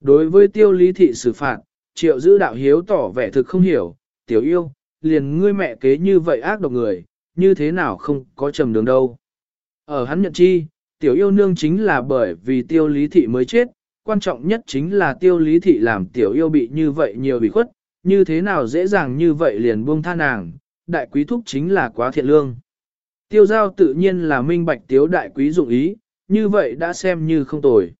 Đối với tiêu lý thị xử phạt, triệu giữ đạo hiếu tỏ vẻ thực không hiểu, tiểu yêu, liền ngươi mẹ kế như vậy ác độc người, như thế nào không có trầm đường đâu. Ở hắn nhận chi, tiểu yêu nương chính là bởi vì tiêu lý thị mới chết, quan trọng nhất chính là tiêu lý thị làm tiểu yêu bị như vậy nhiều bị khuất, như thế nào dễ dàng như vậy liền buông tha nàng, đại quý thúc chính là quá thiện lương. Tiêu giao tự nhiên là minh bạch tiếu đại quý dụng ý, như vậy đã xem như không tồi.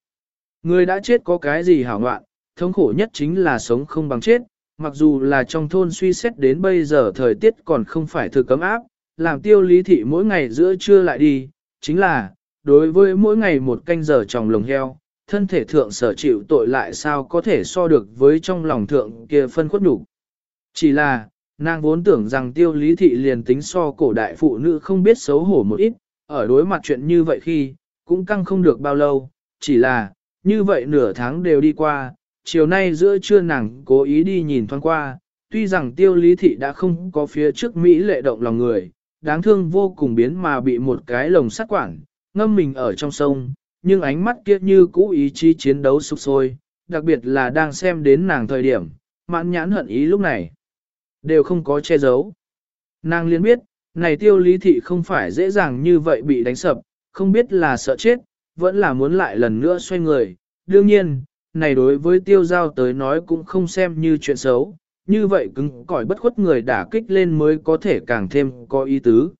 Người đã chết có cái gì hảo ngoạn, thống khổ nhất chính là sống không bằng chết, mặc dù là trong thôn suy xét đến bây giờ thời tiết còn không phải thực cấm áp, làm tiêu lý thị mỗi ngày giữa trưa lại đi, chính là, đối với mỗi ngày một canh giờ trong lồng heo, thân thể thượng sở chịu tội lại sao có thể so được với trong lòng thượng kia phân khuất đủ. Chỉ là, nàng vốn tưởng rằng tiêu lý thị liền tính so cổ đại phụ nữ không biết xấu hổ một ít, ở đối mặt chuyện như vậy khi, cũng căng không được bao lâu, chỉ là, như vậy nửa tháng đều đi qua, chiều nay giữa trưa nàng cố ý đi nhìn thoáng qua, tuy rằng tiêu lý thị đã không có phía trước Mỹ lệ động lòng người, đáng thương vô cùng biến mà bị một cái lồng sắt quản, ngâm mình ở trong sông, nhưng ánh mắt kia như cũ ý chí chiến đấu sục sôi, đặc biệt là đang xem đến nàng thời điểm, mãn nhãn hận ý lúc này, đều không có che giấu. Nàng liền biết, này tiêu lý thị không phải dễ dàng như vậy bị đánh sập, không biết là sợ chết, vẫn là muốn lại lần nữa xoay người. Đương nhiên, này đối với tiêu giao tới nói cũng không xem như chuyện xấu, như vậy cứng cỏi bất khuất người đả kích lên mới có thể càng thêm có ý tứ.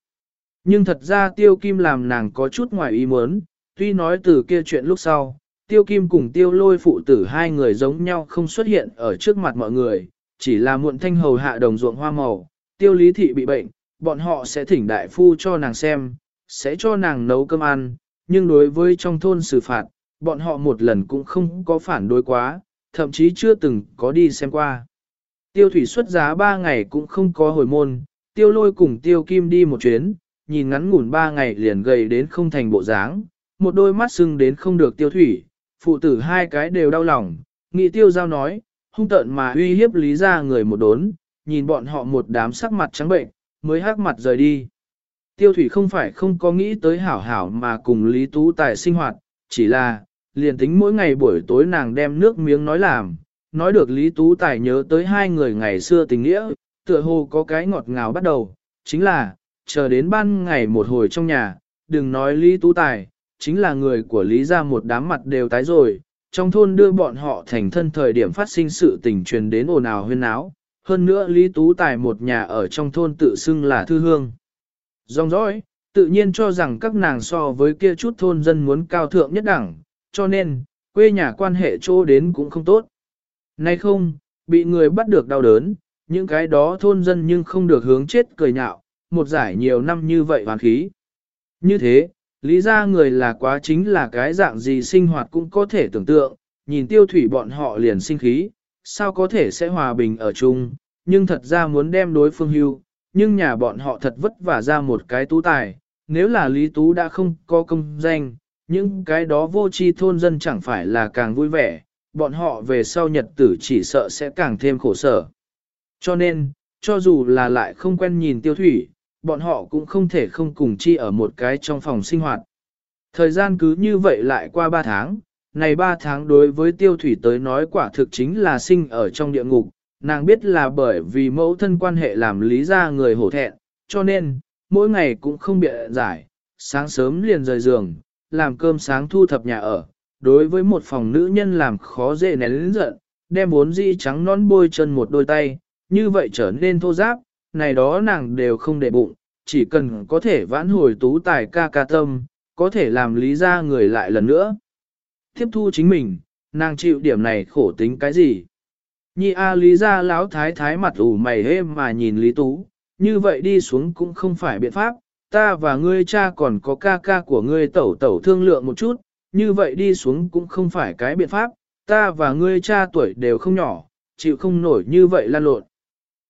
Nhưng thật ra tiêu kim làm nàng có chút ngoài ý muốn, tuy nói từ kia chuyện lúc sau, tiêu kim cùng tiêu lôi phụ tử hai người giống nhau không xuất hiện ở trước mặt mọi người, chỉ là muộn thanh hầu hạ đồng ruộng hoa màu, tiêu lý thị bị bệnh, bọn họ sẽ thỉnh đại phu cho nàng xem, sẽ cho nàng nấu cơm ăn, nhưng đối với trong thôn xử phạt, bọn họ một lần cũng không có phản đối quá, thậm chí chưa từng có đi xem qua. Tiêu thủy xuất giá ba ngày cũng không có hồi môn, tiêu lôi cùng tiêu kim đi một chuyến, nhìn ngắn ngủn ba ngày liền gầy đến không thành bộ dáng, một đôi mắt sưng đến không được tiêu thủy, phụ tử hai cái đều đau lòng, nghị tiêu giao nói, hung tợn mà uy hiếp lý ra người một đốn, nhìn bọn họ một đám sắc mặt trắng bệnh, mới hắc mặt rời đi. Tiêu thủy không phải không có nghĩ tới hảo hảo mà cùng Lý Tú Tài sinh hoạt, chỉ là, liền tính mỗi ngày buổi tối nàng đem nước miếng nói làm, nói được Lý Tú Tài nhớ tới hai người ngày xưa tình nghĩa, tựa hồ có cái ngọt ngào bắt đầu, chính là, chờ đến ban ngày một hồi trong nhà, đừng nói Lý Tú Tài, chính là người của Lý ra một đám mặt đều tái rồi, trong thôn đưa bọn họ thành thân thời điểm phát sinh sự tình truyền đến ồn ào huyên áo, hơn nữa Lý Tú Tài một nhà ở trong thôn tự xưng là thư hương. Dòng dõi, tự nhiên cho rằng các nàng so với kia chút thôn dân muốn cao thượng nhất đẳng, cho nên, quê nhà quan hệ chỗ đến cũng không tốt. Nay không, bị người bắt được đau đớn, những cái đó thôn dân nhưng không được hướng chết cười nhạo, một giải nhiều năm như vậy hoàn khí. Như thế, lý ra người là quá chính là cái dạng gì sinh hoạt cũng có thể tưởng tượng, nhìn tiêu thủy bọn họ liền sinh khí, sao có thể sẽ hòa bình ở chung, nhưng thật ra muốn đem đối phương hưu, nhưng nhà bọn họ thật vất vả ra một cái tú tài, nếu là Lý Tú đã không có công danh, những cái đó vô tri thôn dân chẳng phải là càng vui vẻ, bọn họ về sau nhật tử chỉ sợ sẽ càng thêm khổ sở. Cho nên, cho dù là lại không quen nhìn tiêu thủy, bọn họ cũng không thể không cùng chi ở một cái trong phòng sinh hoạt. Thời gian cứ như vậy lại qua 3 tháng, này 3 tháng đối với tiêu thủy tới nói quả thực chính là sinh ở trong địa ngục, nàng biết là bởi vì mẫu thân quan hệ làm lý ra người hổ thẹn, cho nên, mỗi ngày cũng không bịa giải, sáng sớm liền rời giường, làm cơm sáng thu thập nhà ở, đối với một phòng nữ nhân làm khó dễ nén lĩnh giận, đem bốn di trắng nón bôi chân một đôi tay, như vậy trở nên thô giáp, này đó nàng đều không để bụng, chỉ cần có thể vãn hồi tú tài ca ca tâm, có thể làm lý ra người lại lần nữa. Tiếp thu chính mình, nàng chịu điểm này khổ tính cái gì? Nhi A lý ra lão thái thái mặt ủ mày hê mà nhìn Lý Tú, như vậy đi xuống cũng không phải biện pháp, ta và ngươi cha còn có ca ca của ngươi tẩu tẩu thương lượng một chút, như vậy đi xuống cũng không phải cái biện pháp, ta và ngươi cha tuổi đều không nhỏ, chịu không nổi như vậy lan lộn.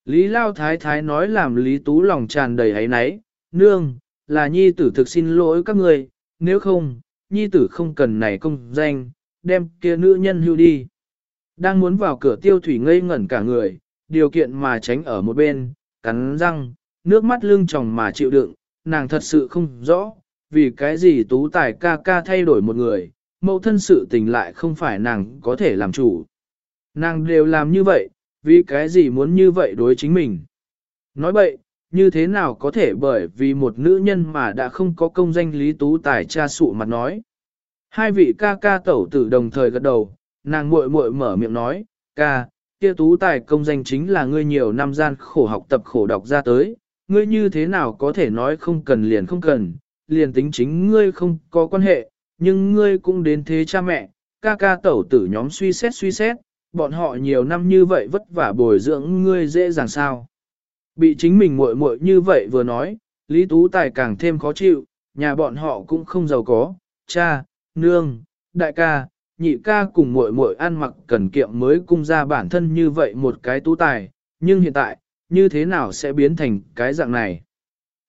Lý Lao Thái Thái nói làm Lý Tú lòng tràn đầy ấy náy, nương, là nhi tử thực xin lỗi các ngươi, nếu không, nhi tử không cần này công danh, đem kia nữ nhân hưu đi. Đang muốn vào cửa tiêu thủy ngây ngẩn cả người, điều kiện mà tránh ở một bên, cắn răng, nước mắt lưng tròng mà chịu đựng, nàng thật sự không rõ, vì cái gì tú tài ca ca thay đổi một người, mẫu thân sự tình lại không phải nàng có thể làm chủ. Nàng đều làm như vậy, vì cái gì muốn như vậy đối chính mình. Nói vậy, như thế nào có thể bởi vì một nữ nhân mà đã không có công danh lý tú tài cha sụ mặt nói. Hai vị ca ca tẩu tử đồng thời gật đầu, nàng muội muội mở miệng nói, ca, kia tú tài công danh chính là ngươi nhiều năm gian khổ học tập khổ đọc ra tới, ngươi như thế nào có thể nói không cần liền không cần, liền tính chính ngươi không có quan hệ, nhưng ngươi cũng đến thế cha mẹ, ca ca tẩu tử nhóm suy xét suy xét, bọn họ nhiều năm như vậy vất vả bồi dưỡng ngươi dễ dàng sao. Bị chính mình muội muội như vậy vừa nói, Lý Tú Tài càng thêm khó chịu, nhà bọn họ cũng không giàu có, cha, nương, đại ca, nhị ca cùng muội muội ăn mặc cần kiệm mới cung ra bản thân như vậy một cái tú tài, nhưng hiện tại, như thế nào sẽ biến thành cái dạng này?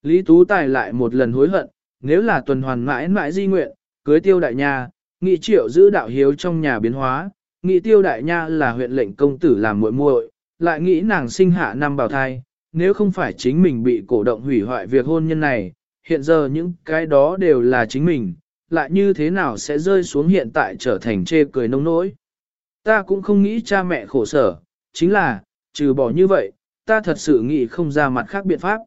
Lý Tú Tài lại một lần hối hận, nếu là tuần hoàn mãi mãi di nguyện, cưới tiêu đại nha, nghị triệu giữ đạo hiếu trong nhà biến hóa, nghị tiêu đại nha là huyện lệnh công tử làm muội muội, lại nghĩ nàng sinh hạ năm bào thai, nếu không phải chính mình bị cổ động hủy hoại việc hôn nhân này, hiện giờ những cái đó đều là chính mình, lại như thế nào sẽ rơi xuống hiện tại trở thành chê cười nông nỗi. Ta cũng không nghĩ cha mẹ khổ sở, chính là, trừ bỏ như vậy, ta thật sự nghĩ không ra mặt khác biện pháp.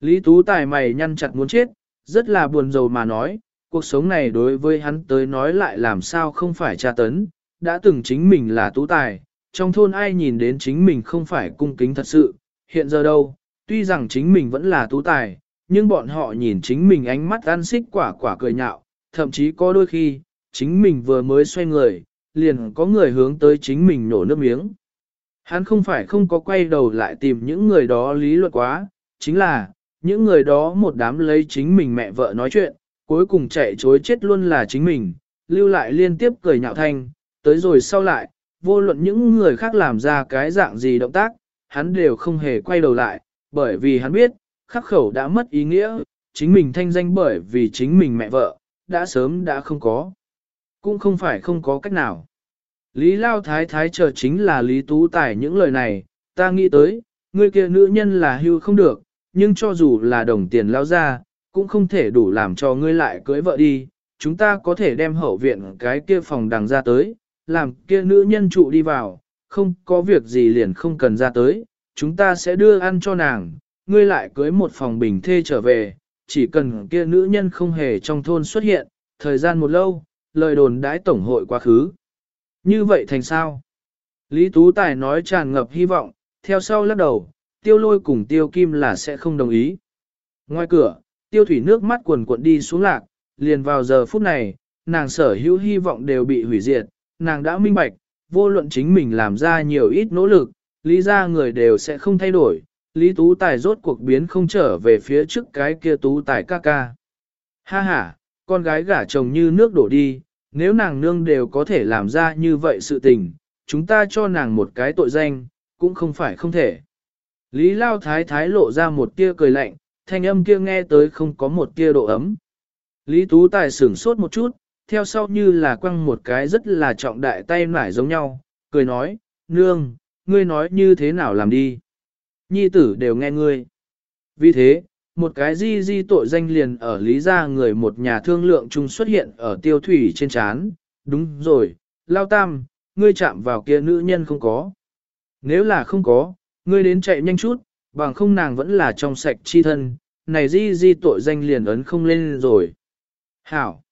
Lý Tú Tài mày nhăn chặt muốn chết, rất là buồn rầu mà nói, cuộc sống này đối với hắn tới nói lại làm sao không phải tra tấn, đã từng chính mình là Tú Tài, trong thôn ai nhìn đến chính mình không phải cung kính thật sự, hiện giờ đâu, tuy rằng chính mình vẫn là Tú Tài, nhưng bọn họ nhìn chính mình ánh mắt ăn xích quả quả cười nhạo, thậm chí có đôi khi, chính mình vừa mới xoay người, liền có người hướng tới chính mình nổ nước miếng. Hắn không phải không có quay đầu lại tìm những người đó lý luận quá, chính là, những người đó một đám lấy chính mình mẹ vợ nói chuyện, cuối cùng chạy chối chết luôn là chính mình, lưu lại liên tiếp cười nhạo thanh, tới rồi sau lại, vô luận những người khác làm ra cái dạng gì động tác, hắn đều không hề quay đầu lại, bởi vì hắn biết, khắc khẩu đã mất ý nghĩa, chính mình thanh danh bởi vì chính mình mẹ vợ, đã sớm đã không có. Cũng không phải không có cách nào. Lý Lao Thái Thái chờ chính là Lý Tú Tài những lời này, ta nghĩ tới, người kia nữ nhân là hưu không được, nhưng cho dù là đồng tiền lao ra, cũng không thể đủ làm cho ngươi lại cưới vợ đi, chúng ta có thể đem hậu viện cái kia phòng đằng ra tới, làm kia nữ nhân trụ đi vào, không có việc gì liền không cần ra tới, chúng ta sẽ đưa ăn cho nàng, ngươi lại cưới một phòng bình thê trở về, chỉ cần kia nữ nhân không hề trong thôn xuất hiện, thời gian một lâu, lời đồn đãi tổng hội quá khứ. Như vậy thành sao? Lý Tú Tài nói tràn ngập hy vọng, theo sau lắc đầu, tiêu lôi cùng tiêu kim là sẽ không đồng ý. Ngoài cửa, tiêu thủy nước mắt quần cuộn đi xuống lạc, liền vào giờ phút này, nàng sở hữu hy vọng đều bị hủy diệt, nàng đã minh bạch, vô luận chính mình làm ra nhiều ít nỗ lực, lý ra người đều sẽ không thay đổi, Lý Tú Tài rốt cuộc biến không trở về phía trước cái kia Tú Tài ca ca. Ha ha, con gái gả chồng như nước đổ đi, nếu nàng nương đều có thể làm ra như vậy sự tình, chúng ta cho nàng một cái tội danh, cũng không phải không thể. Lý Lao Thái Thái lộ ra một tia cười lạnh, thanh âm kia nghe tới không có một tia độ ấm. Lý Tú Tài sửng sốt một chút, theo sau như là quăng một cái rất là trọng đại tay nải giống nhau, cười nói, nương, ngươi nói như thế nào làm đi. Nhi tử đều nghe ngươi. Vì thế, một cái di di tội danh liền ở lý gia người một nhà thương lượng chung xuất hiện ở tiêu thủy trên chán. Đúng rồi, lao tam, ngươi chạm vào kia nữ nhân không có. Nếu là không có, ngươi đến chạy nhanh chút, bằng không nàng vẫn là trong sạch chi thân, này di di tội danh liền ấn không lên rồi. Hảo!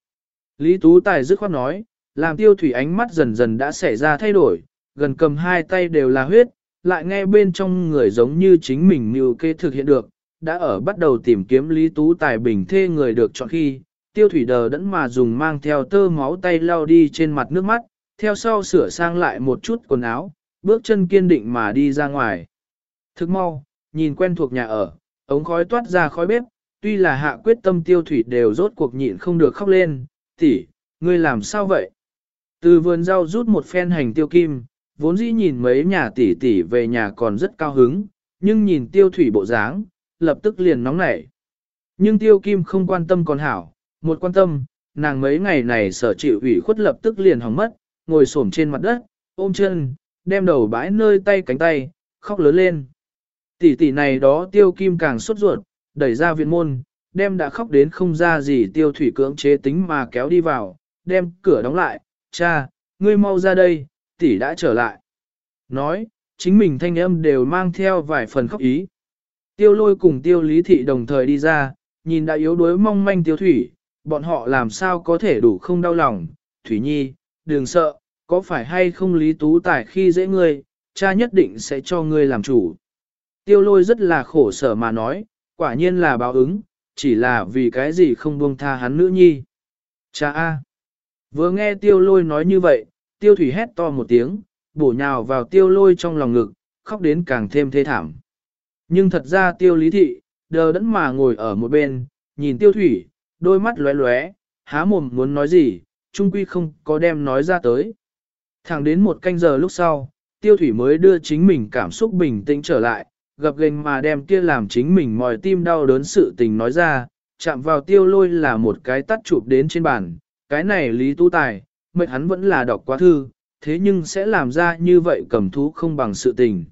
Lý Tú Tài dứt khoát nói, làm tiêu thủy ánh mắt dần dần đã xảy ra thay đổi, gần cầm hai tay đều là huyết, lại nghe bên trong người giống như chính mình mưu kê thực hiện được, đã ở bắt đầu tìm kiếm Lý Tú Tài bình thê người được chọn khi, tiêu thủy đờ đẫn mà dùng mang theo tơ máu tay lau đi trên mặt nước mắt, theo sau sửa sang lại một chút quần áo, bước chân kiên định mà đi ra ngoài. Thức mau, nhìn quen thuộc nhà ở, ống khói toát ra khói bếp, tuy là hạ quyết tâm tiêu thủy đều rốt cuộc nhịn không được khóc lên, tỷ, ngươi làm sao vậy? Từ vườn rau rút một phen hành tiêu kim, vốn dĩ nhìn mấy nhà tỷ tỷ về nhà còn rất cao hứng, nhưng nhìn tiêu thủy bộ dáng, lập tức liền nóng nảy. Nhưng tiêu kim không quan tâm còn hảo, một quan tâm, nàng mấy ngày này sở chịu ủy khuất lập tức liền hỏng mất, ngồi xổm trên mặt đất, ôm chân, đem đầu bãi nơi tay cánh tay, khóc lớn lên. Tỷ tỷ này đó tiêu kim càng sốt ruột, đẩy ra viện môn, đem đã khóc đến không ra gì tiêu thủy cưỡng chế tính mà kéo đi vào, đem cửa đóng lại, cha, ngươi mau ra đây, tỷ đã trở lại. Nói, chính mình thanh âm đều mang theo vài phần khóc ý. Tiêu lôi cùng tiêu lý thị đồng thời đi ra, nhìn đã yếu đuối mong manh tiêu thủy, bọn họ làm sao có thể đủ không đau lòng. Thủy nhi, đừng sợ, có phải hay không lý tú tài khi dễ ngươi, cha nhất định sẽ cho ngươi làm chủ. Tiêu lôi rất là khổ sở mà nói, quả nhiên là báo ứng, chỉ là vì cái gì không buông tha hắn nữ nhi. Cha A. Vừa nghe tiêu lôi nói như vậy, tiêu thủy hét to một tiếng, bổ nhào vào tiêu lôi trong lòng ngực, khóc đến càng thêm thê thảm. Nhưng thật ra tiêu lý thị, đờ đẫn mà ngồi ở một bên, nhìn tiêu thủy, đôi mắt lóe lóe, há mồm muốn nói gì, trung quy không có đem nói ra tới. Thẳng đến một canh giờ lúc sau, tiêu thủy mới đưa chính mình cảm xúc bình tĩnh trở lại, gặp gành mà đem kia làm chính mình mỏi tim đau đớn sự tình nói ra, chạm vào tiêu lôi là một cái tắt chụp đến trên bàn, cái này lý tu tài, mệnh hắn vẫn là đọc quá thư, thế nhưng sẽ làm ra như vậy cầm thú không bằng sự tình.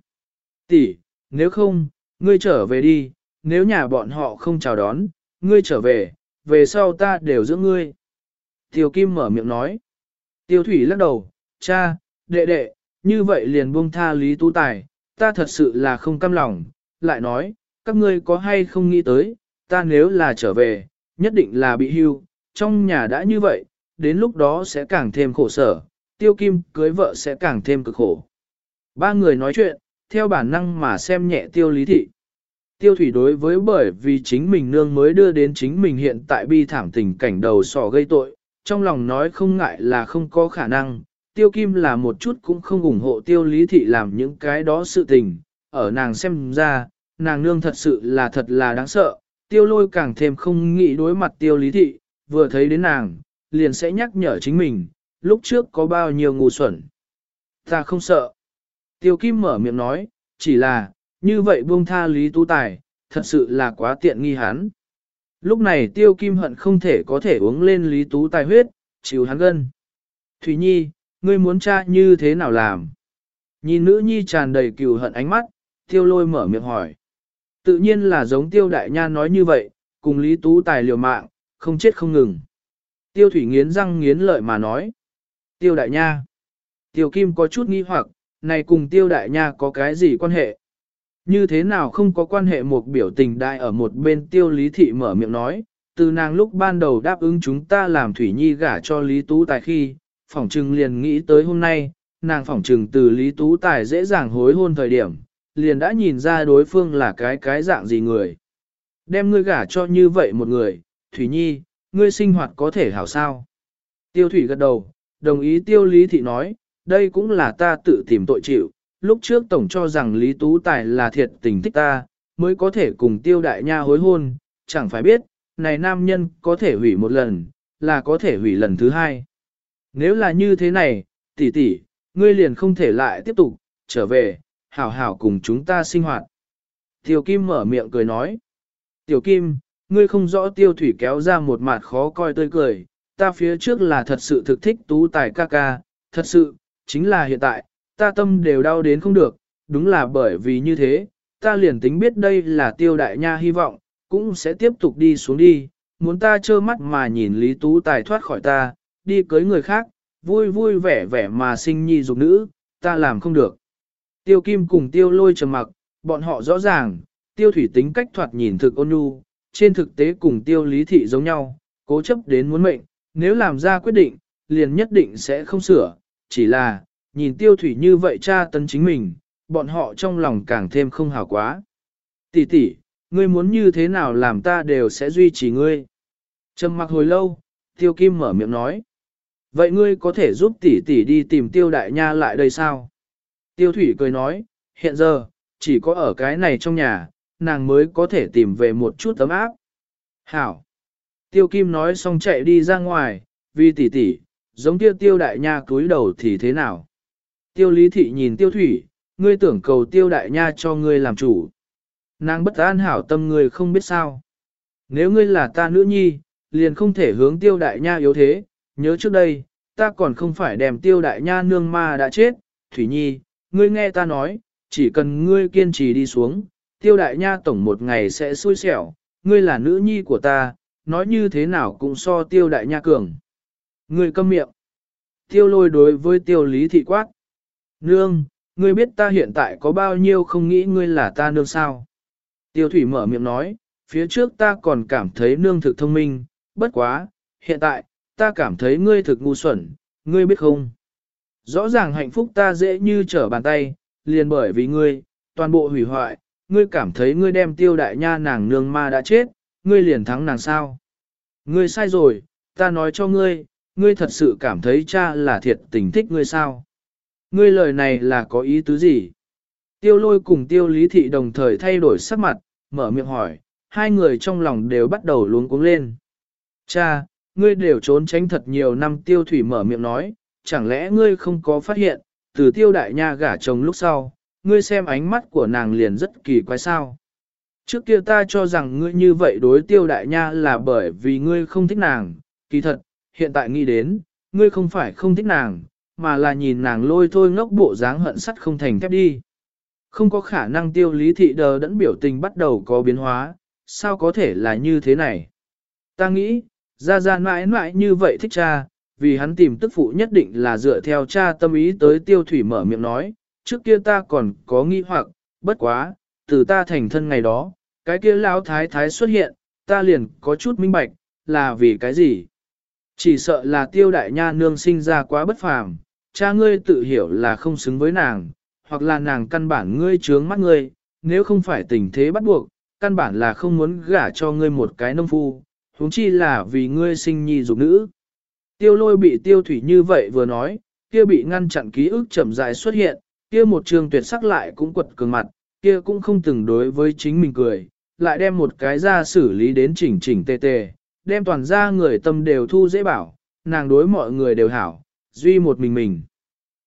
Tỷ, nếu không, ngươi trở về đi, nếu nhà bọn họ không chào đón, ngươi trở về, về sau ta đều giữ ngươi. Tiêu Kim mở miệng nói. Tiêu Thủy lắc đầu, cha, đệ đệ, như vậy liền buông tha Lý Tú Tài, ta thật sự là không cam lòng, lại nói, các ngươi có hay không nghĩ tới, ta nếu là trở về, nhất định là bị hưu, trong nhà đã như vậy, đến lúc đó sẽ càng thêm khổ sở, tiêu kim cưới vợ sẽ càng thêm cực khổ. Ba người nói chuyện, theo bản năng mà xem nhẹ tiêu lý thị. Tiêu thủy đối với bởi vì chính mình nương mới đưa đến chính mình hiện tại bi thảm tình cảnh đầu sỏ gây tội, trong lòng nói không ngại là không có khả năng, tiêu kim là một chút cũng không ủng hộ tiêu lý thị làm những cái đó sự tình, ở nàng xem ra, nàng nương thật sự là thật là đáng sợ, tiêu lôi càng thêm không nghĩ đối mặt tiêu lý thị, vừa thấy đến nàng, liền sẽ nhắc nhở chính mình, lúc trước có bao nhiêu ngu xuẩn. Ta không sợ. Tiêu kim mở miệng nói, chỉ là, như vậy buông tha lý tú tài, thật sự là quá tiện nghi hắn. Lúc này tiêu kim hận không thể có thể uống lên lý tú tài huyết, chịu hắn gân. Thủy Nhi, ngươi muốn cha như thế nào làm? Nhìn nữ nhi tràn đầy cừu hận ánh mắt, tiêu lôi mở miệng hỏi. Tự nhiên là giống tiêu đại nha nói như vậy, cùng Lý Tú Tài liều mạng, không chết không ngừng. Tiêu thủy nghiến răng nghiến lợi mà nói. Tiêu đại nha. Tiêu kim có chút nghi hoặc, này cùng tiêu đại nha có cái gì quan hệ? Như thế nào không có quan hệ một biểu tình đại ở một bên tiêu lý thị mở miệng nói, từ nàng lúc ban đầu đáp ứng chúng ta làm thủy nhi gả cho Lý Tú Tài khi, phỏng trừng liền nghĩ tới hôm nay, nàng phỏng trừng từ Lý Tú Tài dễ dàng hối hôn thời điểm, liền đã nhìn ra đối phương là cái cái dạng gì người. Đem ngươi gả cho như vậy một người, Thủy Nhi, ngươi sinh hoạt có thể hảo sao. Tiêu Thủy gật đầu, đồng ý Tiêu Lý Thị nói, đây cũng là ta tự tìm tội chịu, lúc trước Tổng cho rằng Lý Tú Tài là thiệt tình thích ta, mới có thể cùng Tiêu Đại Nha hối hôn, chẳng phải biết, này nam nhân có thể hủy một lần, là có thể hủy lần thứ hai. Nếu là như thế này, tỷ tỷ, ngươi liền không thể lại tiếp tục, trở về, hảo hảo cùng chúng ta sinh hoạt. tiểu Kim mở miệng cười nói. Tiểu Kim, ngươi không rõ tiêu thủy kéo ra một mặt khó coi tươi cười, ta phía trước là thật sự thực thích tú tài ca ca, thật sự, chính là hiện tại, ta tâm đều đau đến không được, đúng là bởi vì như thế, ta liền tính biết đây là tiêu đại nha hy vọng, cũng sẽ tiếp tục đi xuống đi, muốn ta trơ mắt mà nhìn Lý Tú Tài thoát khỏi ta, đi cưới người khác, vui vui vẻ vẻ mà sinh nhi dục nữ, ta làm không được. Tiêu Kim cùng Tiêu Lôi trầm mặc, bọn họ rõ ràng, Tiêu Thủy tính cách thoạt nhìn thực ôn nhu, trên thực tế cùng Tiêu Lý Thị giống nhau, cố chấp đến muốn mệnh, nếu làm ra quyết định, liền nhất định sẽ không sửa, chỉ là, nhìn Tiêu Thủy như vậy cha tấn chính mình, bọn họ trong lòng càng thêm không hào quá. Tỷ tỷ, ngươi muốn như thế nào làm ta đều sẽ duy trì ngươi. Trầm mặc hồi lâu, Tiêu Kim mở miệng nói. Vậy ngươi có thể giúp tỷ tỷ đi tìm Tiêu Đại Nha lại đây sao? Tiêu Thủy cười nói, hiện giờ, chỉ có ở cái này trong nhà, nàng mới có thể tìm về một chút tấm áp. Hảo! Tiêu Kim nói xong chạy đi ra ngoài, vì tỷ tỷ, giống tiêu tiêu đại nha cúi đầu thì thế nào? Tiêu Lý Thị nhìn Tiêu Thủy, ngươi tưởng cầu tiêu đại nha cho ngươi làm chủ. Nàng bất an hảo tâm ngươi không biết sao. Nếu ngươi là ta nữ nhi, liền không thể hướng tiêu đại nha yếu thế, nhớ trước đây, ta còn không phải đem tiêu đại nha nương ma đã chết, Thủy Nhi, ngươi nghe ta nói, chỉ cần ngươi kiên trì đi xuống, tiêu đại nha tổng một ngày sẽ xui xẻo, ngươi là nữ nhi của ta, nói như thế nào cũng so tiêu đại nha cường. Ngươi câm miệng. Tiêu lôi đối với tiêu lý thị quát. Nương, ngươi biết ta hiện tại có bao nhiêu không nghĩ ngươi là ta nương sao? Tiêu thủy mở miệng nói, phía trước ta còn cảm thấy nương thực thông minh, bất quá, hiện tại, ta cảm thấy ngươi thực ngu xuẩn, ngươi biết không? Rõ ràng hạnh phúc ta dễ như trở bàn tay, liền bởi vì ngươi, toàn bộ hủy hoại, ngươi cảm thấy ngươi đem tiêu đại nha nàng nương ma đã chết, ngươi liền thắng nàng sao? Ngươi sai rồi, ta nói cho ngươi, ngươi thật sự cảm thấy cha là thiệt tình thích ngươi sao? Ngươi lời này là có ý tứ gì? Tiêu lôi cùng tiêu lý thị đồng thời thay đổi sắc mặt, mở miệng hỏi, hai người trong lòng đều bắt đầu luống cuống lên. Cha, ngươi đều trốn tránh thật nhiều năm tiêu thủy mở miệng nói, chẳng lẽ ngươi không có phát hiện, từ tiêu đại nha gả chồng lúc sau, ngươi xem ánh mắt của nàng liền rất kỳ quái sao. Trước kia ta cho rằng ngươi như vậy đối tiêu đại nha là bởi vì ngươi không thích nàng, kỳ thật, hiện tại nghĩ đến, ngươi không phải không thích nàng, mà là nhìn nàng lôi thôi ngốc bộ dáng hận sắt không thành thép đi. Không có khả năng tiêu lý thị đờ đẫn biểu tình bắt đầu có biến hóa, sao có thể là như thế này? Ta nghĩ, ra ra mãi mãi như vậy thích cha, vì hắn tìm tức phụ nhất định là dựa theo cha tâm ý tới tiêu thủy mở miệng nói, trước kia ta còn có nghi hoặc, bất quá, từ ta thành thân ngày đó, cái kia lão thái thái xuất hiện, ta liền có chút minh bạch, là vì cái gì? Chỉ sợ là tiêu đại nha nương sinh ra quá bất phàm, cha ngươi tự hiểu là không xứng với nàng, hoặc là nàng căn bản ngươi trướng mắt ngươi, nếu không phải tình thế bắt buộc, căn bản là không muốn gả cho ngươi một cái nông phu, huống chi là vì ngươi sinh nhi dục nữ. Tiêu lôi bị tiêu thủy như vậy vừa nói, kia bị ngăn chặn ký ức chậm rãi xuất hiện, kia một trường tuyệt sắc lại cũng quật cường mặt, kia cũng không từng đối với chính mình cười, lại đem một cái ra xử lý đến chỉnh chỉnh tề tề, đem toàn ra người tâm đều thu dễ bảo, nàng đối mọi người đều hảo, duy một mình mình.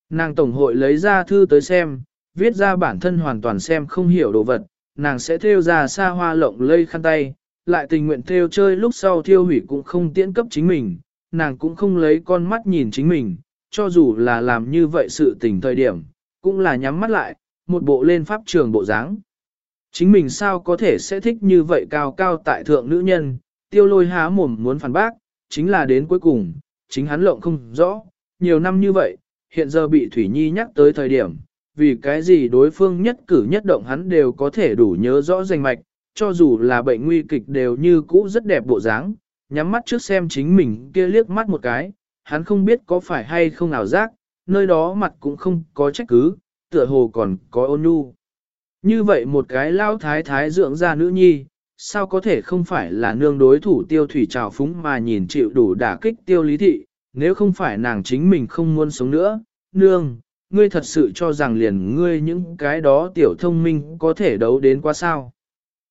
Nàng tổng hội lấy ra thư tới xem, viết ra bản thân hoàn toàn xem không hiểu đồ vật, nàng sẽ theo ra xa hoa lộng lây khăn tay, lại tình nguyện theo chơi lúc sau thiêu hủy cũng không tiễn cấp chính mình, nàng cũng không lấy con mắt nhìn chính mình, cho dù là làm như vậy sự tình thời điểm, cũng là nhắm mắt lại, một bộ lên pháp trường bộ dáng. Chính mình sao có thể sẽ thích như vậy cao cao tại thượng nữ nhân, tiêu lôi há mồm muốn phản bác, chính là đến cuối cùng, chính hắn lộng không rõ, nhiều năm như vậy, hiện giờ bị Thủy Nhi nhắc tới thời điểm, vì cái gì đối phương nhất cử nhất động hắn đều có thể đủ nhớ rõ danh mạch, cho dù là bệnh nguy kịch đều như cũ rất đẹp bộ dáng, nhắm mắt trước xem chính mình kia liếc mắt một cái, hắn không biết có phải hay không ảo giác, nơi đó mặt cũng không có trách cứ, tựa hồ còn có ôn nhu. Như vậy một cái lao thái thái dưỡng ra nữ nhi, sao có thể không phải là nương đối thủ tiêu thủy trào phúng mà nhìn chịu đủ đả kích tiêu lý thị, nếu không phải nàng chính mình không muốn sống nữa, nương, ngươi thật sự cho rằng liền ngươi những cái đó tiểu thông minh có thể đấu đến quá sao.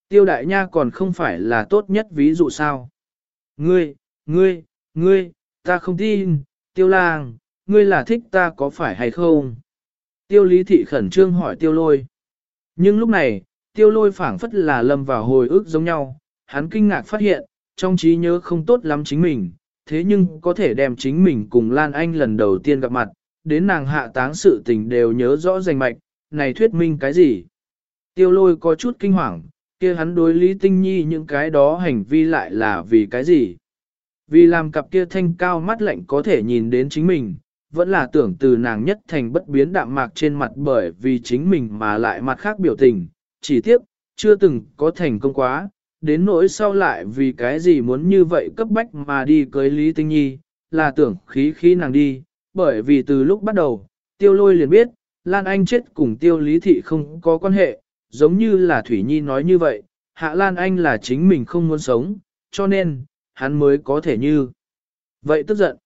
Tiêu đại nha còn không phải là tốt nhất ví dụ sao. Ngươi, ngươi, ngươi, ta không tin, tiêu lang, ngươi là thích ta có phải hay không? Tiêu lý thị khẩn trương hỏi tiêu lôi. Nhưng lúc này, tiêu lôi phảng phất là lâm vào hồi ức giống nhau, hắn kinh ngạc phát hiện, trong trí nhớ không tốt lắm chính mình, thế nhưng có thể đem chính mình cùng Lan Anh lần đầu tiên gặp mặt, đến nàng hạ táng sự tình đều nhớ rõ rành mạch, này thuyết minh cái gì? Tiêu lôi có chút kinh hoàng, kia hắn đối Lý Tinh Nhi những cái đó hành vi lại là vì cái gì? Vì làm cặp kia thanh cao mắt lạnh có thể nhìn đến chính mình, vẫn là tưởng từ nàng nhất thành bất biến đạm mạc trên mặt bởi vì chính mình mà lại mặt khác biểu tình, chỉ tiếc, chưa từng có thành công quá, đến nỗi sau lại vì cái gì muốn như vậy cấp bách mà đi cưới Lý Tinh Nhi, là tưởng khí khí nàng đi, bởi vì từ lúc bắt đầu, tiêu lôi liền biết, Lan Anh chết cùng tiêu lý thị không có quan hệ, giống như là Thủy Nhi nói như vậy, Hạ Lan Anh là chính mình không muốn sống, cho nên, hắn mới có thể như. Vậy tức giận.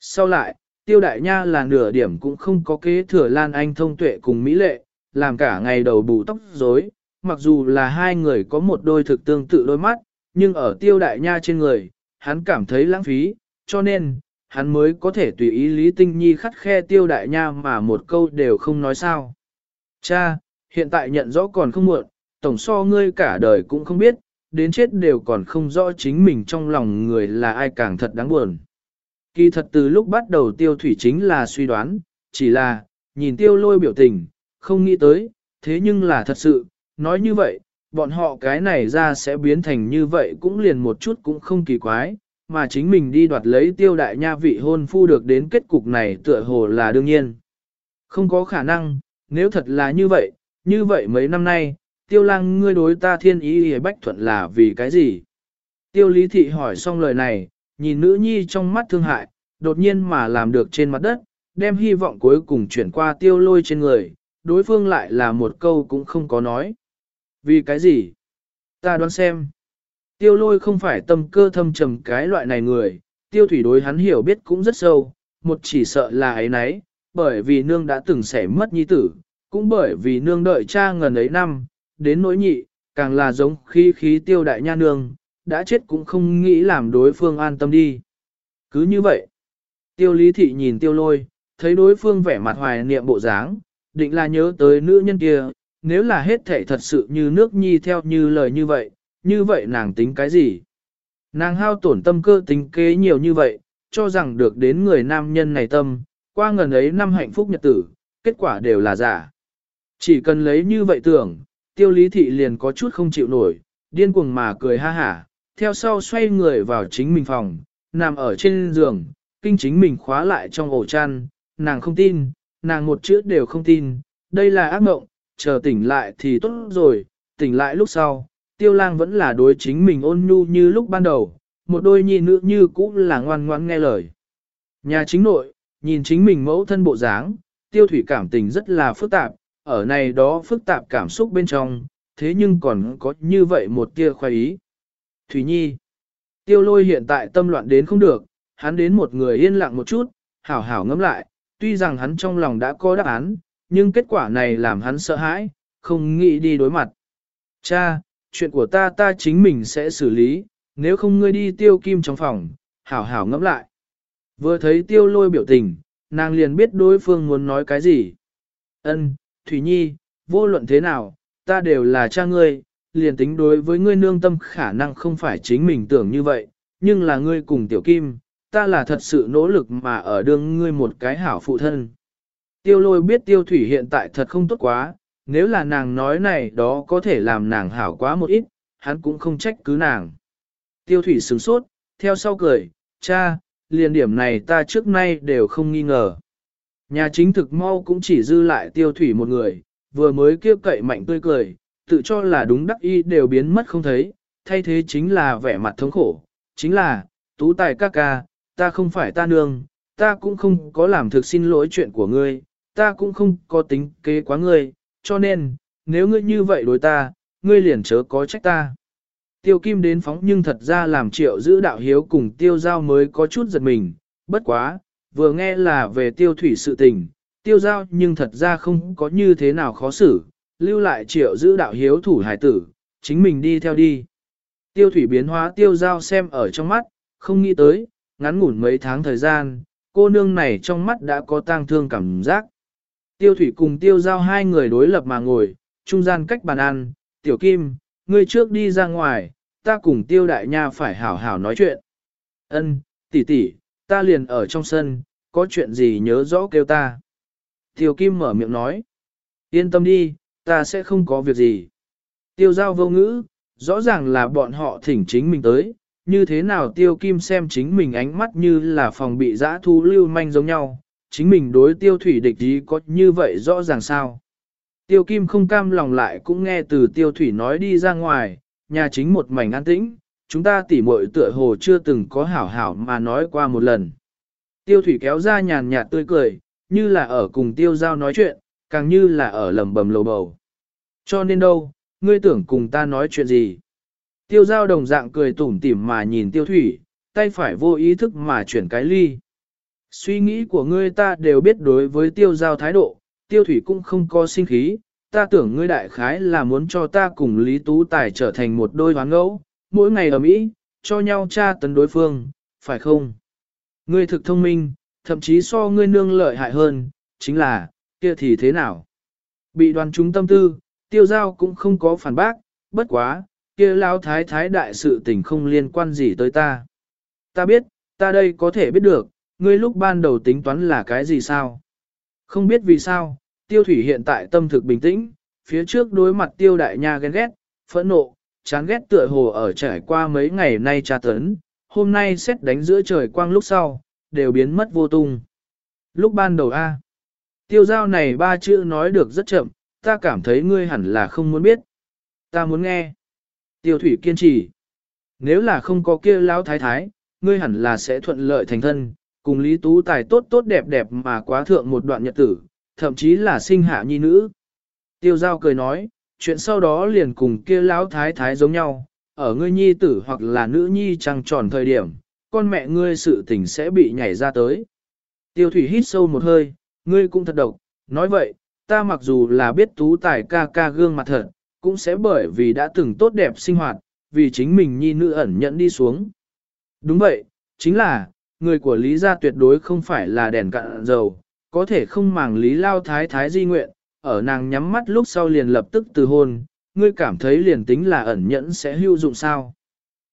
Sau lại, tiêu đại nha là nửa điểm cũng không có kế thừa Lan Anh thông tuệ cùng Mỹ lệ, làm cả ngày đầu bù tóc rối, mặc dù là hai người có một đôi thực tương tự đôi mắt, nhưng ở tiêu đại nha trên người, hắn cảm thấy lãng phí, cho nên, hắn mới có thể tùy ý Lý Tinh Nhi khắt khe tiêu đại nha mà một câu đều không nói sao. Cha, hiện tại nhận rõ còn không muộn, tổng so ngươi cả đời cũng không biết, đến chết đều còn không rõ chính mình trong lòng người là ai càng thật đáng buồn. Kỳ thật từ lúc bắt đầu tiêu thủy chính là suy đoán, chỉ là, nhìn tiêu lôi biểu tình, không nghĩ tới, thế nhưng là thật sự, nói như vậy, bọn họ cái này ra sẽ biến thành như vậy cũng liền một chút cũng không kỳ quái, mà chính mình đi đoạt lấy tiêu đại nha vị hôn phu được đến kết cục này tựa hồ là đương nhiên. Không có khả năng, nếu thật là như vậy, như vậy mấy năm nay, tiêu lang ngươi đối ta thiên ý hề bách thuận là vì cái gì? Tiêu lý thị hỏi xong lời này, nhìn nữ nhi trong mắt thương hại, đột nhiên mà làm được trên mặt đất, đem hy vọng cuối cùng chuyển qua tiêu lôi trên người, đối phương lại là một câu cũng không có nói. Vì cái gì? Ta đoán xem. Tiêu lôi không phải tâm cơ thâm trầm cái loại này người, tiêu thủy đối hắn hiểu biết cũng rất sâu, một chỉ sợ là ấy nấy, bởi vì nương đã từng sẻ mất nhi tử, cũng bởi vì nương đợi cha ngần ấy năm, đến nỗi nhị, càng là giống khí khí tiêu đại nha nương, đã chết cũng không nghĩ làm đối phương an tâm đi. Cứ như vậy, tiêu lý thị nhìn tiêu lôi, thấy đối phương vẻ mặt hoài niệm bộ dáng, định là nhớ tới nữ nhân kia, nếu là hết thể thật sự như nước nhi theo như lời như vậy, như vậy nàng tính cái gì? Nàng hao tổn tâm cơ tính kế nhiều như vậy, cho rằng được đến người nam nhân này tâm, qua ngần ấy năm hạnh phúc nhật tử, kết quả đều là giả. Chỉ cần lấy như vậy tưởng, tiêu lý thị liền có chút không chịu nổi, điên cuồng mà cười ha hả, theo sau xoay người vào chính mình phòng, nằm ở trên giường, kinh chính mình khóa lại trong ổ chăn, nàng không tin, nàng một chữ đều không tin, đây là ác mộng, chờ tỉnh lại thì tốt rồi, tỉnh lại lúc sau, tiêu lang vẫn là đối chính mình ôn nhu như lúc ban đầu, một đôi nhi nữ như cũ là ngoan ngoãn nghe lời. Nhà chính nội, nhìn chính mình mẫu thân bộ dáng, tiêu thủy cảm tình rất là phức tạp, ở này đó phức tạp cảm xúc bên trong, thế nhưng còn có như vậy một tia khoái ý. Thủy Nhi, tiêu lôi hiện tại tâm loạn đến không được, hắn đến một người yên lặng một chút, hảo hảo ngẫm lại, tuy rằng hắn trong lòng đã có đáp án, nhưng kết quả này làm hắn sợ hãi, không nghĩ đi đối mặt. Cha, chuyện của ta ta chính mình sẽ xử lý, nếu không ngươi đi tiêu kim trong phòng, hảo hảo ngẫm lại. Vừa thấy tiêu lôi biểu tình, nàng liền biết đối phương muốn nói cái gì. Ân, Thủy Nhi, vô luận thế nào, ta đều là cha ngươi, liền tính đối với ngươi nương tâm khả năng không phải chính mình tưởng như vậy, nhưng là ngươi cùng tiểu kim, ta là thật sự nỗ lực mà ở đương ngươi một cái hảo phụ thân. Tiêu lôi biết tiêu thủy hiện tại thật không tốt quá, nếu là nàng nói này đó có thể làm nàng hảo quá một ít, hắn cũng không trách cứ nàng. Tiêu thủy sửng sốt, theo sau cười, cha, liền điểm này ta trước nay đều không nghi ngờ. Nhà chính thực mau cũng chỉ dư lại tiêu thủy một người, vừa mới kêu cậy mạnh tươi cười, tự cho là đúng đắc y đều biến mất không thấy, thay thế chính là vẻ mặt thống khổ, chính là, tú tài ca ca, ta không phải ta nương, ta cũng không có làm thực xin lỗi chuyện của ngươi, ta cũng không có tính kế quá ngươi, cho nên, nếu ngươi như vậy đối ta, ngươi liền chớ có trách ta. Tiêu kim đến phóng nhưng thật ra làm triệu giữ đạo hiếu cùng tiêu giao mới có chút giật mình, bất quá, vừa nghe là về tiêu thủy sự tình, tiêu giao nhưng thật ra không có như thế nào khó xử, lưu lại triệu giữ đạo hiếu thủ hải tử, chính mình đi theo đi. Tiêu thủy biến hóa tiêu giao xem ở trong mắt, không nghĩ tới, ngắn ngủn mấy tháng thời gian, cô nương này trong mắt đã có tang thương cảm giác. Tiêu thủy cùng tiêu giao hai người đối lập mà ngồi, trung gian cách bàn ăn, tiểu kim, ngươi trước đi ra ngoài, ta cùng tiêu đại nha phải hảo hảo nói chuyện. Ân, tỷ tỷ, ta liền ở trong sân, có chuyện gì nhớ rõ kêu ta. Tiêu kim mở miệng nói, yên tâm đi, ta sẽ không có việc gì. Tiêu giao vô ngữ, rõ ràng là bọn họ thỉnh chính mình tới, như thế nào tiêu kim xem chính mình ánh mắt như là phòng bị giã thu lưu manh giống nhau, chính mình đối tiêu thủy địch ý có như vậy rõ ràng sao. Tiêu kim không cam lòng lại cũng nghe từ tiêu thủy nói đi ra ngoài, nhà chính một mảnh an tĩnh, chúng ta tỉ muội tựa hồ chưa từng có hảo hảo mà nói qua một lần. Tiêu thủy kéo ra nhàn nhạt tươi cười, như là ở cùng tiêu giao nói chuyện, càng như là ở lầm bầm lầu bầu. Cho nên đâu, ngươi tưởng cùng ta nói chuyện gì? Tiêu giao đồng dạng cười tủm tỉm mà nhìn tiêu thủy, tay phải vô ý thức mà chuyển cái ly. Suy nghĩ của ngươi ta đều biết đối với tiêu giao thái độ, tiêu thủy cũng không có sinh khí, ta tưởng ngươi đại khái là muốn cho ta cùng Lý Tú Tài trở thành một đôi hoán ngẫu, mỗi ngày ở Mỹ, cho nhau tra tấn đối phương, phải không? Ngươi thực thông minh, thậm chí so ngươi nương lợi hại hơn, chính là, kia thì thế nào? Bị đoàn chúng tâm tư, tiêu giao cũng không có phản bác, bất quá, kia lão thái thái đại sự tình không liên quan gì tới ta. Ta biết, ta đây có thể biết được, ngươi lúc ban đầu tính toán là cái gì sao? Không biết vì sao, tiêu thủy hiện tại tâm thực bình tĩnh, phía trước đối mặt tiêu đại nha ghen ghét, phẫn nộ, chán ghét tựa hồ ở trải qua mấy ngày nay tra tấn, hôm nay xét đánh giữa trời quang lúc sau, đều biến mất vô tung. Lúc ban đầu A, tiêu giao này ba chữ nói được rất chậm, ta cảm thấy ngươi hẳn là không muốn biết. Ta muốn nghe. Tiêu thủy kiên trì. Nếu là không có kia lão thái thái, ngươi hẳn là sẽ thuận lợi thành thân, cùng Lý Tú Tài tốt tốt đẹp đẹp mà quá thượng một đoạn nhật tử, thậm chí là sinh hạ nhi nữ. Tiêu giao cười nói, chuyện sau đó liền cùng kia lão thái thái giống nhau, ở ngươi nhi tử hoặc là nữ nhi trăng tròn thời điểm, con mẹ ngươi sự tình sẽ bị nhảy ra tới. Tiêu thủy hít sâu một hơi, ngươi cũng thật độc, nói vậy, ta mặc dù là biết tú tài ca ca gương mặt thật, cũng sẽ bởi vì đã từng tốt đẹp sinh hoạt, vì chính mình nhi nữ ẩn nhận đi xuống. Đúng vậy, chính là, người của Lý gia tuyệt đối không phải là đèn cạn dầu, có thể không màng Lý Lao Thái Thái di nguyện, ở nàng nhắm mắt lúc sau liền lập tức từ hôn, ngươi cảm thấy liền tính là ẩn nhẫn sẽ hữu dụng sao.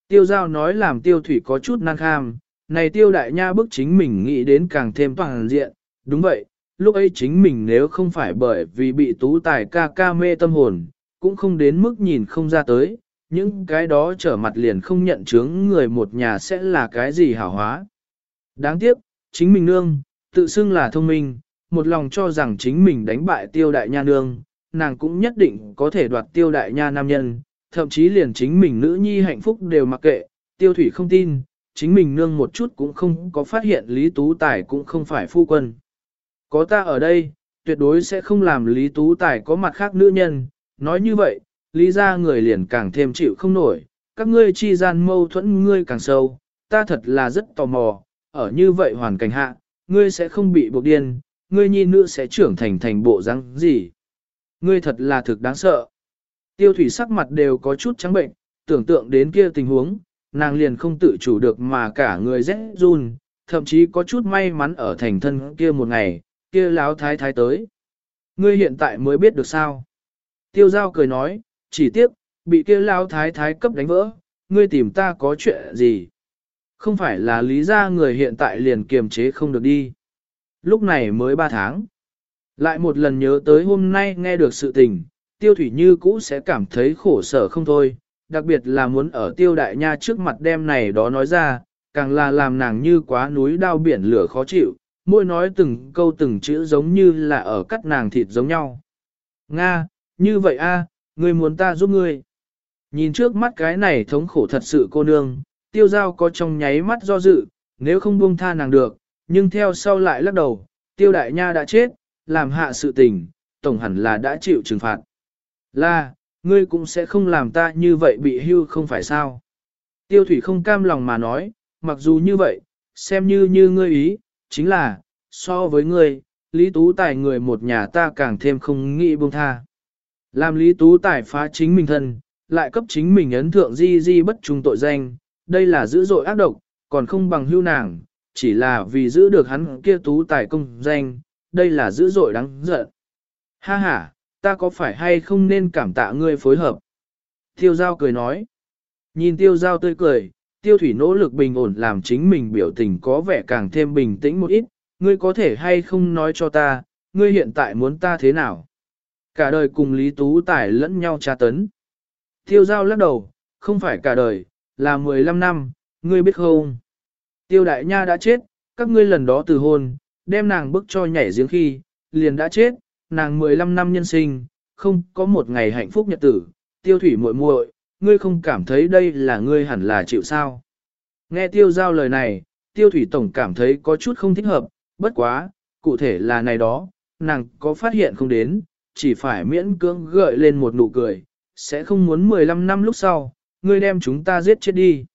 Tiêu giao nói làm tiêu thủy có chút năng kham, này tiêu đại nha bức chính mình nghĩ đến càng thêm toàn diện, đúng vậy, lúc ấy chính mình nếu không phải bởi vì bị tú tài ca ca mê tâm hồn, cũng không đến mức nhìn không ra tới, những cái đó trở mặt liền không nhận chứng người một nhà sẽ là cái gì hảo hóa. Đáng tiếc, chính mình nương, tự xưng là thông minh, một lòng cho rằng chính mình đánh bại tiêu đại nha nương, nàng cũng nhất định có thể đoạt tiêu đại nha nam nhân, thậm chí liền chính mình nữ nhi hạnh phúc đều mặc kệ, tiêu thủy không tin, chính mình nương một chút cũng không có phát hiện Lý Tú Tài cũng không phải phu quân. Có ta ở đây, tuyệt đối sẽ không làm Lý Tú Tài có mặt khác nữ nhân, nói như vậy, Lý ra người liền càng thêm chịu không nổi, các ngươi chi gian mâu thuẫn ngươi càng sâu, ta thật là rất tò mò, ở như vậy hoàn cảnh hạ, ngươi sẽ không bị buộc điên, ngươi nhi nữ sẽ trưởng thành thành bộ răng gì. Ngươi thật là thực đáng sợ. Tiêu thủy sắc mặt đều có chút trắng bệnh, tưởng tượng đến kia tình huống, nàng liền không tự chủ được mà cả người rét run, thậm chí có chút may mắn ở thành thân kia một ngày, kia láo thái thái tới. Ngươi hiện tại mới biết được sao. Tiêu giao cười nói, chỉ tiếc, bị kia lao thái thái cấp đánh vỡ, ngươi tìm ta có chuyện gì. Không phải là lý ra người hiện tại liền kiềm chế không được đi. Lúc này mới 3 tháng. Lại một lần nhớ tới hôm nay nghe được sự tình, tiêu thủy như cũ sẽ cảm thấy khổ sở không thôi, đặc biệt là muốn ở tiêu đại nha trước mặt đem này đó nói ra, càng là làm nàng như quá núi đao biển lửa khó chịu, môi nói từng câu từng chữ giống như là ở cắt nàng thịt giống nhau. Nga, như vậy a, ngươi muốn ta giúp ngươi. Nhìn trước mắt cái này thống khổ thật sự cô nương, tiêu giao có trong nháy mắt do dự, nếu không buông tha nàng được, nhưng theo sau lại lắc đầu, tiêu đại nha đã chết, làm hạ sự tình, tổng hẳn là đã chịu trừng phạt. Là, ngươi cũng sẽ không làm ta như vậy bị hưu không phải sao. Tiêu thủy không cam lòng mà nói, mặc dù như vậy, xem như như ngươi ý, chính là, so với ngươi, Lý Tú Tài người một nhà ta càng thêm không nghĩ buông tha. Làm Lý Tú Tài phá chính mình thân, lại cấp chính mình ấn thượng di di bất trung tội danh, đây là dữ dội ác độc, còn không bằng hưu nàng, chỉ là vì giữ được hắn kia Tú Tài công danh, đây là dữ dội đáng giận. Ha ha, ta có phải hay không nên cảm tạ ngươi phối hợp? Tiêu giao cười nói. Nhìn tiêu giao tươi cười, tiêu thủy nỗ lực bình ổn làm chính mình biểu tình có vẻ càng thêm bình tĩnh một ít, ngươi có thể hay không nói cho ta, ngươi hiện tại muốn ta thế nào? Cả đời cùng Lý Tú Tài lẫn nhau tra tấn. Tiêu giao lắc đầu, không phải cả đời, là 15 năm, ngươi biết không? Tiêu đại nha đã chết, các ngươi lần đó từ hôn, đem nàng bức cho nhảy giếng khi, liền đã chết, nàng 15 năm nhân sinh, không có một ngày hạnh phúc nhật tử, tiêu thủy muội muội, ngươi không cảm thấy đây là ngươi hẳn là chịu sao. Nghe tiêu giao lời này, tiêu thủy tổng cảm thấy có chút không thích hợp, bất quá, cụ thể là này đó, nàng có phát hiện không đến, chỉ phải miễn cưỡng gợi lên một nụ cười, sẽ không muốn 15 năm lúc sau, ngươi đem chúng ta giết chết đi.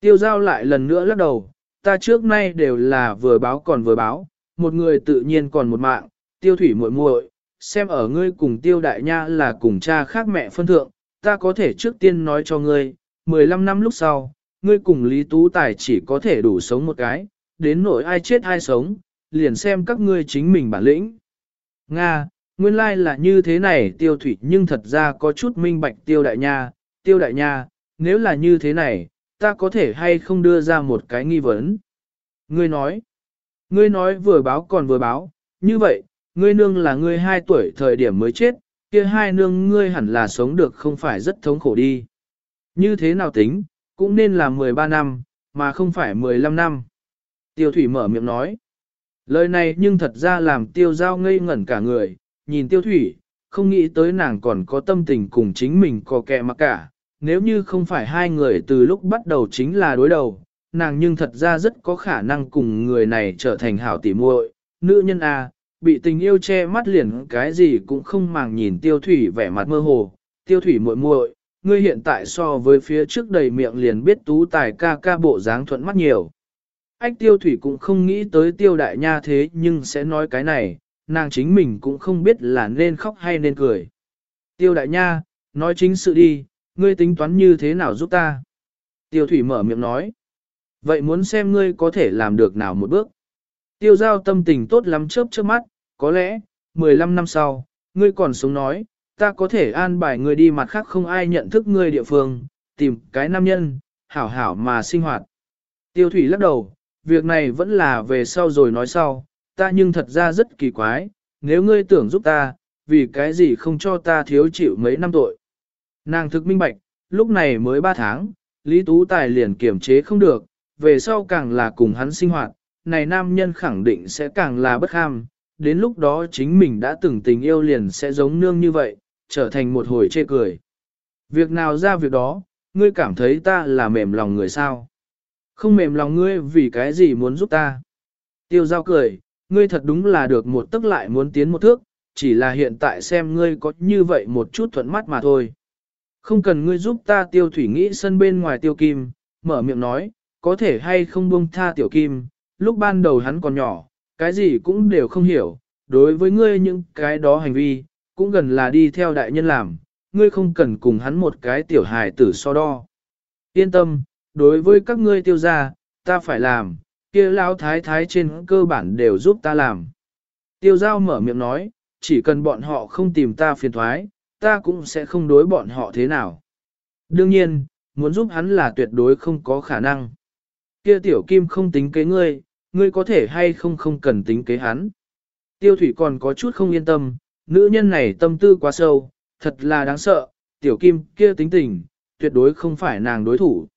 Tiêu giao lại lần nữa lắc đầu, ta trước nay đều là vừa báo còn vừa báo, một người tự nhiên còn một mạng, tiêu thủy muội muội, xem ở ngươi cùng tiêu đại nha là cùng cha khác mẹ phân thượng, ta có thể trước tiên nói cho ngươi, 15 năm lúc sau, ngươi cùng Lý Tú Tài chỉ có thể đủ sống một cái, đến nỗi ai chết ai sống, liền xem các ngươi chính mình bản lĩnh. Nga, nguyên lai like là như thế này tiêu thủy nhưng thật ra có chút minh bạch tiêu đại nha, tiêu đại nha, nếu là như thế này, ta có thể hay không đưa ra một cái nghi vấn. Ngươi nói, ngươi nói vừa báo còn vừa báo, như vậy, ngươi nương là ngươi hai tuổi thời điểm mới chết, kia hai nương ngươi hẳn là sống được không phải rất thống khổ đi. Như thế nào tính, cũng nên là 13 năm, mà không phải 15 năm. Tiêu thủy mở miệng nói. Lời này nhưng thật ra làm tiêu giao ngây ngẩn cả người, nhìn tiêu thủy, không nghĩ tới nàng còn có tâm tình cùng chính mình có kẹ mà cả. Nếu như không phải hai người từ lúc bắt đầu chính là đối đầu, nàng nhưng thật ra rất có khả năng cùng người này trở thành hảo tỉ muội. Nữ nhân A, à, bị tình yêu che mắt liền cái gì cũng không màng nhìn tiêu thủy vẻ mặt mơ hồ. Tiêu thủy muội muội, ngươi hiện tại so với phía trước đầy miệng liền biết tú tài ca ca bộ dáng thuận mắt nhiều. Ách tiêu thủy cũng không nghĩ tới tiêu đại nha thế nhưng sẽ nói cái này, nàng chính mình cũng không biết là nên khóc hay nên cười. Tiêu đại nha, nói chính sự đi, ngươi tính toán như thế nào giúp ta? Tiêu thủy mở miệng nói. Vậy muốn xem ngươi có thể làm được nào một bước? Tiêu giao tâm tình tốt lắm chớp chớp mắt, có lẽ, 15 năm sau, ngươi còn sống nói, ta có thể an bài ngươi đi mặt khác không ai nhận thức ngươi địa phương, tìm cái nam nhân, hảo hảo mà sinh hoạt. Tiêu thủy lắc đầu, việc này vẫn là về sau rồi nói sau, ta nhưng thật ra rất kỳ quái, nếu ngươi tưởng giúp ta, vì cái gì không cho ta thiếu chịu mấy năm tội. Nàng thực minh bạch, lúc này mới 3 tháng, Lý Tú Tài liền kiểm chế không được, về sau càng là cùng hắn sinh hoạt, này nam nhân khẳng định sẽ càng là bất ham, đến lúc đó chính mình đã từng tình yêu liền sẽ giống nương như vậy, trở thành một hồi chê cười. Việc nào ra việc đó, ngươi cảm thấy ta là mềm lòng người sao? Không mềm lòng ngươi vì cái gì muốn giúp ta? Tiêu giao cười, ngươi thật đúng là được một tức lại muốn tiến một thước, chỉ là hiện tại xem ngươi có như vậy một chút thuận mắt mà thôi. Không cần ngươi giúp ta tiêu thủy nghĩ sân bên ngoài tiêu kim, mở miệng nói, có thể hay không buông tha tiểu kim, lúc ban đầu hắn còn nhỏ, cái gì cũng đều không hiểu, đối với ngươi những cái đó hành vi, cũng gần là đi theo đại nhân làm, ngươi không cần cùng hắn một cái tiểu hài tử so đo. Yên tâm, đối với các ngươi tiêu gia, ta phải làm, kia lão thái thái trên cơ bản đều giúp ta làm. Tiêu giao mở miệng nói, chỉ cần bọn họ không tìm ta phiền thoái, ta cũng sẽ không đối bọn họ thế nào. Đương nhiên, muốn giúp hắn là tuyệt đối không có khả năng. Kia tiểu kim không tính kế ngươi, ngươi có thể hay không không cần tính kế hắn. Tiêu thủy còn có chút không yên tâm, nữ nhân này tâm tư quá sâu, thật là đáng sợ, tiểu kim kia tính tình, tuyệt đối không phải nàng đối thủ.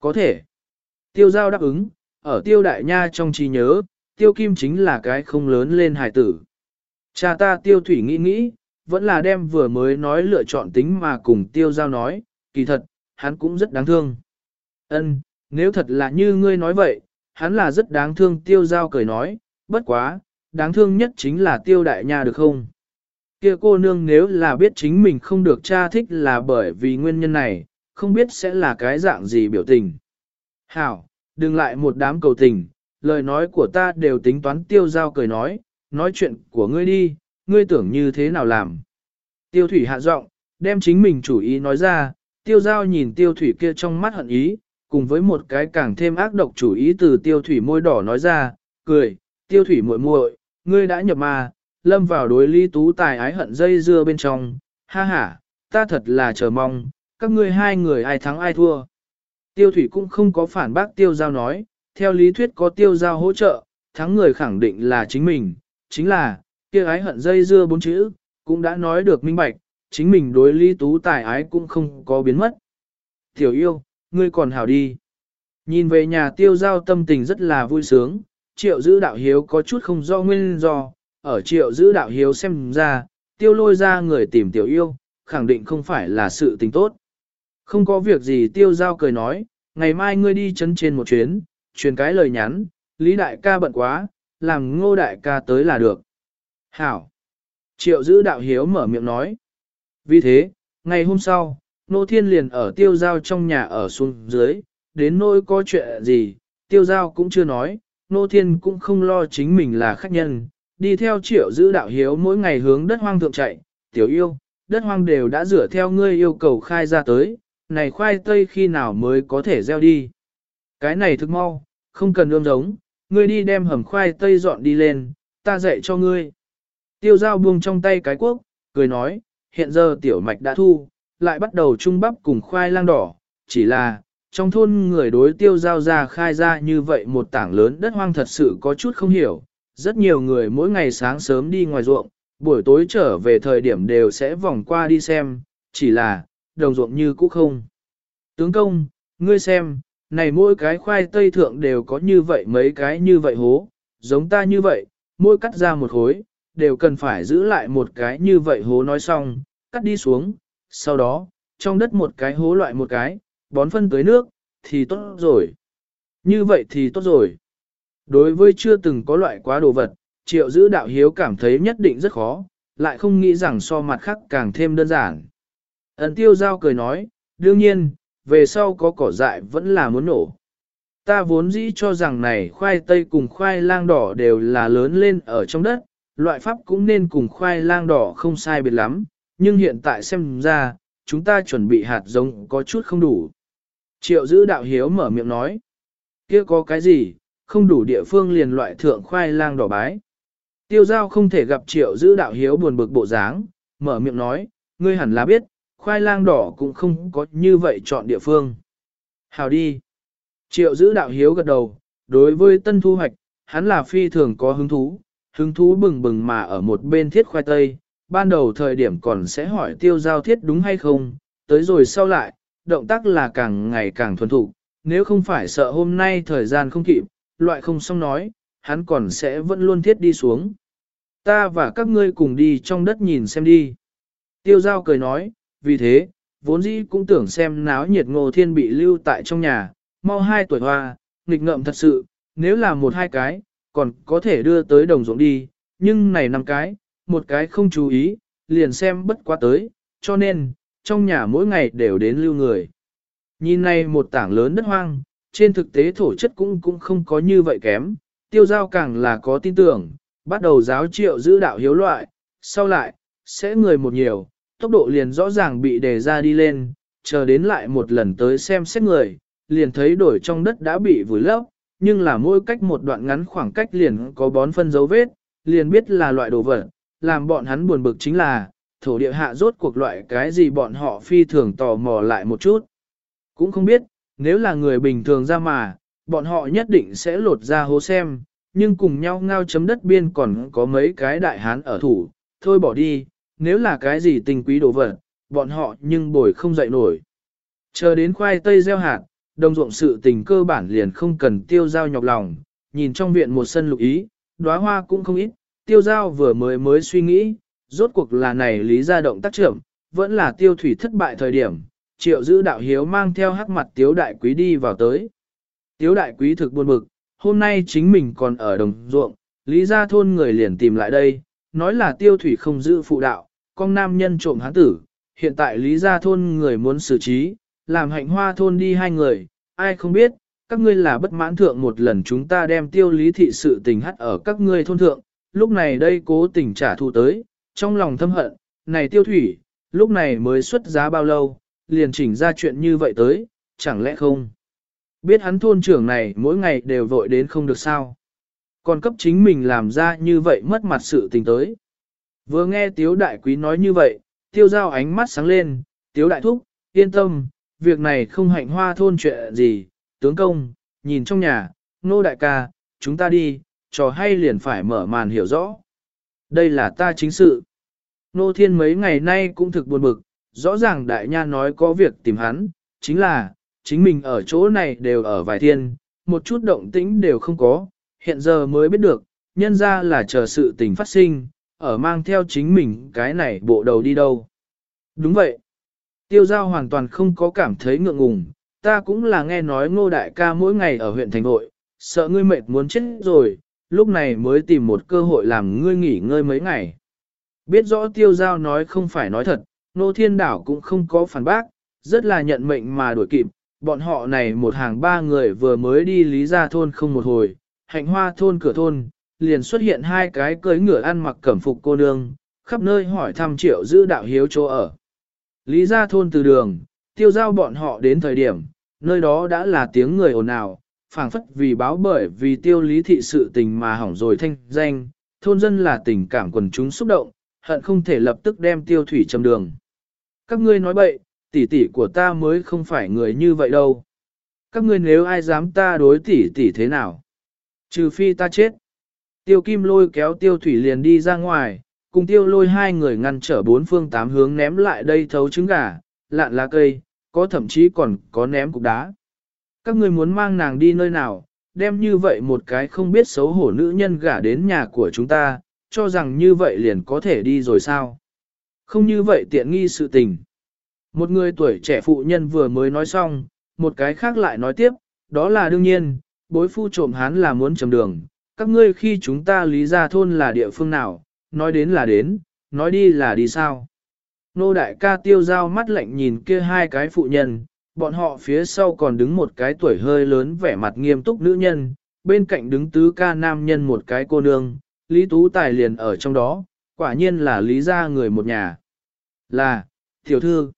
Có thể. Tiêu giao đáp ứng, ở tiêu đại nha trong trí nhớ, tiêu kim chính là cái không lớn lên hài tử. Cha ta tiêu thủy nghĩ nghĩ, vẫn là đem vừa mới nói lựa chọn tính mà cùng tiêu giao nói, kỳ thật, hắn cũng rất đáng thương. Ân, nếu thật là như ngươi nói vậy, hắn là rất đáng thương tiêu giao cười nói, bất quá, đáng thương nhất chính là tiêu đại nha được không? Kia cô nương nếu là biết chính mình không được cha thích là bởi vì nguyên nhân này, không biết sẽ là cái dạng gì biểu tình. Hảo, đừng lại một đám cầu tình, lời nói của ta đều tính toán tiêu giao cười nói, nói chuyện của ngươi đi, ngươi tưởng như thế nào làm. Tiêu thủy hạ giọng, đem chính mình chủ ý nói ra, tiêu giao nhìn tiêu thủy kia trong mắt hận ý, cùng với một cái càng thêm ác độc chủ ý từ tiêu thủy môi đỏ nói ra, cười, tiêu thủy muội muội, ngươi đã nhập ma, lâm vào đối lý tú tài ái hận dây dưa bên trong, ha ha, ta thật là chờ mong, các ngươi hai người ai thắng ai thua. Tiêu thủy cũng không có phản bác tiêu giao nói, theo lý thuyết có tiêu giao hỗ trợ, thắng người khẳng định là chính mình, chính là, kia ái hận dây dưa bốn chữ, cũng đã nói được minh bạch, chính mình đối lý tú tài ái cũng không có biến mất. Tiểu yêu, ngươi còn hảo đi. Nhìn về nhà tiêu giao tâm tình rất là vui sướng, triệu giữ đạo hiếu có chút không do nguyên do, ở triệu giữ đạo hiếu xem ra, tiêu lôi ra người tìm tiểu yêu, khẳng định không phải là sự tình tốt. Không có việc gì tiêu giao cười nói, ngày mai ngươi đi chấn trên một chuyến, truyền cái lời nhắn, Lý đại ca bận quá, làm ngô đại ca tới là được. Hảo! Triệu giữ đạo hiếu mở miệng nói. Vì thế, ngày hôm sau, nô thiên liền ở tiêu giao trong nhà ở xuống dưới, đến nỗi có chuyện gì, tiêu giao cũng chưa nói, nô thiên cũng không lo chính mình là khách nhân, đi theo triệu giữ đạo hiếu mỗi ngày hướng đất hoang thượng chạy, tiểu yêu, đất hoang đều đã rửa theo ngươi yêu cầu khai ra tới, này khoai tây khi nào mới có thể gieo đi. Cái này thức mau, không cần ươm giống, ngươi đi đem hầm khoai tây dọn đi lên, ta dạy cho ngươi. Tiêu giao buông trong tay cái quốc, cười nói, hiện giờ tiểu mạch đã thu, lại bắt đầu trung bắp cùng khoai lang đỏ, chỉ là, trong thôn người đối tiêu giao ra khai ra như vậy một tảng lớn đất hoang thật sự có chút không hiểu, rất nhiều người mỗi ngày sáng sớm đi ngoài ruộng, buổi tối trở về thời điểm đều sẽ vòng qua đi xem, chỉ là, đồng ruộng như cũ không. Tướng công, ngươi xem, này mỗi cái khoai tây thượng đều có như vậy mấy cái như vậy hố, giống ta như vậy, mỗi cắt ra một khối, đều cần phải giữ lại một cái như vậy hố nói xong, cắt đi xuống, sau đó, trong đất một cái hố loại một cái, bón phân tới nước, thì tốt rồi. Như vậy thì tốt rồi. Đối với chưa từng có loại quá đồ vật, triệu giữ đạo hiếu cảm thấy nhất định rất khó, lại không nghĩ rằng so mặt khác càng thêm đơn giản. Ấn tiêu giao cười nói, đương nhiên, về sau có cỏ dại vẫn là muốn nổ. Ta vốn dĩ cho rằng này khoai tây cùng khoai lang đỏ đều là lớn lên ở trong đất, loại pháp cũng nên cùng khoai lang đỏ không sai biệt lắm, nhưng hiện tại xem ra, chúng ta chuẩn bị hạt giống có chút không đủ. Triệu giữ đạo hiếu mở miệng nói, kia có cái gì, không đủ địa phương liền loại thượng khoai lang đỏ bái. Tiêu giao không thể gặp triệu giữ đạo hiếu buồn bực bộ dáng, mở miệng nói, ngươi hẳn là biết, khoai lang đỏ cũng không có như vậy chọn địa phương. Hào đi. Triệu giữ đạo hiếu gật đầu, đối với tân thu hoạch, hắn là phi thường có hứng thú, hứng thú bừng bừng mà ở một bên thiết khoai tây, ban đầu thời điểm còn sẽ hỏi tiêu giao thiết đúng hay không, tới rồi sau lại, động tác là càng ngày càng thuần thục, nếu không phải sợ hôm nay thời gian không kịp, loại không xong nói, hắn còn sẽ vẫn luôn thiết đi xuống. Ta và các ngươi cùng đi trong đất nhìn xem đi. Tiêu giao cười nói, vì thế, vốn dĩ cũng tưởng xem náo nhiệt ngô thiên bị lưu tại trong nhà, mau hai tuổi hoa, nghịch ngợm thật sự, nếu là một hai cái, còn có thể đưa tới đồng ruộng đi, nhưng này năm cái, một cái không chú ý, liền xem bất quá tới, cho nên, trong nhà mỗi ngày đều đến lưu người. Nhìn này một tảng lớn đất hoang, trên thực tế thổ chất cũng cũng không có như vậy kém, tiêu giao càng là có tin tưởng, bắt đầu giáo triệu giữ đạo hiếu loại, sau lại, sẽ người một nhiều, tốc độ liền rõ ràng bị đề ra đi lên, chờ đến lại một lần tới xem xét người, liền thấy đổi trong đất đã bị vùi lấp, nhưng là mỗi cách một đoạn ngắn khoảng cách liền có bón phân dấu vết, liền biết là loại đồ vật, làm bọn hắn buồn bực chính là, thổ địa hạ rốt cuộc loại cái gì bọn họ phi thường tò mò lại một chút. Cũng không biết, nếu là người bình thường ra mà, bọn họ nhất định sẽ lột ra hố xem, nhưng cùng nhau ngao chấm đất biên còn có mấy cái đại hán ở thủ, thôi bỏ đi, nếu là cái gì tình quý đồ vật, bọn họ nhưng bồi không dậy nổi. Chờ đến khoai tây gieo hạt, đồng ruộng sự tình cơ bản liền không cần tiêu giao nhọc lòng, nhìn trong viện một sân lục ý, đóa hoa cũng không ít, tiêu giao vừa mới mới suy nghĩ, rốt cuộc là này lý gia động tác trưởng, vẫn là tiêu thủy thất bại thời điểm, triệu giữ đạo hiếu mang theo hắc mặt tiếu đại quý đi vào tới. Tiếu đại quý thực buồn bực, hôm nay chính mình còn ở đồng ruộng, lý gia thôn người liền tìm lại đây, nói là tiêu thủy không giữ phụ đạo, con nam nhân trộm hán tử, hiện tại lý gia thôn người muốn xử trí, làm hạnh hoa thôn đi hai người, ai không biết, các ngươi là bất mãn thượng một lần chúng ta đem tiêu lý thị sự tình hắt ở các ngươi thôn thượng, lúc này đây cố tình trả thù tới, trong lòng thâm hận, này tiêu thủy, lúc này mới xuất giá bao lâu, liền chỉnh ra chuyện như vậy tới, chẳng lẽ không? Biết hắn thôn trưởng này mỗi ngày đều vội đến không được sao. Còn cấp chính mình làm ra như vậy mất mặt sự tình tới. Vừa nghe Tiếu Đại Quý nói như vậy, tiêu giao ánh mắt sáng lên, Tiếu Đại Thúc, yên tâm, việc này không hạnh hoa thôn chuyện gì, tướng công, nhìn trong nhà, nô đại ca, chúng ta đi, trò hay liền phải mở màn hiểu rõ. Đây là ta chính sự. Nô thiên mấy ngày nay cũng thực buồn bực, rõ ràng đại nha nói có việc tìm hắn, chính là, chính mình ở chỗ này đều ở vài thiên, một chút động tĩnh đều không có, hiện giờ mới biết được, nhân ra là chờ sự tình phát sinh, ở mang theo chính mình cái này bộ đầu đi đâu. Đúng vậy. Tiêu giao hoàn toàn không có cảm thấy ngượng ngùng, ta cũng là nghe nói ngô đại ca mỗi ngày ở huyện thành nội, sợ ngươi mệt muốn chết rồi, lúc này mới tìm một cơ hội làm ngươi nghỉ ngơi mấy ngày. Biết rõ tiêu giao nói không phải nói thật, nô thiên đảo cũng không có phản bác, rất là nhận mệnh mà đuổi kịp, bọn họ này một hàng ba người vừa mới đi lý ra thôn không một hồi, hạnh hoa thôn cửa thôn, liền xuất hiện hai cái cưới ngựa ăn mặc cẩm phục cô nương, khắp nơi hỏi thăm triệu giữ đạo hiếu chỗ ở. Lý ra thôn từ đường, tiêu giao bọn họ đến thời điểm, nơi đó đã là tiếng người ồn ào, phảng phất vì báo bởi vì tiêu lý thị sự tình mà hỏng rồi thanh danh, thôn dân là tình cảm quần chúng xúc động, hận không thể lập tức đem tiêu thủy châm đường. Các ngươi nói bậy, tỷ tỷ của ta mới không phải người như vậy đâu. Các ngươi nếu ai dám ta đối tỷ tỷ thế nào? Trừ phi ta chết. Tiêu kim lôi kéo tiêu thủy liền đi ra ngoài, cùng tiêu lôi hai người ngăn trở bốn phương tám hướng ném lại đây thấu trứng gà, lạn lá cây, có thậm chí còn có ném cục đá. Các người muốn mang nàng đi nơi nào, đem như vậy một cái không biết xấu hổ nữ nhân gả đến nhà của chúng ta, cho rằng như vậy liền có thể đi rồi sao? Không như vậy tiện nghi sự tình. Một người tuổi trẻ phụ nhân vừa mới nói xong, một cái khác lại nói tiếp, đó là đương nhiên, bối phu trộm hán là muốn chầm đường, các ngươi khi chúng ta lý ra thôn là địa phương nào, nói đến là đến, nói đi là đi sao. Nô đại ca tiêu giao mắt lạnh nhìn kia hai cái phụ nhân, bọn họ phía sau còn đứng một cái tuổi hơi lớn vẻ mặt nghiêm túc nữ nhân, bên cạnh đứng tứ ca nam nhân một cái cô nương, Lý Tú Tài liền ở trong đó, quả nhiên là lý gia người một nhà. Là, tiểu thư.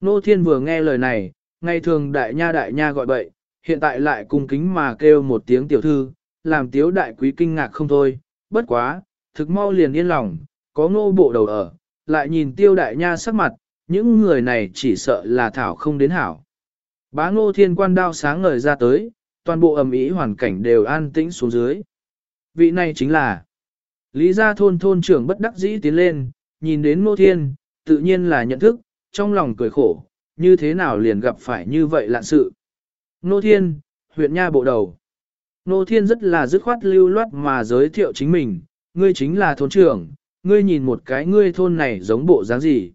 Nô Thiên vừa nghe lời này, ngày thường đại nha đại nha gọi bậy, hiện tại lại cung kính mà kêu một tiếng tiểu thư, làm tiếu đại quý kinh ngạc không thôi, bất quá, thực mau liền yên lòng, có ngô bộ đầu ở, lại nhìn tiêu đại nha sắc mặt, những người này chỉ sợ là thảo không đến hảo. Bá ngô thiên quan đao sáng ngời ra tới, toàn bộ ẩm ý hoàn cảnh đều an tĩnh xuống dưới. Vị này chính là Lý gia thôn thôn trưởng bất đắc dĩ tiến lên, nhìn đến ngô thiên, tự nhiên là nhận thức, trong lòng cười khổ, như thế nào liền gặp phải như vậy lạ sự. Ngô thiên, huyện nha bộ đầu. Nô thiên rất là dứt khoát lưu loát mà giới thiệu chính mình, ngươi chính là thôn trưởng, ngươi nhìn một cái ngươi thôn này giống bộ dáng gì.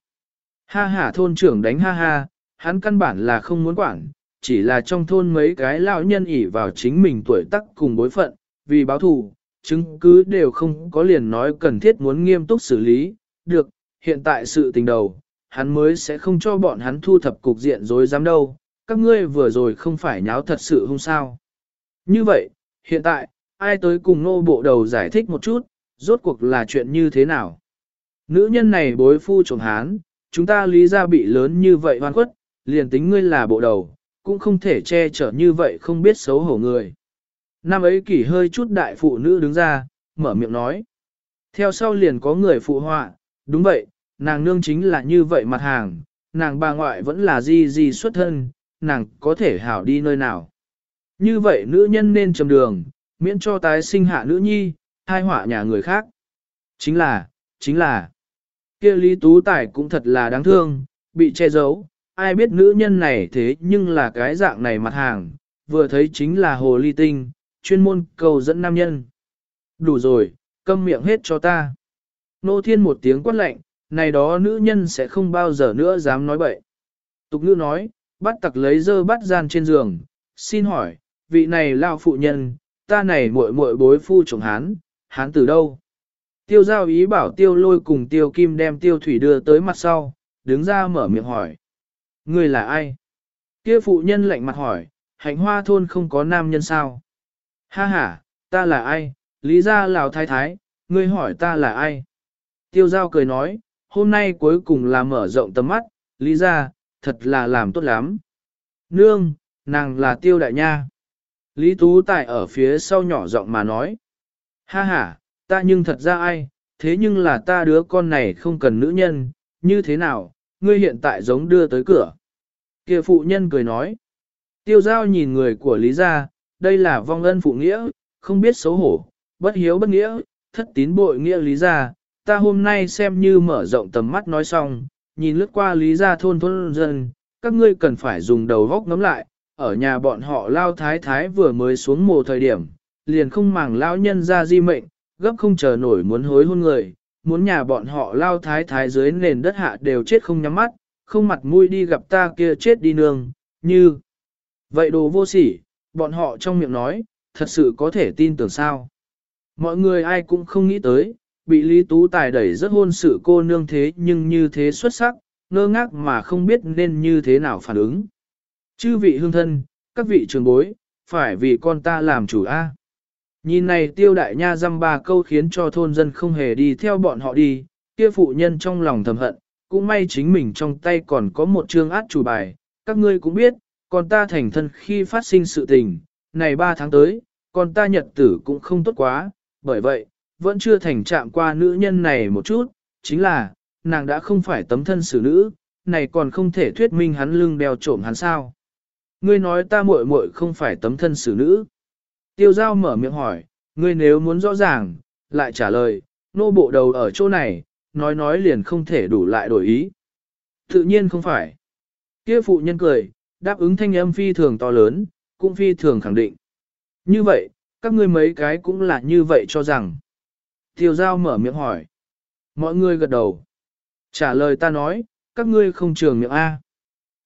Ha ha thôn trưởng đánh ha ha, hắn căn bản là không muốn quản, chỉ là trong thôn mấy cái lão nhân ỉ vào chính mình tuổi tác cùng bối phận, vì báo thù, chứng cứ đều không có liền nói cần thiết muốn nghiêm túc xử lý, được, hiện tại sự tình đầu, hắn mới sẽ không cho bọn hắn thu thập cục diện dối dám đâu, các ngươi vừa rồi không phải nháo thật sự không sao. Như vậy, hiện tại, ai tới cùng nô bộ đầu giải thích một chút, rốt cuộc là chuyện như thế nào? Nữ nhân này bối phu trộm hán, chúng ta lý ra bị lớn như vậy hoan khuất, liền tính ngươi là bộ đầu, cũng không thể che chở như vậy không biết xấu hổ người. Năm ấy kỷ hơi chút đại phụ nữ đứng ra, mở miệng nói. Theo sau liền có người phụ họa, đúng vậy, nàng nương chính là như vậy mặt hàng, nàng bà ngoại vẫn là gì gì xuất thân, nàng có thể hảo đi nơi nào. Như vậy nữ nhân nên trầm đường, miễn cho tái sinh hạ nữ nhi, hai họa nhà người khác. Chính là, chính là, kia Lý Tú Tài cũng thật là đáng thương, bị che giấu, ai biết nữ nhân này thế nhưng là cái dạng này mặt hàng, vừa thấy chính là hồ ly tinh, chuyên môn cầu dẫn nam nhân. Đủ rồi, câm miệng hết cho ta. Nô thiên một tiếng quát lạnh, này đó nữ nhân sẽ không bao giờ nữa dám nói bậy. Tục ngữ nói, bắt tặc lấy dơ bắt gian trên giường, xin hỏi, vị này lao phụ nhân, ta này muội muội bối phu chồng hán, hán từ đâu? Tiêu giao ý bảo tiêu lôi cùng tiêu kim đem tiêu thủy đưa tới mặt sau, đứng ra mở miệng hỏi. Người là ai? Kia phụ nhân lạnh mặt hỏi, hạnh hoa thôn không có nam nhân sao? Ha ha, ta là ai? Lý gia lào thái thái, ngươi hỏi ta là ai? Tiêu giao cười nói, hôm nay cuối cùng là mở rộng tầm mắt, lý gia, thật là làm tốt lắm. Nương, nàng là tiêu đại nha. Lý Tú Tài ở phía sau nhỏ giọng mà nói. Ha ha, ta nhưng thật ra ai, thế nhưng là ta đứa con này không cần nữ nhân, như thế nào, ngươi hiện tại giống đưa tới cửa. Kia phụ nhân cười nói. Tiêu giao nhìn người của Lý gia, đây là vong ân phụ nghĩa, không biết xấu hổ, bất hiếu bất nghĩa, thất tín bội nghĩa Lý gia. Ta hôm nay xem như mở rộng tầm mắt nói xong, nhìn lướt qua Lý gia thôn thôn dân, các ngươi cần phải dùng đầu góc ngắm lại, ở nhà bọn họ lao thái thái vừa mới xuống mồ thời điểm, liền không màng lao nhân ra di mệnh, gấp không chờ nổi muốn hối hôn người, muốn nhà bọn họ lao thái thái dưới nền đất hạ đều chết không nhắm mắt, không mặt mũi đi gặp ta kia chết đi nương, như. Vậy đồ vô sỉ, bọn họ trong miệng nói, thật sự có thể tin tưởng sao. Mọi người ai cũng không nghĩ tới, bị Lý Tú Tài đẩy rất hôn sự cô nương thế nhưng như thế xuất sắc, ngơ ngác mà không biết nên như thế nào phản ứng. Chư vị hương thân, các vị trường bối, phải vì con ta làm chủ A. Nhìn này tiêu đại nha dăm ba câu khiến cho thôn dân không hề đi theo bọn họ đi, kia phụ nhân trong lòng thầm hận, cũng may chính mình trong tay còn có một chương át chủ bài, các ngươi cũng biết, con ta thành thân khi phát sinh sự tình, này ba tháng tới, con ta nhật tử cũng không tốt quá, bởi vậy, vẫn chưa thành chạm qua nữ nhân này một chút, chính là, nàng đã không phải tấm thân xử nữ, này còn không thể thuyết minh hắn lưng đeo trộm hắn sao. Ngươi nói ta muội muội không phải tấm thân xử nữ. Tiêu giao mở miệng hỏi, ngươi nếu muốn rõ ràng, lại trả lời, nô bộ đầu ở chỗ này, nói nói liền không thể đủ lại đổi ý. Tự nhiên không phải. Kia phụ nhân cười, đáp ứng thanh âm phi thường to lớn, cũng phi thường khẳng định. Như vậy, các ngươi mấy cái cũng là như vậy cho rằng. Tiêu giao mở miệng hỏi. Mọi người gật đầu. Trả lời ta nói, các ngươi không trường miệng A.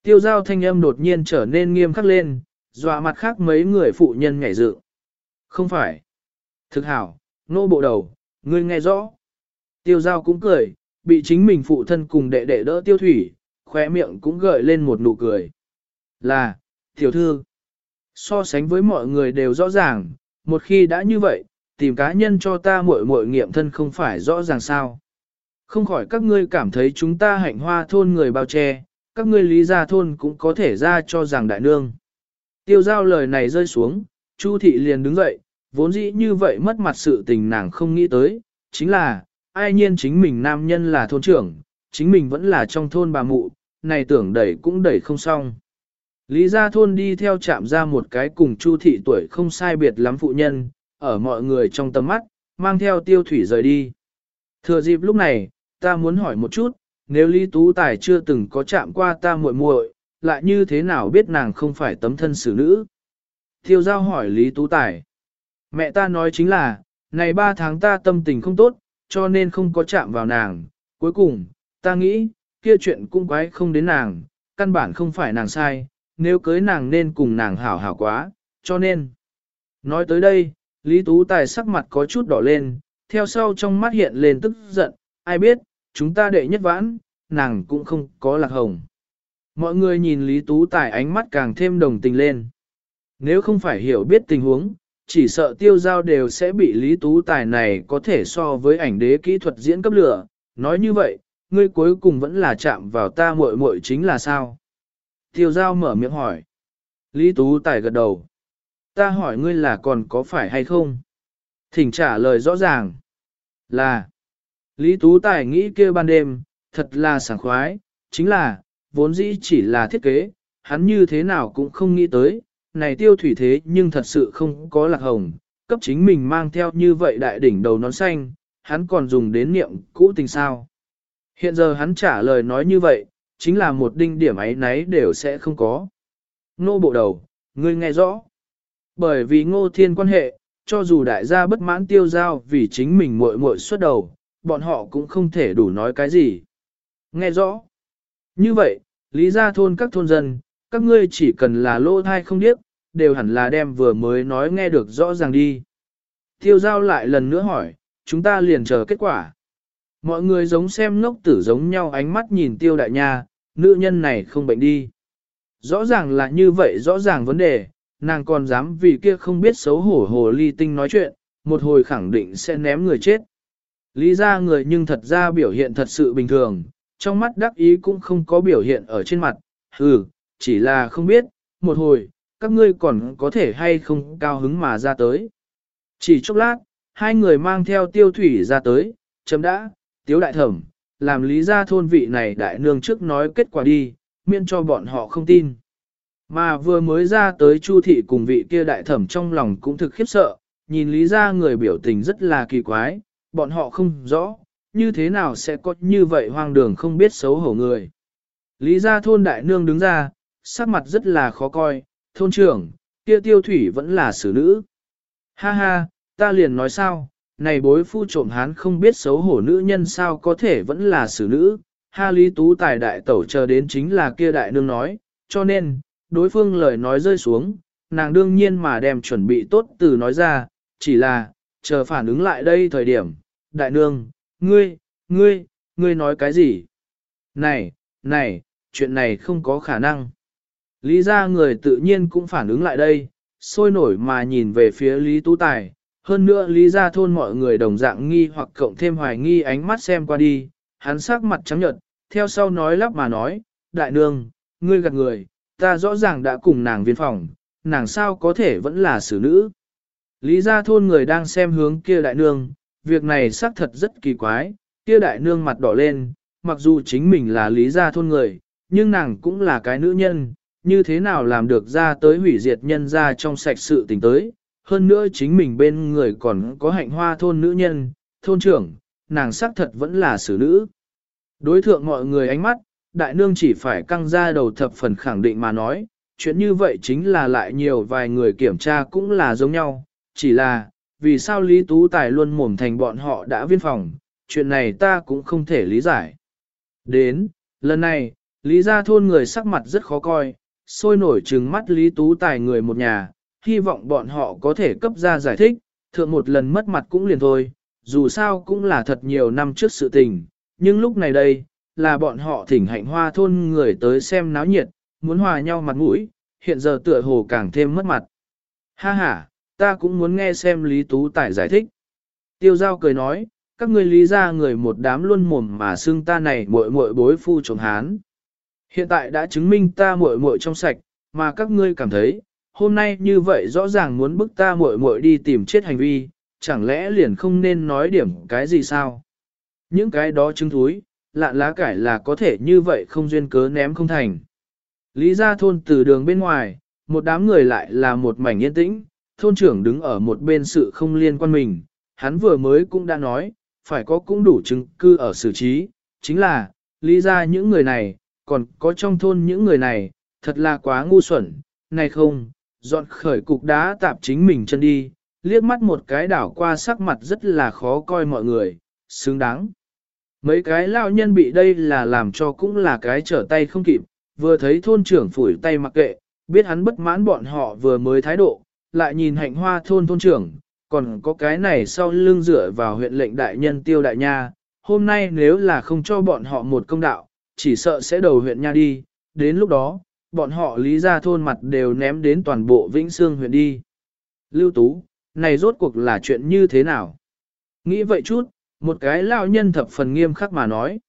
Tiêu giao thanh âm đột nhiên trở nên nghiêm khắc lên, dọa mặt khác mấy người phụ nhân nhảy dự. Không phải. Thực hảo, nô bộ đầu, ngươi nghe rõ. Tiêu giao cũng cười, bị chính mình phụ thân cùng đệ đệ đỡ tiêu thủy, khóe miệng cũng gợi lên một nụ cười. Là, tiểu thư, so sánh với mọi người đều rõ ràng, một khi đã như vậy, tìm cá nhân cho ta muội muội nghiệm thân không phải rõ ràng sao. Không khỏi các ngươi cảm thấy chúng ta hạnh hoa thôn người bao che, các ngươi lý gia thôn cũng có thể ra cho rằng đại nương. Tiêu giao lời này rơi xuống, Chu thị liền đứng dậy, vốn dĩ như vậy mất mặt sự tình nàng không nghĩ tới, chính là, ai nhiên chính mình nam nhân là thôn trưởng, chính mình vẫn là trong thôn bà mụ, này tưởng đẩy cũng đẩy không xong. Lý gia thôn đi theo chạm ra một cái cùng Chu thị tuổi không sai biệt lắm phụ nhân, ở mọi người trong tầm mắt, mang theo tiêu thủy rời đi. Thừa dịp lúc này, ta muốn hỏi một chút, nếu Lý Tú Tài chưa từng có chạm qua ta muội muội, lại như thế nào biết nàng không phải tấm thân xử nữ? Thiêu giao hỏi Lý Tú Tài. Mẹ ta nói chính là, này ba tháng ta tâm tình không tốt, cho nên không có chạm vào nàng. Cuối cùng, ta nghĩ, kia chuyện cũng quái không đến nàng, căn bản không phải nàng sai, nếu cưới nàng nên cùng nàng hảo hảo quá, cho nên. Nói tới đây, Lý Tú Tài sắc mặt có chút đỏ lên, theo sau trong mắt hiện lên tức giận, ai biết, chúng ta đệ nhất vãn, nàng cũng không có lạc hồng. Mọi người nhìn Lý Tú Tài ánh mắt càng thêm đồng tình lên. Nếu không phải hiểu biết tình huống, chỉ sợ tiêu giao đều sẽ bị Lý Tú Tài này có thể so với ảnh đế kỹ thuật diễn cấp lửa. Nói như vậy, ngươi cuối cùng vẫn là chạm vào ta muội muội chính là sao? Tiêu giao mở miệng hỏi. Lý Tú Tài gật đầu. Ta hỏi ngươi là còn có phải hay không? Thỉnh trả lời rõ ràng. Là. Lý Tú Tài nghĩ kia ban đêm, thật là sảng khoái, chính là, vốn dĩ chỉ là thiết kế, hắn như thế nào cũng không nghĩ tới, này tiêu thủy thế nhưng thật sự không có lạc hồng, cấp chính mình mang theo như vậy đại đỉnh đầu nón xanh, hắn còn dùng đến niệm cũ tình sao. Hiện giờ hắn trả lời nói như vậy, chính là một đinh điểm ấy nấy đều sẽ không có. Nô bộ đầu, ngươi nghe rõ. Bởi vì ngô thiên quan hệ, cho dù đại gia bất mãn tiêu giao vì chính mình muội muội xuất đầu, bọn họ cũng không thể đủ nói cái gì. Nghe rõ. Như vậy, lý gia thôn các thôn dân, các ngươi chỉ cần là lô thai không điếc, đều hẳn là đem vừa mới nói nghe được rõ ràng đi. Tiêu giao lại lần nữa hỏi, chúng ta liền chờ kết quả. Mọi người giống xem ngốc tử giống nhau ánh mắt nhìn tiêu đại nha, nữ nhân này không bệnh đi. Rõ ràng là như vậy rõ ràng vấn đề, nàng còn dám vì kia không biết xấu hổ hồ ly tinh nói chuyện, một hồi khẳng định sẽ ném người chết. Lý ra người nhưng thật ra biểu hiện thật sự bình thường, trong mắt đắc ý cũng không có biểu hiện ở trên mặt, ừ, chỉ là không biết, một hồi, các ngươi còn có thể hay không cao hứng mà ra tới. Chỉ chốc lát, hai người mang theo tiêu thủy ra tới, chấm đã, tiếu đại thẩm, làm lý ra thôn vị này đại nương trước nói kết quả đi, miễn cho bọn họ không tin. Mà vừa mới ra tới chu thị cùng vị kia đại thẩm trong lòng cũng thực khiếp sợ, nhìn lý ra người biểu tình rất là kỳ quái, bọn họ không rõ, như thế nào sẽ có như vậy hoang đường không biết xấu hổ người. Lý gia thôn đại nương đứng ra, sắc mặt rất là khó coi, thôn trưởng, kia tiêu thủy vẫn là xử nữ. Ha ha, ta liền nói sao, này bối phu trộm hán không biết xấu hổ nữ nhân sao có thể vẫn là xử nữ. Ha lý tú tài đại tẩu chờ đến chính là kia đại nương nói, cho nên, đối phương lời nói rơi xuống, nàng đương nhiên mà đem chuẩn bị tốt từ nói ra, chỉ là, chờ phản ứng lại đây thời điểm, đại nương, ngươi, ngươi, ngươi nói cái gì? Này, này, chuyện này không có khả năng. Lý ra người tự nhiên cũng phản ứng lại đây, sôi nổi mà nhìn về phía Lý Tú Tài. Hơn nữa Lý ra thôn mọi người đồng dạng nghi hoặc cộng thêm hoài nghi ánh mắt xem qua đi, hắn sắc mặt trắng nhợt, theo sau nói lắp mà nói, đại nương, ngươi gạt người, ta rõ ràng đã cùng nàng viên phòng, nàng sao có thể vẫn là xử nữ. Lý ra thôn người đang xem hướng kia đại nương, việc này xác thật rất kỳ quái, kia đại nương mặt đỏ lên, mặc dù chính mình là lý gia thôn người, nhưng nàng cũng là cái nữ nhân, như thế nào làm được ra tới hủy diệt nhân ra trong sạch sự tình tới. Hơn nữa chính mình bên người còn có hạnh hoa thôn nữ nhân, thôn trưởng, nàng xác thật vẫn là xử nữ. Đối thượng mọi người ánh mắt, đại nương chỉ phải căng ra đầu thập phần khẳng định mà nói, chuyện như vậy chính là lại nhiều vài người kiểm tra cũng là giống nhau, chỉ là, vì sao Lý Tú Tài luôn mồm thành bọn họ đã viên phòng, chuyện này ta cũng không thể lý giải. Đến, lần này, Lý gia thôn người sắc mặt rất khó coi, sôi nổi trừng mắt Lý Tú Tài người một nhà, hy vọng bọn họ có thể cấp ra giải thích, thượng một lần mất mặt cũng liền thôi, dù sao cũng là thật nhiều năm trước sự tình, nhưng lúc này đây, là bọn họ thỉnh hạnh hoa thôn người tới xem náo nhiệt, muốn hòa nhau mặt mũi, hiện giờ tựa hồ càng thêm mất mặt. Ha ha, ta cũng muốn nghe xem Lý Tú Tài giải thích. Tiêu giao cười nói, các ngươi lý ra người một đám luôn mồm mà xưng ta này muội muội bối phu chồng hán. Hiện tại đã chứng minh ta muội muội trong sạch, mà các ngươi cảm thấy, hôm nay như vậy rõ ràng muốn bức ta muội muội đi tìm chết hành vi, chẳng lẽ liền không nên nói điểm cái gì sao? Những cái đó chứng thúi, lạn lá cải là có thể như vậy không duyên cớ ném không thành. Lý ra thôn từ đường bên ngoài, một đám người lại là một mảnh yên tĩnh, thôn trưởng đứng ở một bên sự không liên quan mình, hắn vừa mới cũng đã nói, phải có cũng đủ chứng cư ở xử trí, chính là, lý ra những người này, còn có trong thôn những người này, thật là quá ngu xuẩn, này không, dọn khởi cục đá tạp chính mình chân đi, liếc mắt một cái đảo qua sắc mặt rất là khó coi mọi người, xứng đáng. Mấy cái lao nhân bị đây là làm cho cũng là cái trở tay không kịp, vừa thấy thôn trưởng phủi tay mặc kệ, biết hắn bất mãn bọn họ vừa mới thái độ, lại nhìn hạnh hoa thôn thôn trưởng, còn có cái này sau lưng dựa vào huyện lệnh đại nhân tiêu đại nha, hôm nay nếu là không cho bọn họ một công đạo, chỉ sợ sẽ đầu huyện nha đi, đến lúc đó, bọn họ lý ra thôn mặt đều ném đến toàn bộ Vĩnh Sương huyện đi. Lưu Tú, này rốt cuộc là chuyện như thế nào? Nghĩ vậy chút, một cái lao nhân thập phần nghiêm khắc mà nói.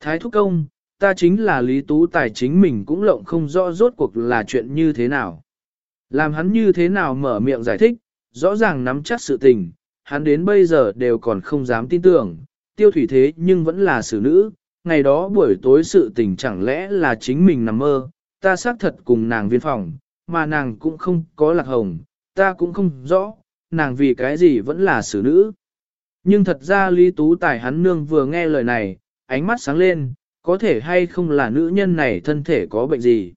Thái thúc công, ta chính là Lý Tú tài chính mình cũng lộng không rõ rốt cuộc là chuyện như thế nào. Làm hắn như thế nào mở miệng giải thích, rõ ràng nắm chắc sự tình, hắn đến bây giờ đều còn không dám tin tưởng, tiêu thủy thế nhưng vẫn là xử nữ, ngày đó buổi tối sự tình chẳng lẽ là chính mình nằm mơ, ta xác thật cùng nàng viên phòng, mà nàng cũng không có lạc hồng, ta cũng không rõ, nàng vì cái gì vẫn là xử nữ. Nhưng thật ra Lý Tú Tài hắn nương vừa nghe lời này, ánh mắt sáng lên, có thể hay không là nữ nhân này thân thể có bệnh gì.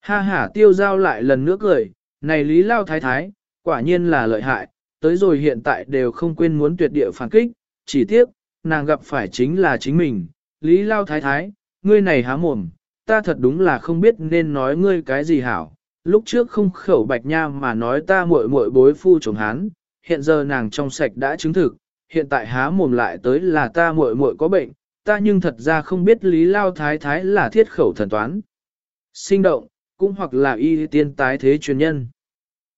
Ha ha tiêu giao lại lần nữa cười, này Lý Lao Thái Thái, quả nhiên là lợi hại, tới rồi hiện tại đều không quên muốn tuyệt địa phản kích, chỉ tiếc, nàng gặp phải chính là chính mình, Lý Lao Thái Thái, ngươi này há mồm, ta thật đúng là không biết nên nói ngươi cái gì hảo, lúc trước không khẩu bạch nha mà nói ta muội muội bối phu chồng hán, hiện giờ nàng trong sạch đã chứng thực, hiện tại há mồm lại tới là ta muội muội có bệnh, ta nhưng thật ra không biết Lý Lao Thái Thái là thiết khẩu thần toán. Sinh động, cũng hoặc là y tiên tái thế truyền nhân.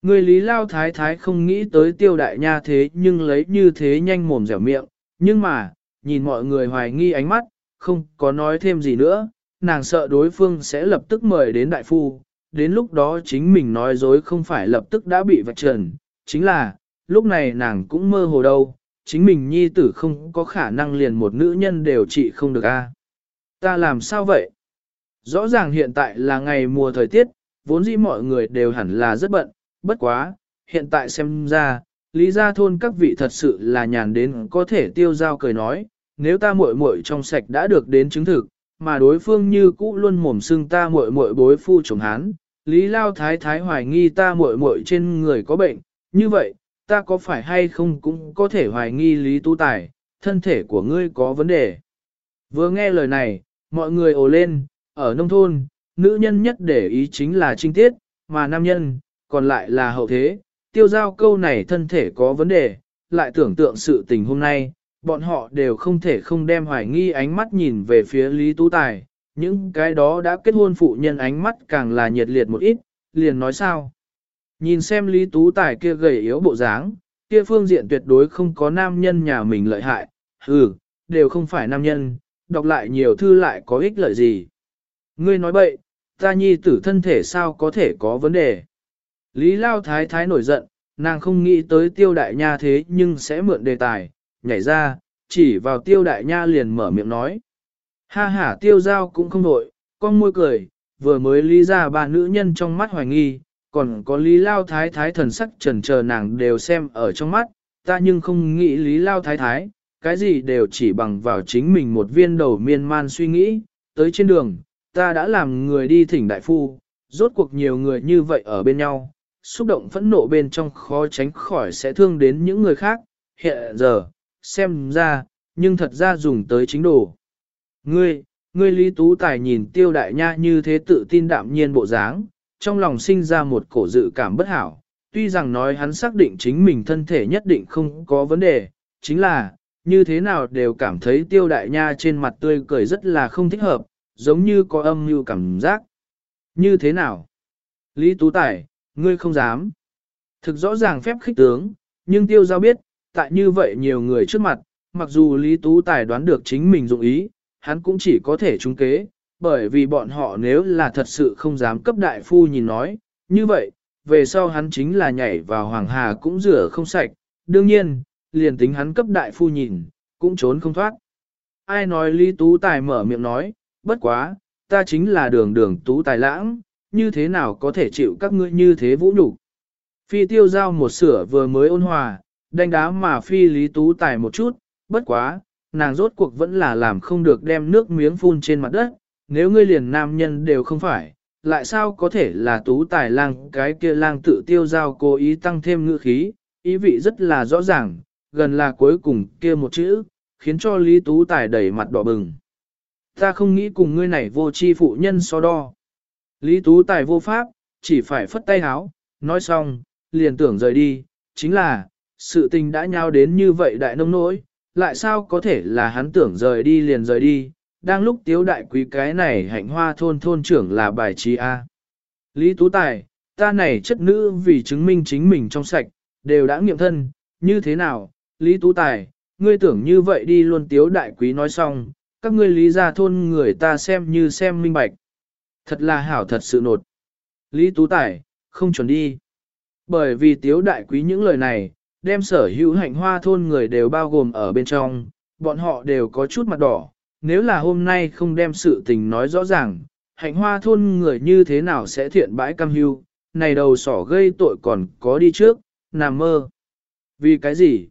Người Lý Lao Thái Thái không nghĩ tới tiêu đại nha thế nhưng lấy như thế nhanh mồm dẻo miệng, nhưng mà, nhìn mọi người hoài nghi ánh mắt, không có nói thêm gì nữa, nàng sợ đối phương sẽ lập tức mời đến đại phu, đến lúc đó chính mình nói dối không phải lập tức đã bị vạch trần, chính là, lúc này nàng cũng mơ hồ đâu, chính mình nhi tử không có khả năng liền một nữ nhân đều trị không được a. Ta làm sao vậy? Rõ ràng hiện tại là ngày mùa thời tiết, vốn dĩ mọi người đều hẳn là rất bận, bất quá, hiện tại xem ra, lý gia thôn các vị thật sự là nhàn đến có thể tiêu giao cười nói, nếu ta muội muội trong sạch đã được đến chứng thực, mà đối phương như cũ luôn mồm xưng ta muội muội bối phu chồng hán, lý lao thái thái hoài nghi ta muội muội trên người có bệnh, như vậy, ta có phải hay không cũng có thể hoài nghi lý tu tài, thân thể của ngươi có vấn đề. Vừa nghe lời này, mọi người ồ lên, ở nông thôn, nữ nhân nhất để ý chính là trinh tiết, mà nam nhân, còn lại là hậu thế, tiêu giao câu này thân thể có vấn đề, lại tưởng tượng sự tình hôm nay, bọn họ đều không thể không đem hoài nghi ánh mắt nhìn về phía Lý Tú Tài, những cái đó đã kết hôn phụ nhân ánh mắt càng là nhiệt liệt một ít, liền nói sao. Nhìn xem Lý Tú Tài kia gầy yếu bộ dáng, kia phương diện tuyệt đối không có nam nhân nhà mình lợi hại, ừ, đều không phải nam nhân, đọc lại nhiều thư lại có ích lợi gì. Ngươi nói bậy, ta nhi tử thân thể sao có thể có vấn đề. Lý Lao Thái Thái nổi giận, nàng không nghĩ tới tiêu đại nha thế nhưng sẽ mượn đề tài, nhảy ra, chỉ vào tiêu đại nha liền mở miệng nói. Ha ha tiêu giao cũng không nổi, con môi cười, vừa mới lý ra ba nữ nhân trong mắt hoài nghi, còn có lý lao thái thái thần sắc trần chờ nàng đều xem ở trong mắt, ta nhưng không nghĩ lý lao thái thái, cái gì đều chỉ bằng vào chính mình một viên đầu miên man suy nghĩ, tới trên đường, ta đã làm người đi thỉnh đại phu, Rốt cuộc nhiều người như vậy ở bên nhau, xúc động phẫn nộ bên trong khó tránh khỏi sẽ thương đến những người khác, hiện giờ, xem ra, nhưng thật ra dùng tới chính đồ. Ngươi, ngươi Lý Tú Tài nhìn tiêu đại nha như thế tự tin đạm nhiên bộ dáng, trong lòng sinh ra một cổ dự cảm bất hảo, tuy rằng nói hắn xác định chính mình thân thể nhất định không có vấn đề, chính là, như thế nào đều cảm thấy tiêu đại nha trên mặt tươi cười rất là không thích hợp, giống như có âm mưu cảm giác. Như thế nào? Lý Tú Tài, ngươi không dám. Thực rõ ràng phép khích tướng, nhưng tiêu giao biết, tại như vậy nhiều người trước mặt, mặc dù Lý Tú Tài đoán được chính mình dụng ý, hắn cũng chỉ có thể trúng kế, bởi vì bọn họ nếu là thật sự không dám cấp đại phu nhìn nói, như vậy, về sau hắn chính là nhảy vào hoàng hà cũng rửa không sạch, đương nhiên, liền tính hắn cấp đại phu nhìn, cũng trốn không thoát. Ai nói Lý Tú Tài mở miệng nói, bất quá, ta chính là đường đường Tú Tài lãng, như thế nào có thể chịu các ngươi như thế vũ nhục Phi tiêu giao một sửa vừa mới ôn hòa, đánh đá mà phi Lý Tú Tài một chút, bất quá, nàng rốt cuộc vẫn là làm không được đem nước miếng phun trên mặt đất, nếu ngươi liền nam nhân đều không phải, lại sao có thể là tú tài lang cái kia lang tự tiêu giao cố ý tăng thêm ngữ khí, ý vị rất là rõ ràng, gần là cuối cùng kia một chữ, khiến cho Lý Tú Tài đẩy mặt đỏ bừng. Ta không nghĩ cùng ngươi này vô chi phụ nhân so đo. Lý Tú Tài vô pháp, chỉ phải phất tay háo, nói xong, liền tưởng rời đi, chính là, sự tình đã nhau đến như vậy đại nông nỗi, lại sao có thể là hắn tưởng rời đi liền rời đi, đang lúc tiếu đại quý cái này hạnh hoa thôn thôn trưởng là bài trí A. Lý Tú Tài, ta này chất nữ vì chứng minh chính mình trong sạch, đều đã nghiệm thân, như thế nào, Lý Tú Tài, ngươi tưởng như vậy đi luôn tiếu đại quý nói xong, các ngươi lý ra thôn người ta xem như xem minh bạch. Thật là hảo thật sự nột. Lý Tú Tài, không chuẩn đi. Bởi vì tiếu đại quý những lời này, đem sở hữu hạnh hoa thôn người đều bao gồm ở bên trong, bọn họ đều có chút mặt đỏ. Nếu là hôm nay không đem sự tình nói rõ ràng, hạnh hoa thôn người như thế nào sẽ thiện bãi cam hưu, này đầu sỏ gây tội còn có đi trước, nằm mơ. Vì cái gì?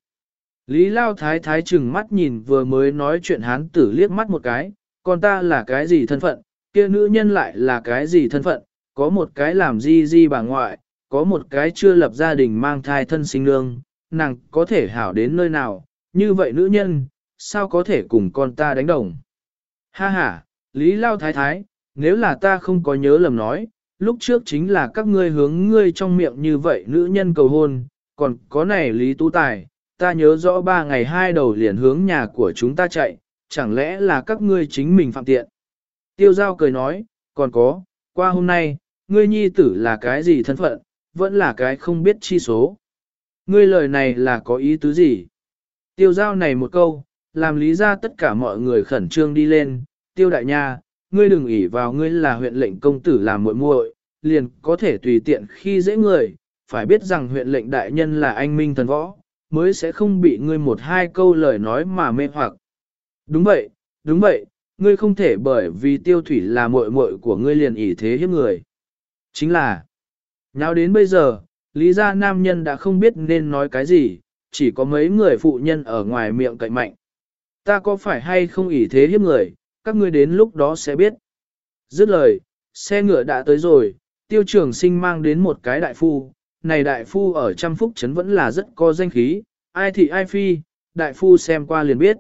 Lý Lao Thái Thái chừng mắt nhìn vừa mới nói chuyện hán tử liếc mắt một cái, còn ta là cái gì thân phận, kia nữ nhân lại là cái gì thân phận, có một cái làm gì gì bà ngoại, có một cái chưa lập gia đình mang thai thân sinh nương, nàng có thể hảo đến nơi nào, như vậy nữ nhân, sao có thể cùng con ta đánh đồng. Ha ha, Lý Lao Thái Thái, nếu là ta không có nhớ lầm nói, lúc trước chính là các ngươi hướng ngươi trong miệng như vậy nữ nhân cầu hôn, còn có này Lý Tú Tài, ta nhớ rõ ba ngày hai đầu liền hướng nhà của chúng ta chạy, chẳng lẽ là các ngươi chính mình phạm tiện. Tiêu giao cười nói, còn có, qua hôm nay, ngươi nhi tử là cái gì thân phận, vẫn là cái không biết chi số. Ngươi lời này là có ý tứ gì? Tiêu giao này một câu, làm lý ra tất cả mọi người khẩn trương đi lên, tiêu đại nha, ngươi đừng ỷ vào ngươi là huyện lệnh công tử làm muội muội, liền có thể tùy tiện khi dễ người, phải biết rằng huyện lệnh đại nhân là anh minh thần võ, mới sẽ không bị ngươi một hai câu lời nói mà mê hoặc. Đúng vậy, đúng vậy, ngươi không thể bởi vì tiêu thủy là muội muội của ngươi liền ỷ thế hiếp người. Chính là, nháo đến bây giờ, lý gia nam nhân đã không biết nên nói cái gì, chỉ có mấy người phụ nhân ở ngoài miệng cạnh mạnh. Ta có phải hay không ỷ thế hiếp người, các ngươi đến lúc đó sẽ biết. Dứt lời, xe ngựa đã tới rồi, tiêu trưởng sinh mang đến một cái đại phu, này đại phu ở trăm phúc trấn vẫn là rất có danh khí, ai thị ai phi, đại phu xem qua liền biết.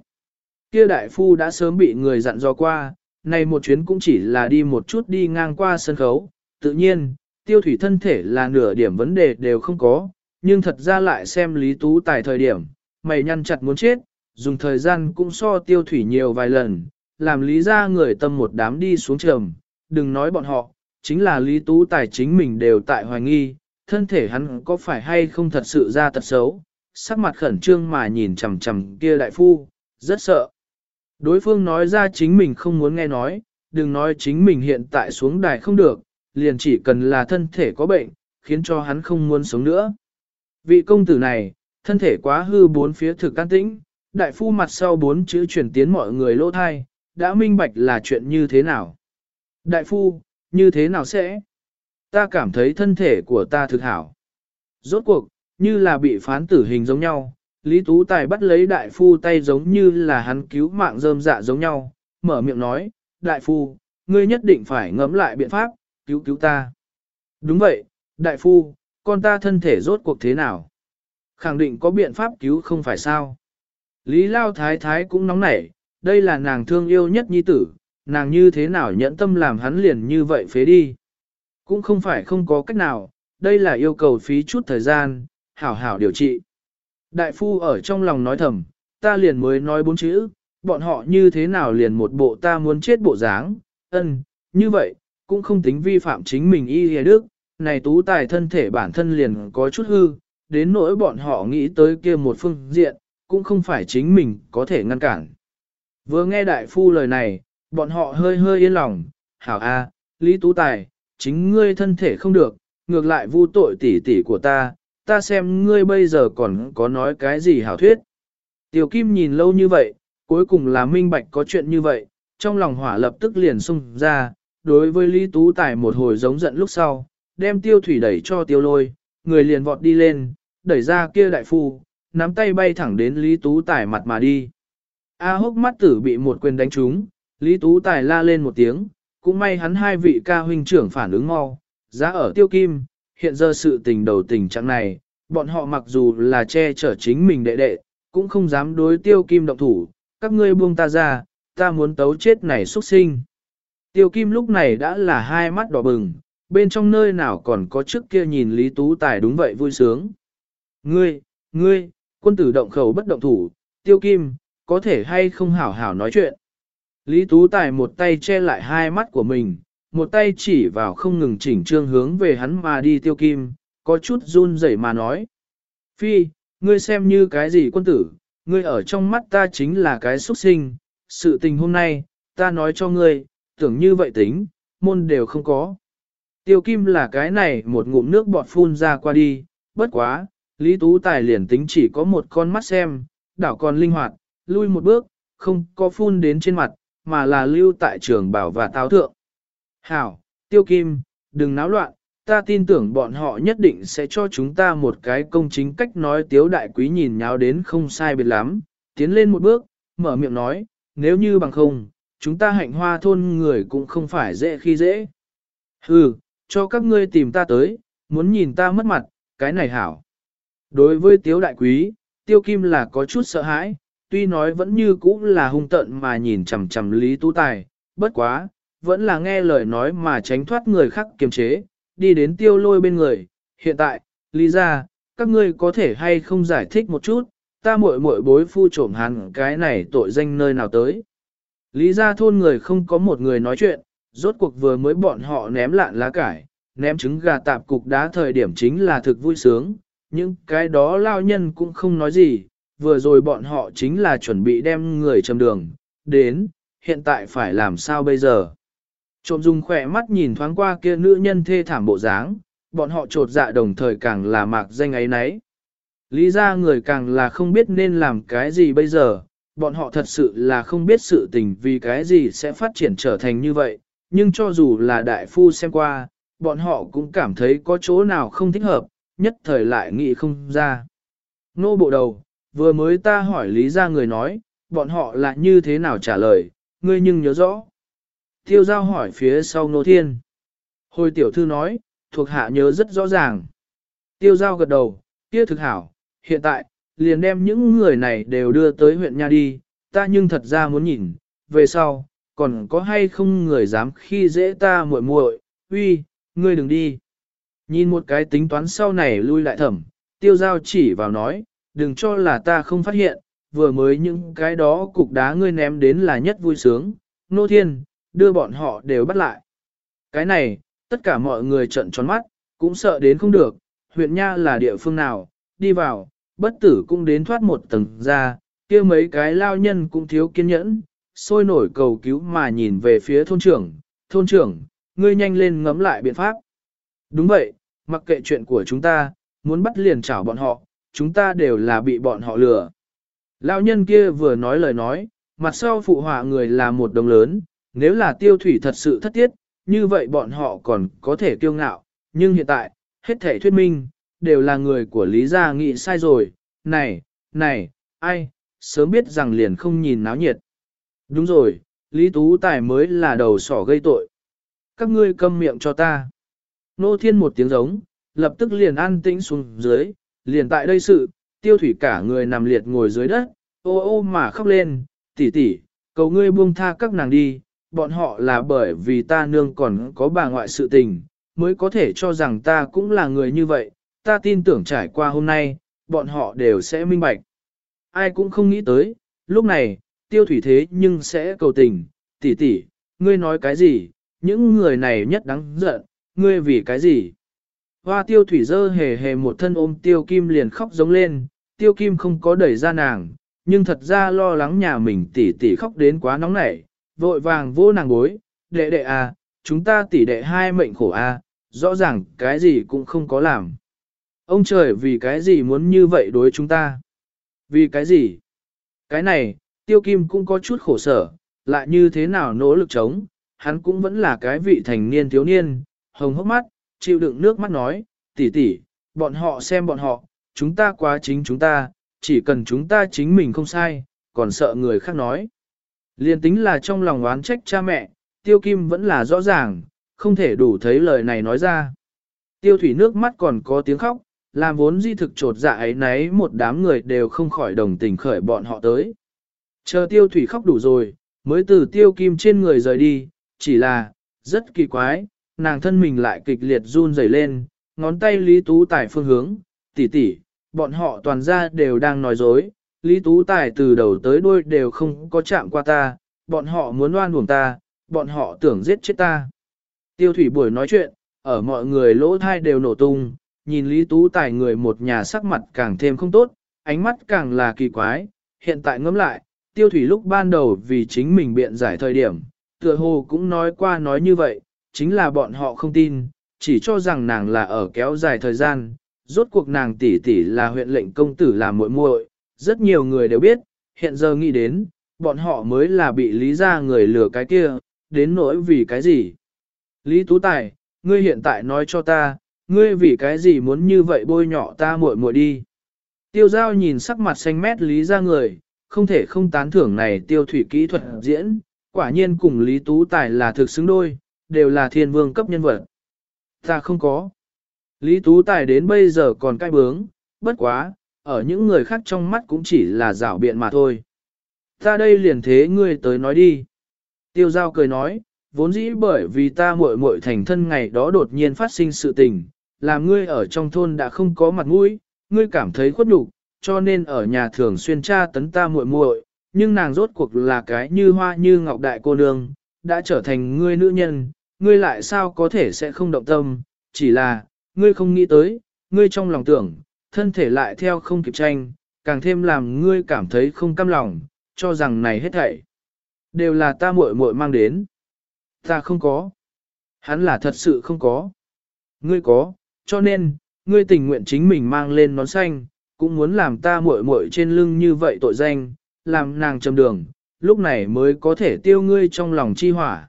Kia đại phu đã sớm bị người dặn dò qua, này một chuyến cũng chỉ là đi một chút đi ngang qua sân khấu, tự nhiên, tiêu thủy thân thể là nửa điểm vấn đề đều không có, nhưng thật ra lại xem Lý Tú Tài thời điểm, mày nhăn chặt muốn chết, dùng thời gian cũng so tiêu thủy nhiều vài lần, làm lý ra người tâm một đám đi xuống trầm, đừng nói bọn họ, chính là Lý Tú Tài chính mình đều tại hoài nghi, thân thể hắn có phải hay không thật sự ra tật xấu, sắc mặt khẩn trương mà nhìn chằm chằm kia đại phu, rất sợ. Đối phương nói ra chính mình không muốn nghe nói, đừng nói chính mình hiện tại xuống đài không được, liền chỉ cần là thân thể có bệnh, khiến cho hắn không muốn sống nữa. Vị công tử này, thân thể quá hư bốn phía thực can tĩnh, đại phu mặt sau bốn chữ chuyển tiến mọi người lỗ thai, đã minh bạch là chuyện như thế nào. Đại phu, như thế nào sẽ? Ta cảm thấy thân thể của ta thực hảo. Rốt cuộc, như là bị phán tử hình giống nhau, Lý Tú Tài bắt lấy đại phu tay giống như là hắn cứu mạng rơm dạ giống nhau, mở miệng nói, đại phu, ngươi nhất định phải ngẫm lại biện pháp, cứu cứu ta. Đúng vậy, đại phu, con ta thân thể rốt cuộc thế nào? Khẳng định có biện pháp cứu không phải sao? Lý Lao Thái Thái cũng nóng nảy, đây là nàng thương yêu nhất nhi tử, nàng như thế nào nhẫn tâm làm hắn liền như vậy phế đi. Cũng không phải không có cách nào, đây là yêu cầu phí chút thời gian, hảo hảo điều trị. Đại phu ở trong lòng nói thầm, ta liền mới nói bốn chữ, bọn họ như thế nào liền một bộ ta muốn chết bộ dáng, ân, như vậy, cũng không tính vi phạm chính mình y hề đức, này tú tài thân thể bản thân liền có chút hư, đến nỗi bọn họ nghĩ tới kia một phương diện, cũng không phải chính mình có thể ngăn cản. Vừa nghe đại phu lời này, bọn họ hơi hơi yên lòng, hảo a, Lý Tú Tài, chính ngươi thân thể không được, ngược lại vu tội tỷ tỷ của ta, ta xem ngươi bây giờ còn có nói cái gì hảo thuyết. Tiểu Kim nhìn lâu như vậy, cuối cùng là minh bạch có chuyện như vậy, trong lòng hỏa lập tức liền xung ra, đối với Lý Tú Tài một hồi giống giận lúc sau, đem tiêu thủy đẩy cho tiêu lôi, người liền vọt đi lên, đẩy ra kia đại phu, nắm tay bay thẳng đến Lý Tú Tài mặt mà đi. A hốc mắt tử bị một quyền đánh trúng, Lý Tú Tài la lên một tiếng, cũng may hắn hai vị ca huynh trưởng phản ứng mau, giá ở tiêu kim, hiện giờ sự tình đầu tình trạng này, bọn họ mặc dù là che chở chính mình đệ đệ, cũng không dám đối tiêu kim động thủ, các ngươi buông ta ra, ta muốn tấu chết này xuất sinh. Tiêu kim lúc này đã là hai mắt đỏ bừng, bên trong nơi nào còn có trước kia nhìn Lý Tú Tài đúng vậy vui sướng. Ngươi, ngươi, quân tử động khẩu bất động thủ, tiêu kim, có thể hay không hảo hảo nói chuyện. Lý Tú Tài một tay che lại hai mắt của mình, một tay chỉ vào không ngừng chỉnh trương hướng về hắn mà đi tiêu kim, có chút run rẩy mà nói. Phi, ngươi xem như cái gì quân tử, ngươi ở trong mắt ta chính là cái xuất sinh, sự tình hôm nay, ta nói cho ngươi, tưởng như vậy tính, môn đều không có. Tiêu kim là cái này một ngụm nước bọt phun ra qua đi, bất quá, Lý Tú Tài liền tính chỉ có một con mắt xem, đảo còn linh hoạt, lui một bước, không có phun đến trên mặt, mà là lưu tại trường bảo và táo thượng. Hảo, tiêu kim, đừng náo loạn, ta tin tưởng bọn họ nhất định sẽ cho chúng ta một cái công chính cách nói tiếu đại quý nhìn nháo đến không sai biệt lắm, tiến lên một bước, mở miệng nói, nếu như bằng không, chúng ta hạnh hoa thôn người cũng không phải dễ khi dễ. Hừ, cho các ngươi tìm ta tới, muốn nhìn ta mất mặt, cái này hảo. Đối với tiếu đại quý, tiêu kim là có chút sợ hãi, tuy nói vẫn như cũ là hung tận mà nhìn chằm chằm Lý Tú Tài, bất quá, vẫn là nghe lời nói mà tránh thoát người khác kiềm chế, đi đến tiêu lôi bên người. Hiện tại, Lý ra, các ngươi có thể hay không giải thích một chút, ta muội muội bối phu trộm hắn cái này tội danh nơi nào tới. Lý ra thôn người không có một người nói chuyện, rốt cuộc vừa mới bọn họ ném lạn lá cải, ném trứng gà tạp cục đá thời điểm chính là thực vui sướng, những cái đó lao nhân cũng không nói gì, vừa rồi bọn họ chính là chuẩn bị đem người chầm đường, đến, hiện tại phải làm sao bây giờ. Trộm dùng khỏe mắt nhìn thoáng qua kia nữ nhân thê thảm bộ dáng, bọn họ trột dạ đồng thời càng là mạc danh ấy nấy. Lý ra người càng là không biết nên làm cái gì bây giờ, bọn họ thật sự là không biết sự tình vì cái gì sẽ phát triển trở thành như vậy, nhưng cho dù là đại phu xem qua, bọn họ cũng cảm thấy có chỗ nào không thích hợp, nhất thời lại nghĩ không ra. Nô bộ đầu, vừa mới ta hỏi lý ra người nói, bọn họ là như thế nào trả lời, ngươi nhưng nhớ rõ. Tiêu giao hỏi phía sau nô thiên. Hồi tiểu thư nói, thuộc hạ nhớ rất rõ ràng. Tiêu giao gật đầu, kia thực hảo, hiện tại, liền đem những người này đều đưa tới huyện nha đi, ta nhưng thật ra muốn nhìn, về sau, còn có hay không người dám khi dễ ta muội muội, uy, ngươi đừng đi. Nhìn một cái tính toán sau này lui lại thẩm, tiêu giao chỉ vào nói, đừng cho là ta không phát hiện, vừa mới những cái đó cục đá ngươi ném đến là nhất vui sướng, nô thiên, đưa bọn họ đều bắt lại. Cái này, tất cả mọi người trận tròn mắt, cũng sợ đến không được, huyện Nha là địa phương nào, đi vào, bất tử cũng đến thoát một tầng ra, kia mấy cái lao nhân cũng thiếu kiên nhẫn, sôi nổi cầu cứu mà nhìn về phía thôn trưởng, thôn trưởng, ngươi nhanh lên ngẫm lại biện pháp. Đúng vậy, mặc kệ chuyện của chúng ta, muốn bắt liền chảo bọn họ, chúng ta đều là bị bọn họ lừa. Lão nhân kia vừa nói lời nói, mặt sau phụ họa người là một đồng lớn, nếu là tiêu thủy thật sự thất tiết, như vậy bọn họ còn có thể kiêu ngạo, nhưng hiện tại, hết thể thuyết minh, đều là người của Lý Gia nghĩ sai rồi, này, này, ai, sớm biết rằng liền không nhìn náo nhiệt. Đúng rồi, Lý Tú Tài mới là đầu sỏ gây tội. Các ngươi câm miệng cho ta. Nô thiên một tiếng giống, lập tức liền an tĩnh xuống dưới, liền tại đây sự, tiêu thủy cả người nằm liệt ngồi dưới đất, ô ô mà khóc lên, tỷ tỷ, cầu ngươi buông tha các nàng đi, bọn họ là bởi vì ta nương còn có bà ngoại sự tình, mới có thể cho rằng ta cũng là người như vậy, ta tin tưởng trải qua hôm nay, bọn họ đều sẽ minh bạch. Ai cũng không nghĩ tới, lúc này, tiêu thủy thế nhưng sẽ cầu tình, tỷ tỷ, ngươi nói cái gì, những người này nhất đáng giận, ngươi vì cái gì. Hoa tiêu thủy dơ hề hề một thân ôm tiêu kim liền khóc giống lên, tiêu kim không có đẩy ra nàng, nhưng thật ra lo lắng nhà mình tỷ tỷ khóc đến quá nóng nảy, vội vàng vô nàng bối, đệ đệ à, chúng ta tỷ đệ hai mệnh khổ à, rõ ràng cái gì cũng không có làm. Ông trời vì cái gì muốn như vậy đối chúng ta? Vì cái gì? Cái này, tiêu kim cũng có chút khổ sở, lại như thế nào nỗ lực chống, hắn cũng vẫn là cái vị thành niên thiếu niên, hồng hốc mắt, chịu đựng nước mắt nói, tỷ tỷ, bọn họ xem bọn họ, chúng ta quá chính chúng ta, chỉ cần chúng ta chính mình không sai, còn sợ người khác nói. Liên tính là trong lòng oán trách cha mẹ, tiêu kim vẫn là rõ ràng, không thể đủ thấy lời này nói ra. Tiêu thủy nước mắt còn có tiếng khóc, làm vốn di thực trột dạ ấy nấy một đám người đều không khỏi đồng tình khởi bọn họ tới. Chờ tiêu thủy khóc đủ rồi, mới từ tiêu kim trên người rời đi, chỉ là, rất kỳ quái, nàng thân mình lại kịch liệt run rẩy lên, ngón tay Lý Tú Tài phương hướng, tỷ tỷ, bọn họ toàn ra đều đang nói dối, Lý Tú Tài từ đầu tới đuôi đều không có chạm qua ta, bọn họ muốn oan uổng ta, bọn họ tưởng giết chết ta. Tiêu thủy buổi nói chuyện, ở mọi người lỗ thai đều nổ tung, nhìn Lý Tú Tài người một nhà sắc mặt càng thêm không tốt, ánh mắt càng là kỳ quái, hiện tại ngẫm lại, tiêu thủy lúc ban đầu vì chính mình biện giải thời điểm, tựa hồ cũng nói qua nói như vậy, chính là bọn họ không tin, chỉ cho rằng nàng là ở kéo dài thời gian, rốt cuộc nàng tỷ tỷ là huyện lệnh công tử làm muội muội, rất nhiều người đều biết, hiện giờ nghĩ đến, bọn họ mới là bị lý ra người lừa cái kia, đến nỗi vì cái gì. Lý Tú Tài, ngươi hiện tại nói cho ta, ngươi vì cái gì muốn như vậy bôi nhọ ta muội muội đi. Tiêu giao nhìn sắc mặt xanh mét lý ra người, không thể không tán thưởng này tiêu thủy kỹ thuật diễn, quả nhiên cùng Lý Tú Tài là thực xứng đôi, đều là thiên vương cấp nhân vật. Ta không có. Lý Tú Tài đến bây giờ còn cai bướng, bất quá, ở những người khác trong mắt cũng chỉ là rảo biện mà thôi. Ta đây liền thế ngươi tới nói đi. Tiêu giao cười nói, vốn dĩ bởi vì ta muội muội thành thân ngày đó đột nhiên phát sinh sự tình, làm ngươi ở trong thôn đã không có mặt mũi, ngươi cảm thấy khuất nhục, cho nên ở nhà thường xuyên tra tấn ta muội muội, nhưng nàng rốt cuộc là cái như hoa như ngọc đại cô nương, đã trở thành ngươi nữ nhân, ngươi lại sao có thể sẽ không động tâm, chỉ là, ngươi không nghĩ tới, ngươi trong lòng tưởng, thân thể lại theo không kịp tranh, càng thêm làm ngươi cảm thấy không cam lòng, cho rằng này hết thảy đều là ta muội muội mang đến. Ta không có. Hắn là thật sự không có. Ngươi có, cho nên, ngươi tình nguyện chính mình mang lên nón xanh, cũng muốn làm ta muội muội trên lưng như vậy tội danh, làm nàng châm đường, lúc này mới có thể tiêu ngươi trong lòng chi hỏa.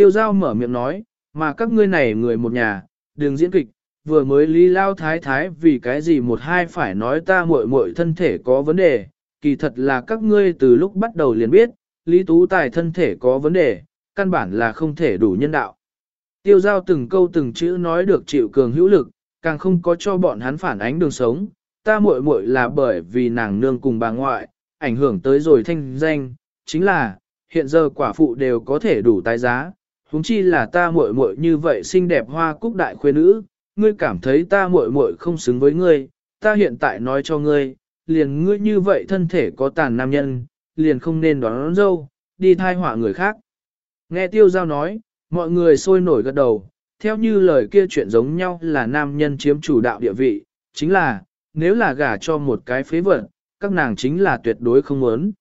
Tiêu giao mở miệng nói, mà các ngươi này người một nhà, đừng diễn kịch, vừa mới lý lao thái thái vì cái gì một hai phải nói ta muội muội thân thể có vấn đề, kỳ thật là các ngươi từ lúc bắt đầu liền biết, lý tú tài thân thể có vấn đề, căn bản là không thể đủ nhân đạo. Tiêu giao từng câu từng chữ nói được chịu cường hữu lực, càng không có cho bọn hắn phản ánh đường sống, ta muội muội là bởi vì nàng nương cùng bà ngoại, ảnh hưởng tới rồi thanh danh, chính là, hiện giờ quả phụ đều có thể đủ tái giá, huống chi là ta muội muội như vậy xinh đẹp hoa cúc đại khuê nữ, ngươi cảm thấy ta muội muội không xứng với ngươi, ta hiện tại nói cho ngươi, liền ngươi như vậy thân thể có tàn nam nhân, liền không nên đón, đón dâu, đi thai họa người khác. Nghe tiêu giao nói, mọi người sôi nổi gật đầu, theo như lời kia chuyện giống nhau là nam nhân chiếm chủ đạo địa vị, chính là, nếu là gả cho một cái phế vật, các nàng chính là tuyệt đối không muốn.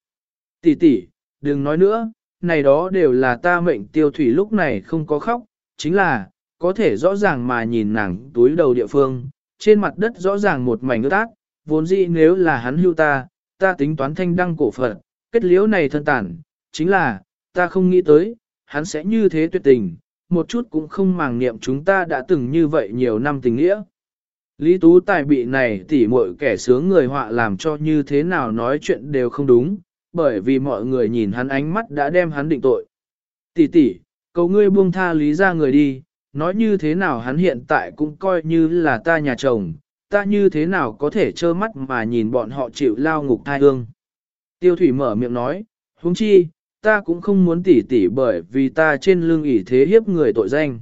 Tỷ tỷ, đừng nói nữa, này đó đều là ta mệnh tiêu thủy lúc này không có khóc, chính là, có thể rõ ràng mà nhìn nàng túi đầu địa phương, trên mặt đất rõ ràng một mảnh ướt ác, vốn dĩ nếu là hắn hưu ta, ta tính toán thanh đăng cổ phận, kết liễu này thân tàn, chính là, ta không nghĩ tới, hắn sẽ như thế tuyệt tình, một chút cũng không màng niệm chúng ta đã từng như vậy nhiều năm tình nghĩa. Lý Tú Tài bị này tỉ muội kẻ sướng người họa làm cho như thế nào nói chuyện đều không đúng, bởi vì mọi người nhìn hắn ánh mắt đã đem hắn định tội. Tỷ tỷ, cầu ngươi buông tha lý ra người đi, nói như thế nào hắn hiện tại cũng coi như là ta nhà chồng, ta như thế nào có thể trơ mắt mà nhìn bọn họ chịu lao ngục thai hương. Tiêu thủy mở miệng nói, huống chi, ta cũng không muốn tỉ tỉ bởi vì ta trên lưng ỷ thế hiếp người tội danh.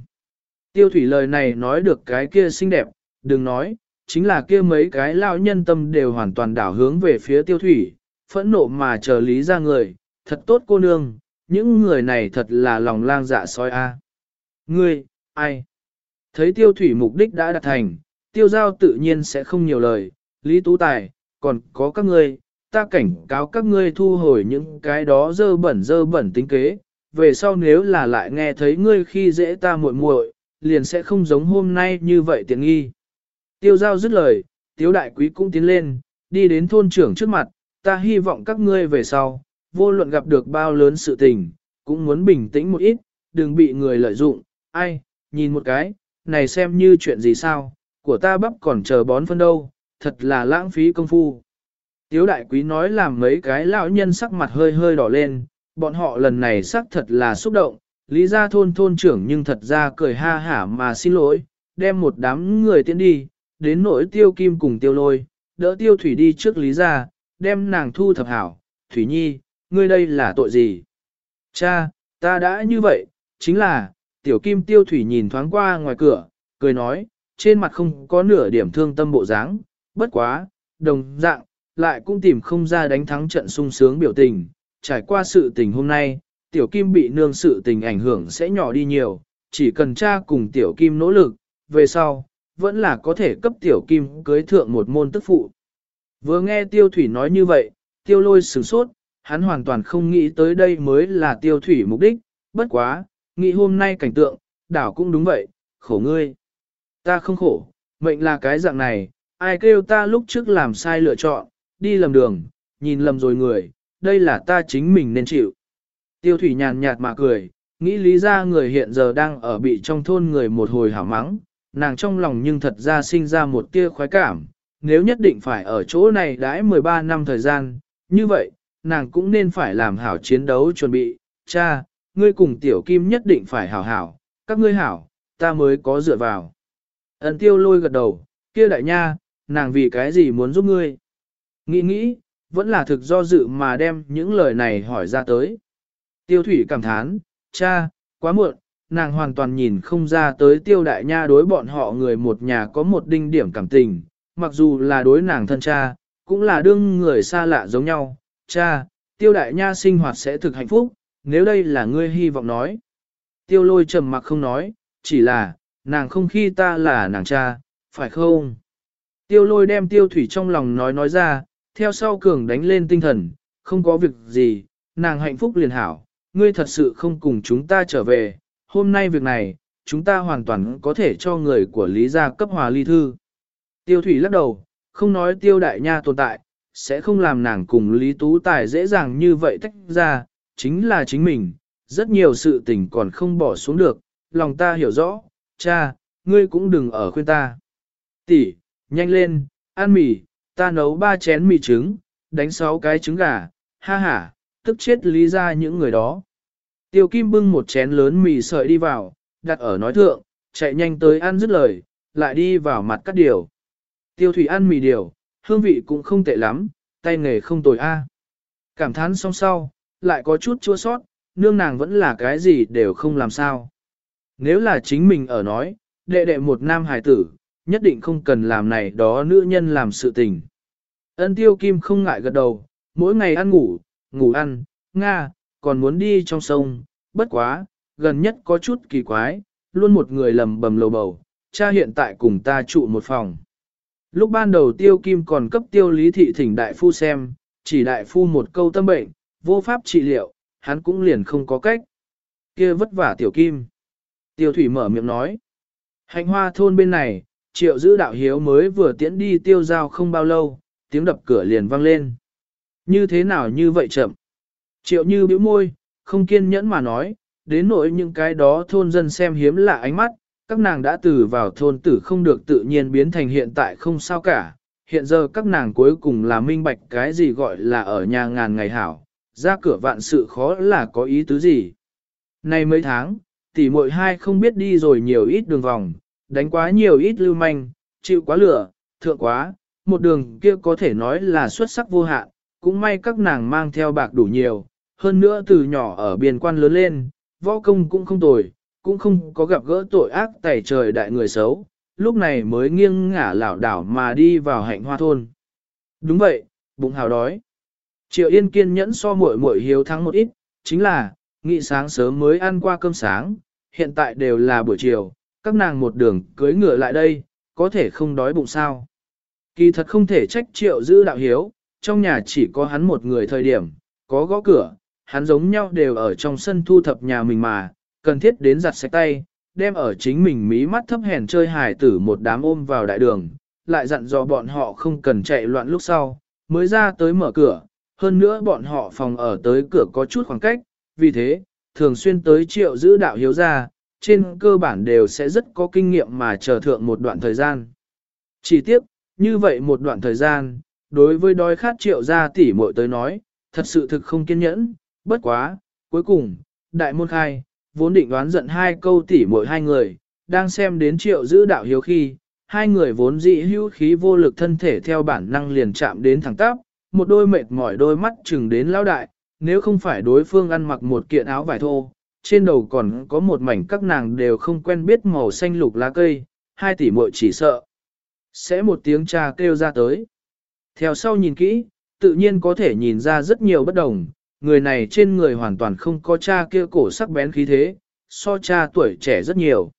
Tiêu thủy lời này nói được cái kia xinh đẹp, đừng nói, chính là kia mấy cái lao nhân tâm đều hoàn toàn đảo hướng về phía tiêu thủy, phẫn nộ mà chờ lý ra người, thật tốt cô nương, những người này thật là lòng lang dạ soi a. Ngươi, ai? Thấy tiêu thủy mục đích đã đạt thành, tiêu giao tự nhiên sẽ không nhiều lời, lý tú tài, còn có các ngươi, ta cảnh cáo các ngươi thu hồi những cái đó dơ bẩn dơ bẩn tính kế, về sau nếu là lại nghe thấy ngươi khi dễ ta muội muội, liền sẽ không giống hôm nay như vậy tiện nghi. Tiêu giao dứt lời, tiếu đại quý cũng tiến lên, đi đến thôn trưởng trước mặt, ta hy vọng các ngươi về sau, vô luận gặp được bao lớn sự tình, cũng muốn bình tĩnh một ít, đừng bị người lợi dụng, ai, nhìn một cái, này xem như chuyện gì sao, của ta bắp còn chờ bón phân đâu, thật là lãng phí công phu. Tiếu đại quý nói làm mấy cái lão nhân sắc mặt hơi hơi đỏ lên, bọn họ lần này sắc thật là xúc động, lý ra thôn thôn trưởng nhưng thật ra cười ha hả mà xin lỗi, đem một đám người tiến đi, đến nỗi tiêu kim cùng tiêu lôi, đỡ tiêu thủy đi trước lý ra, đem nàng thu thập hảo, thủy nhi, ngươi đây là tội gì? Cha, ta đã như vậy, chính là, tiểu kim tiêu thủy nhìn thoáng qua ngoài cửa, cười nói, trên mặt không có nửa điểm thương tâm bộ dáng, bất quá, đồng dạng, lại cũng tìm không ra đánh thắng trận sung sướng biểu tình, trải qua sự tình hôm nay, tiểu kim bị nương sự tình ảnh hưởng sẽ nhỏ đi nhiều, chỉ cần cha cùng tiểu kim nỗ lực, về sau, vẫn là có thể cấp tiểu kim cưới thượng một môn tức phụ. Vừa nghe tiêu thủy nói như vậy, tiêu lôi sửng sốt, hắn hoàn toàn không nghĩ tới đây mới là tiêu thủy mục đích, bất quá, nghĩ hôm nay cảnh tượng, đảo cũng đúng vậy, khổ ngươi. Ta không khổ, mệnh là cái dạng này, ai kêu ta lúc trước làm sai lựa chọn, đi lầm đường, nhìn lầm rồi người, đây là ta chính mình nên chịu. Tiêu thủy nhàn nhạt mà cười, nghĩ lý ra người hiện giờ đang ở bị trong thôn người một hồi hảo mắng, nàng trong lòng nhưng thật ra sinh ra một tia khoái cảm, nếu nhất định phải ở chỗ này đãi 13 năm thời gian, như vậy, nàng cũng nên phải làm hảo chiến đấu chuẩn bị, cha, ngươi cùng tiểu kim nhất định phải hảo hảo, các ngươi hảo, ta mới có dựa vào. Ấn tiêu lôi gật đầu, kia đại nha, nàng vì cái gì muốn giúp ngươi? Nghĩ nghĩ, vẫn là thực do dự mà đem những lời này hỏi ra tới. Tiêu thủy cảm thán, cha, quá muộn, nàng hoàn toàn nhìn không ra tới tiêu đại nha đối bọn họ người một nhà có một đinh điểm cảm tình, mặc dù là đối nàng thân cha, cũng là đương người xa lạ giống nhau, cha, tiêu đại nha sinh hoạt sẽ thực hạnh phúc, nếu đây là ngươi hy vọng nói. Tiêu lôi trầm mặc không nói, chỉ là, nàng không khi ta là nàng cha, phải không? Tiêu lôi đem tiêu thủy trong lòng nói nói ra, theo sau cường đánh lên tinh thần, không có việc gì, nàng hạnh phúc liền hảo, ngươi thật sự không cùng chúng ta trở về, hôm nay việc này, chúng ta hoàn toàn có thể cho người của Lý gia cấp hòa ly thư. Tiêu thủy lắc đầu, không nói tiêu đại nha tồn tại, sẽ không làm nàng cùng Lý Tú Tài dễ dàng như vậy tách ra, chính là chính mình, rất nhiều sự tình còn không bỏ xuống được, lòng ta hiểu rõ, cha, ngươi cũng đừng ở khuyên ta. Tỷ, nhanh lên, ăn mì, ta nấu ba chén mì trứng, đánh sáu cái trứng gà, ha ha, tức chết lý ra những người đó. Tiêu Kim bưng một chén lớn mì sợi đi vào, đặt ở nói thượng, chạy nhanh tới ăn dứt lời, lại đi vào mặt cắt điều. Tiêu Thủy ăn mì điều, hương vị cũng không tệ lắm, tay nghề không tồi a. Cảm thán xong sau, lại có chút chua sót, nương nàng vẫn là cái gì đều không làm sao. Nếu là chính mình ở nói, đệ đệ một nam hài tử, nhất định không cần làm này đó nữ nhân làm sự tình. Ân tiêu kim không ngại gật đầu, mỗi ngày ăn ngủ, ngủ ăn, nga, còn muốn đi trong sông, bất quá, gần nhất có chút kỳ quái, luôn một người lầm bầm lầu bầu, cha hiện tại cùng ta trụ một phòng. Lúc ban đầu tiêu kim còn cấp tiêu lý thị thỉnh đại phu xem, chỉ đại phu một câu tâm bệnh, vô pháp trị liệu, hắn cũng liền không có cách. kia vất vả tiểu kim. Tiêu thủy mở miệng nói. Hạnh hoa thôn bên này, triệu giữ đạo hiếu mới vừa tiễn đi tiêu giao không bao lâu, tiếng đập cửa liền vang lên. Như thế nào như vậy chậm? Triệu như bĩu môi, không kiên nhẫn mà nói, đến nỗi những cái đó thôn dân xem hiếm lạ ánh mắt, các nàng đã từ vào thôn tử không được tự nhiên biến thành hiện tại không sao cả. Hiện giờ các nàng cuối cùng là minh bạch cái gì gọi là ở nhà ngàn ngày hảo, ra cửa vạn sự khó là có ý tứ gì. Nay mấy tháng, tỷ muội hai không biết đi rồi nhiều ít đường vòng, đánh quá nhiều ít lưu manh, chịu quá lửa, thượng quá, một đường kia có thể nói là xuất sắc vô hạn, cũng may các nàng mang theo bạc đủ nhiều, hơn nữa từ nhỏ ở biên quan lớn lên, võ công cũng không tồi, cũng không có gặp gỡ tội ác tẩy trời đại người xấu, lúc này mới nghiêng ngả lảo đảo mà đi vào hạnh hoa thôn. Đúng vậy, bụng hào đói. Triệu Yên kiên nhẫn so muội muội hiếu thắng một ít, chính là, nghị sáng sớm mới ăn qua cơm sáng, hiện tại đều là buổi chiều, các nàng một đường cưới ngựa lại đây, có thể không đói bụng sao. Kỳ thật không thể trách triệu giữ đạo hiếu, trong nhà chỉ có hắn một người thời điểm, có gõ cửa, hắn giống nhau đều ở trong sân thu thập nhà mình mà, cần thiết đến giặt sạch tay, đem ở chính mình mí mắt thấp hèn chơi hài tử một đám ôm vào đại đường, lại dặn dò bọn họ không cần chạy loạn lúc sau, mới ra tới mở cửa, hơn nữa bọn họ phòng ở tới cửa có chút khoảng cách, vì thế, thường xuyên tới triệu giữ đạo hiếu ra, trên cơ bản đều sẽ rất có kinh nghiệm mà chờ thượng một đoạn thời gian. Chỉ tiếc, như vậy một đoạn thời gian, đối với đói khát triệu gia tỷ muội tới nói, thật sự thực không kiên nhẫn, bất quá, cuối cùng, đại môn khai, vốn định đoán giận hai câu tỉ muội hai người, đang xem đến triệu giữ đạo hiếu khi, hai người vốn dị hữu khí vô lực thân thể theo bản năng liền chạm đến thẳng tắp, một đôi mệt mỏi đôi mắt chừng đến lão đại, nếu không phải đối phương ăn mặc một kiện áo vải thô, trên đầu còn có một mảnh các nàng đều không quen biết màu xanh lục lá cây, hai tỷ muội chỉ sợ. Sẽ một tiếng cha kêu ra tới. Theo sau nhìn kỹ, tự nhiên có thể nhìn ra rất nhiều bất đồng, người này trên người hoàn toàn không có cha kia cổ sắc bén khí thế, so cha tuổi trẻ rất nhiều.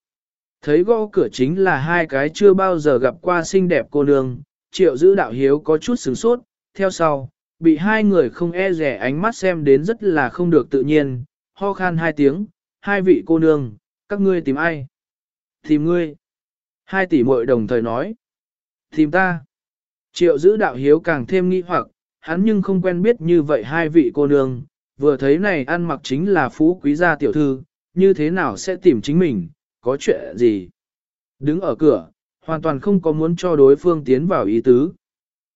Thấy gõ cửa chính là hai cái chưa bao giờ gặp qua xinh đẹp cô nương, triệu giữ đạo hiếu có chút sửng sốt, theo sau, bị hai người không e rẻ ánh mắt xem đến rất là không được tự nhiên, ho khan hai tiếng, hai vị cô nương, các ngươi tìm ai? Tìm ngươi. Hai tỷ muội đồng thời nói. Tìm ta. Triệu giữ đạo hiếu càng thêm nghi hoặc, hắn nhưng không quen biết như vậy hai vị cô nương, vừa thấy này ăn mặc chính là phú quý gia tiểu thư, như thế nào sẽ tìm chính mình, có chuyện gì? Đứng ở cửa, hoàn toàn không có muốn cho đối phương tiến vào ý tứ.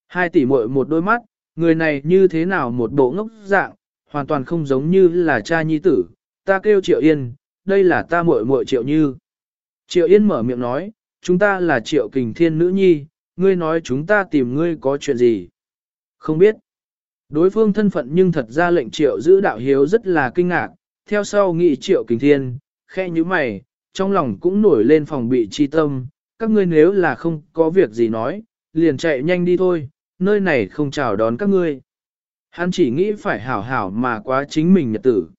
Hai tỷ muội một đôi mắt, người này như thế nào một bộ ngốc dạng, hoàn toàn không giống như là cha nhi tử, ta kêu Triệu Yên, đây là ta muội muội Triệu Như. Triệu Yên mở miệng nói, chúng ta là Triệu Kình Thiên nữ nhi, ngươi nói chúng ta tìm ngươi có chuyện gì? Không biết. Đối phương thân phận nhưng thật ra lệnh Triệu giữ đạo hiếu rất là kinh ngạc, theo sau nghị Triệu Kình Thiên, khe như mày, trong lòng cũng nổi lên phòng bị chi tâm, các ngươi nếu là không có việc gì nói, liền chạy nhanh đi thôi, nơi này không chào đón các ngươi. Hắn chỉ nghĩ phải hảo hảo mà quá chính mình nhật tử.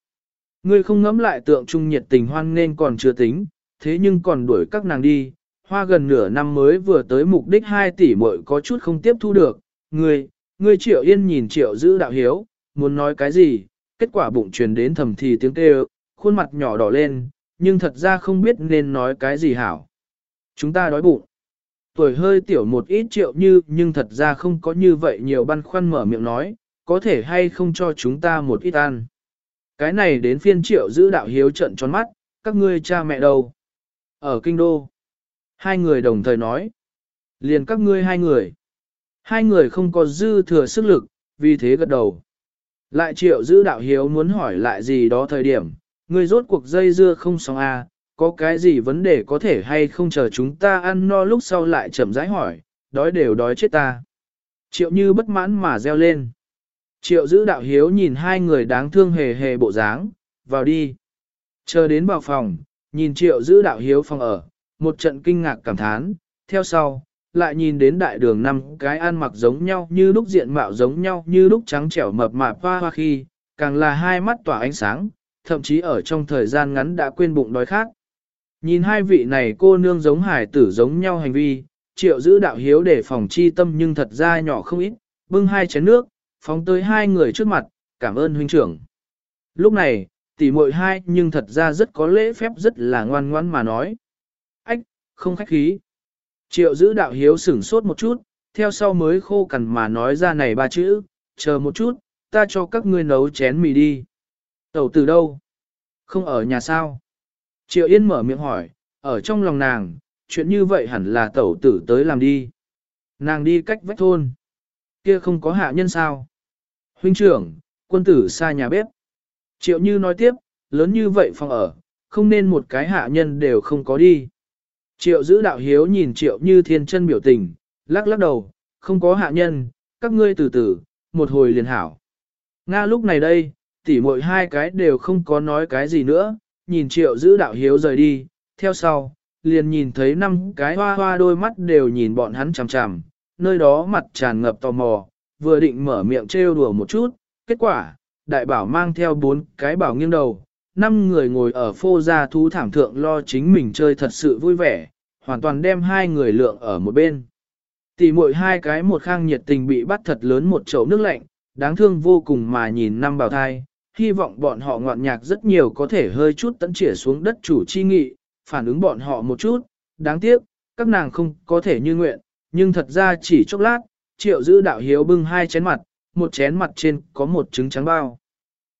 Ngươi không ngẫm lại tượng trung nhiệt tình hoan nên còn chưa tính, thế nhưng còn đuổi các nàng đi, hoa gần nửa năm mới vừa tới mục đích 2 tỷ muội có chút không tiếp thu được, ngươi, ngươi triệu yên nhìn triệu giữ đạo hiếu, muốn nói cái gì, kết quả bụng truyền đến thầm thì tiếng kêu, khuôn mặt nhỏ đỏ lên, nhưng thật ra không biết nên nói cái gì hảo. Chúng ta đói bụng. Tuổi hơi tiểu một ít triệu như nhưng thật ra không có như vậy nhiều băn khoăn mở miệng nói, có thể hay không cho chúng ta một ít ăn. Cái này đến phiên triệu giữ đạo hiếu trận tròn mắt, các ngươi cha mẹ đâu? Ở kinh đô. Hai người đồng thời nói. Liền các ngươi hai người. Hai người không có dư thừa sức lực, vì thế gật đầu. Lại triệu giữ đạo hiếu muốn hỏi lại gì đó thời điểm, người rốt cuộc dây dưa không xong à, có cái gì vấn đề có thể hay không chờ chúng ta ăn no lúc sau lại chậm rãi hỏi, đói đều đói chết ta. Triệu như bất mãn mà reo lên. Triệu giữ đạo hiếu nhìn hai người đáng thương hề hề bộ dáng, vào đi. Chờ đến vào phòng, nhìn triệu giữ đạo hiếu phòng ở, một trận kinh ngạc cảm thán, theo sau, lại nhìn đến đại đường năm cái ăn mặc giống nhau như lúc diện mạo giống nhau như lúc trắng trẻo mập mạp hoa hoa khi, càng là hai mắt tỏa ánh sáng, thậm chí ở trong thời gian ngắn đã quên bụng đói khát. Nhìn hai vị này cô nương giống hải tử giống nhau hành vi, triệu giữ đạo hiếu để phòng chi tâm nhưng thật ra nhỏ không ít, bưng hai chén nước, phóng tới hai người trước mặt, cảm ơn huynh trưởng. Lúc này, tỷ muội hai nhưng thật ra rất có lễ phép rất là ngoan ngoãn mà nói. Ách, không khách khí. Triệu giữ đạo hiếu sửng sốt một chút, theo sau mới khô cằn mà nói ra này ba chữ, chờ một chút, ta cho các ngươi nấu chén mì đi. Tẩu từ đâu? Không ở nhà sao? Triệu Yên mở miệng hỏi, ở trong lòng nàng, chuyện như vậy hẳn là tẩu tử tới làm đi. Nàng đi cách vách thôn. Kia không có hạ nhân sao? Huynh trưởng, quân tử xa nhà bếp. Triệu Như nói tiếp, lớn như vậy phòng ở, không nên một cái hạ nhân đều không có đi. Triệu giữ đạo hiếu nhìn triệu như thiên chân biểu tình, lắc lắc đầu, không có hạ nhân, các ngươi từ từ, một hồi liền hảo. Nga lúc này đây, tỉ muội hai cái đều không có nói cái gì nữa, nhìn triệu giữ đạo hiếu rời đi, theo sau, liền nhìn thấy năm cái hoa hoa đôi mắt đều nhìn bọn hắn chằm chằm, nơi đó mặt tràn ngập tò mò, vừa định mở miệng trêu đùa một chút, kết quả, đại bảo mang theo bốn cái bảo nghiêng đầu, năm người ngồi ở phô gia thú thảm thượng lo chính mình chơi thật sự vui vẻ, hoàn toàn đem hai người lượng ở một bên. Tỷ muội hai cái một khang nhiệt tình bị bắt thật lớn một chậu nước lạnh, đáng thương vô cùng mà nhìn năm bảo thai, hy vọng bọn họ ngoạn nhạc rất nhiều có thể hơi chút tấn trỉa xuống đất chủ chi nghị, phản ứng bọn họ một chút, đáng tiếc, các nàng không có thể như nguyện, nhưng thật ra chỉ chốc lát, triệu giữ đạo hiếu bưng hai chén mặt, một chén mặt trên có một trứng trắng bao.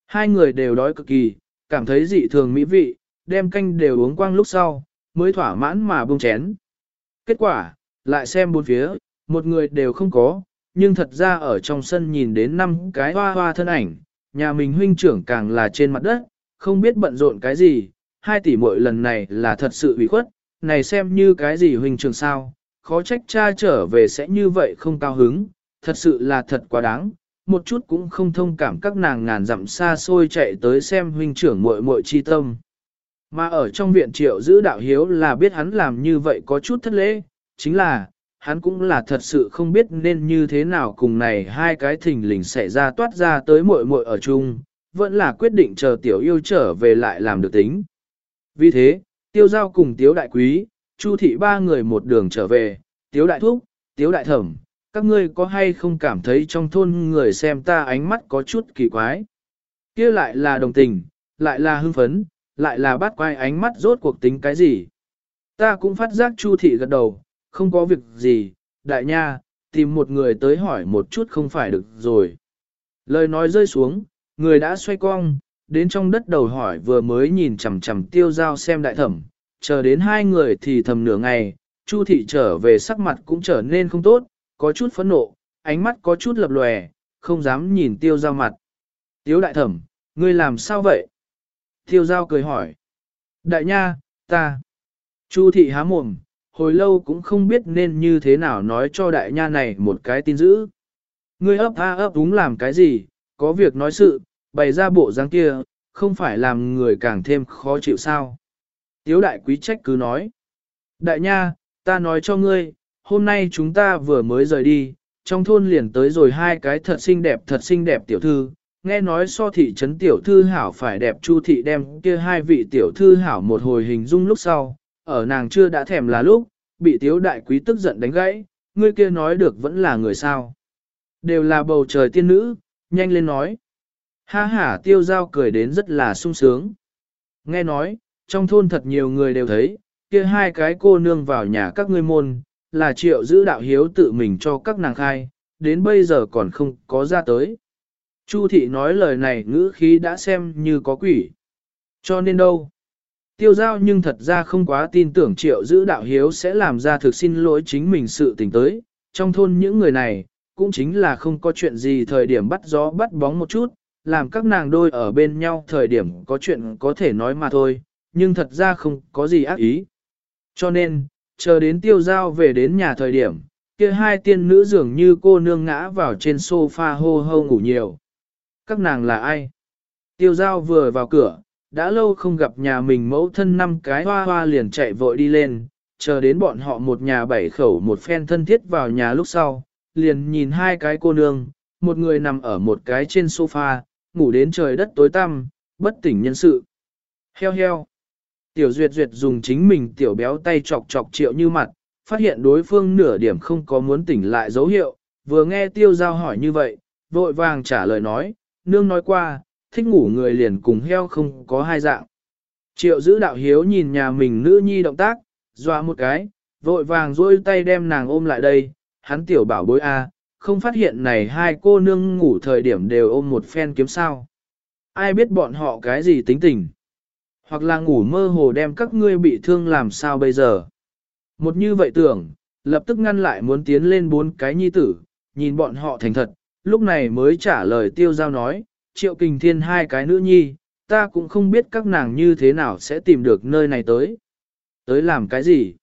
Hai người đều đói cực kỳ, cảm thấy dị thường mỹ vị, đem canh đều uống quang lúc sau, mới thỏa mãn mà bưng chén. Kết quả, lại xem bốn phía, một người đều không có, nhưng thật ra ở trong sân nhìn đến năm cái hoa hoa thân ảnh, nhà mình huynh trưởng càng là trên mặt đất, không biết bận rộn cái gì, hai tỷ muội lần này là thật sự bị khuất, này xem như cái gì huynh trưởng sao, khó trách cha trở về sẽ như vậy không cao hứng, thật sự là thật quá đáng, một chút cũng không thông cảm các nàng ngàn dặm xa xôi chạy tới xem huynh trưởng muội muội chi tâm. Mà ở trong viện triệu giữ đạo hiếu là biết hắn làm như vậy có chút thất lễ, chính là, hắn cũng là thật sự không biết nên như thế nào cùng này hai cái thình lình xảy ra toát ra tới muội muội ở chung, vẫn là quyết định chờ tiểu yêu trở về lại làm được tính. Vì thế, tiêu giao cùng tiếu đại quý, chu thị ba người một đường trở về, tiếu đại thúc, tiếu đại thẩm, các ngươi có hay không cảm thấy trong thôn người xem ta ánh mắt có chút kỳ quái. kia lại là đồng tình, lại là hưng phấn, lại là bắt quay ánh mắt rốt cuộc tính cái gì. Ta cũng phát giác chu thị gật đầu, không có việc gì, đại nha, tìm một người tới hỏi một chút không phải được rồi. Lời nói rơi xuống, người đã xoay cong, đến trong đất đầu hỏi vừa mới nhìn chằm chằm tiêu giao xem đại thẩm, chờ đến hai người thì thầm nửa ngày, Chu thị trở về sắc mặt cũng trở nên không tốt, có chút phẫn nộ, ánh mắt có chút lập lòe, không dám nhìn tiêu giao mặt. Tiếu đại thẩm, ngươi làm sao vậy? Tiêu giao cười hỏi. Đại nha, ta. Chu thị há mồm, hồi lâu cũng không biết nên như thế nào nói cho đại nha này một cái tin dữ. Ngươi ấp a ấp đúng làm cái gì, có việc nói sự, bày ra bộ dáng kia, không phải làm người càng thêm khó chịu sao. Tiếu đại quý trách cứ nói. Đại nha, ta nói cho ngươi, hôm nay chúng ta vừa mới rời đi, trong thôn liền tới rồi hai cái thật xinh đẹp thật xinh đẹp tiểu thư, nghe nói so thị trấn tiểu thư hảo phải đẹp chu thị đem kia hai vị tiểu thư hảo một hồi hình dung lúc sau, ở nàng chưa đã thèm là lúc, bị tiếu đại quý tức giận đánh gãy, ngươi kia nói được vẫn là người sao. Đều là bầu trời tiên nữ, nhanh lên nói. Ha ha tiêu giao cười đến rất là sung sướng. Nghe nói, trong thôn thật nhiều người đều thấy, kia hai cái cô nương vào nhà các ngươi môn, là triệu giữ đạo hiếu tự mình cho các nàng khai, đến bây giờ còn không có ra tới. Chu thị nói lời này ngữ khí đã xem như có quỷ. Cho nên đâu? Tiêu giao nhưng thật ra không quá tin tưởng triệu giữ đạo hiếu sẽ làm ra thực xin lỗi chính mình sự tình tới. Trong thôn những người này, cũng chính là không có chuyện gì thời điểm bắt gió bắt bóng một chút, làm các nàng đôi ở bên nhau thời điểm có chuyện có thể nói mà thôi, nhưng thật ra không có gì ác ý. Cho nên, chờ đến tiêu giao về đến nhà thời điểm, kia hai tiên nữ dường như cô nương ngã vào trên sofa hô hô ngủ nhiều. Các nàng là ai? Tiêu giao vừa vào cửa, đã lâu không gặp nhà mình mẫu thân năm cái hoa hoa liền chạy vội đi lên, chờ đến bọn họ một nhà bảy khẩu một phen thân thiết vào nhà lúc sau, liền nhìn hai cái cô nương, một người nằm ở một cái trên sofa, ngủ đến trời đất tối tăm, bất tỉnh nhân sự. Heo heo. Tiểu Duyệt Duyệt dùng chính mình tiểu béo tay chọc chọc triệu như mặt, phát hiện đối phương nửa điểm không có muốn tỉnh lại dấu hiệu, vừa nghe tiêu giao hỏi như vậy, vội vàng trả lời nói, nương nói qua, thích ngủ người liền cùng heo không có hai dạng. Triệu giữ đạo hiếu nhìn nhà mình nữ nhi động tác, doa một cái, vội vàng dôi tay đem nàng ôm lại đây, hắn tiểu bảo bối A, không phát hiện này hai cô nương ngủ thời điểm đều ôm một phen kiếm sao. Ai biết bọn họ cái gì tính tình. Hoặc là ngủ mơ hồ đem các ngươi bị thương làm sao bây giờ. Một như vậy tưởng, lập tức ngăn lại muốn tiến lên bốn cái nhi tử, nhìn bọn họ thành thật, lúc này mới trả lời tiêu giao nói, triệu kình thiên hai cái nữ nhi, ta cũng không biết các nàng như thế nào sẽ tìm được nơi này tới. Tới làm cái gì?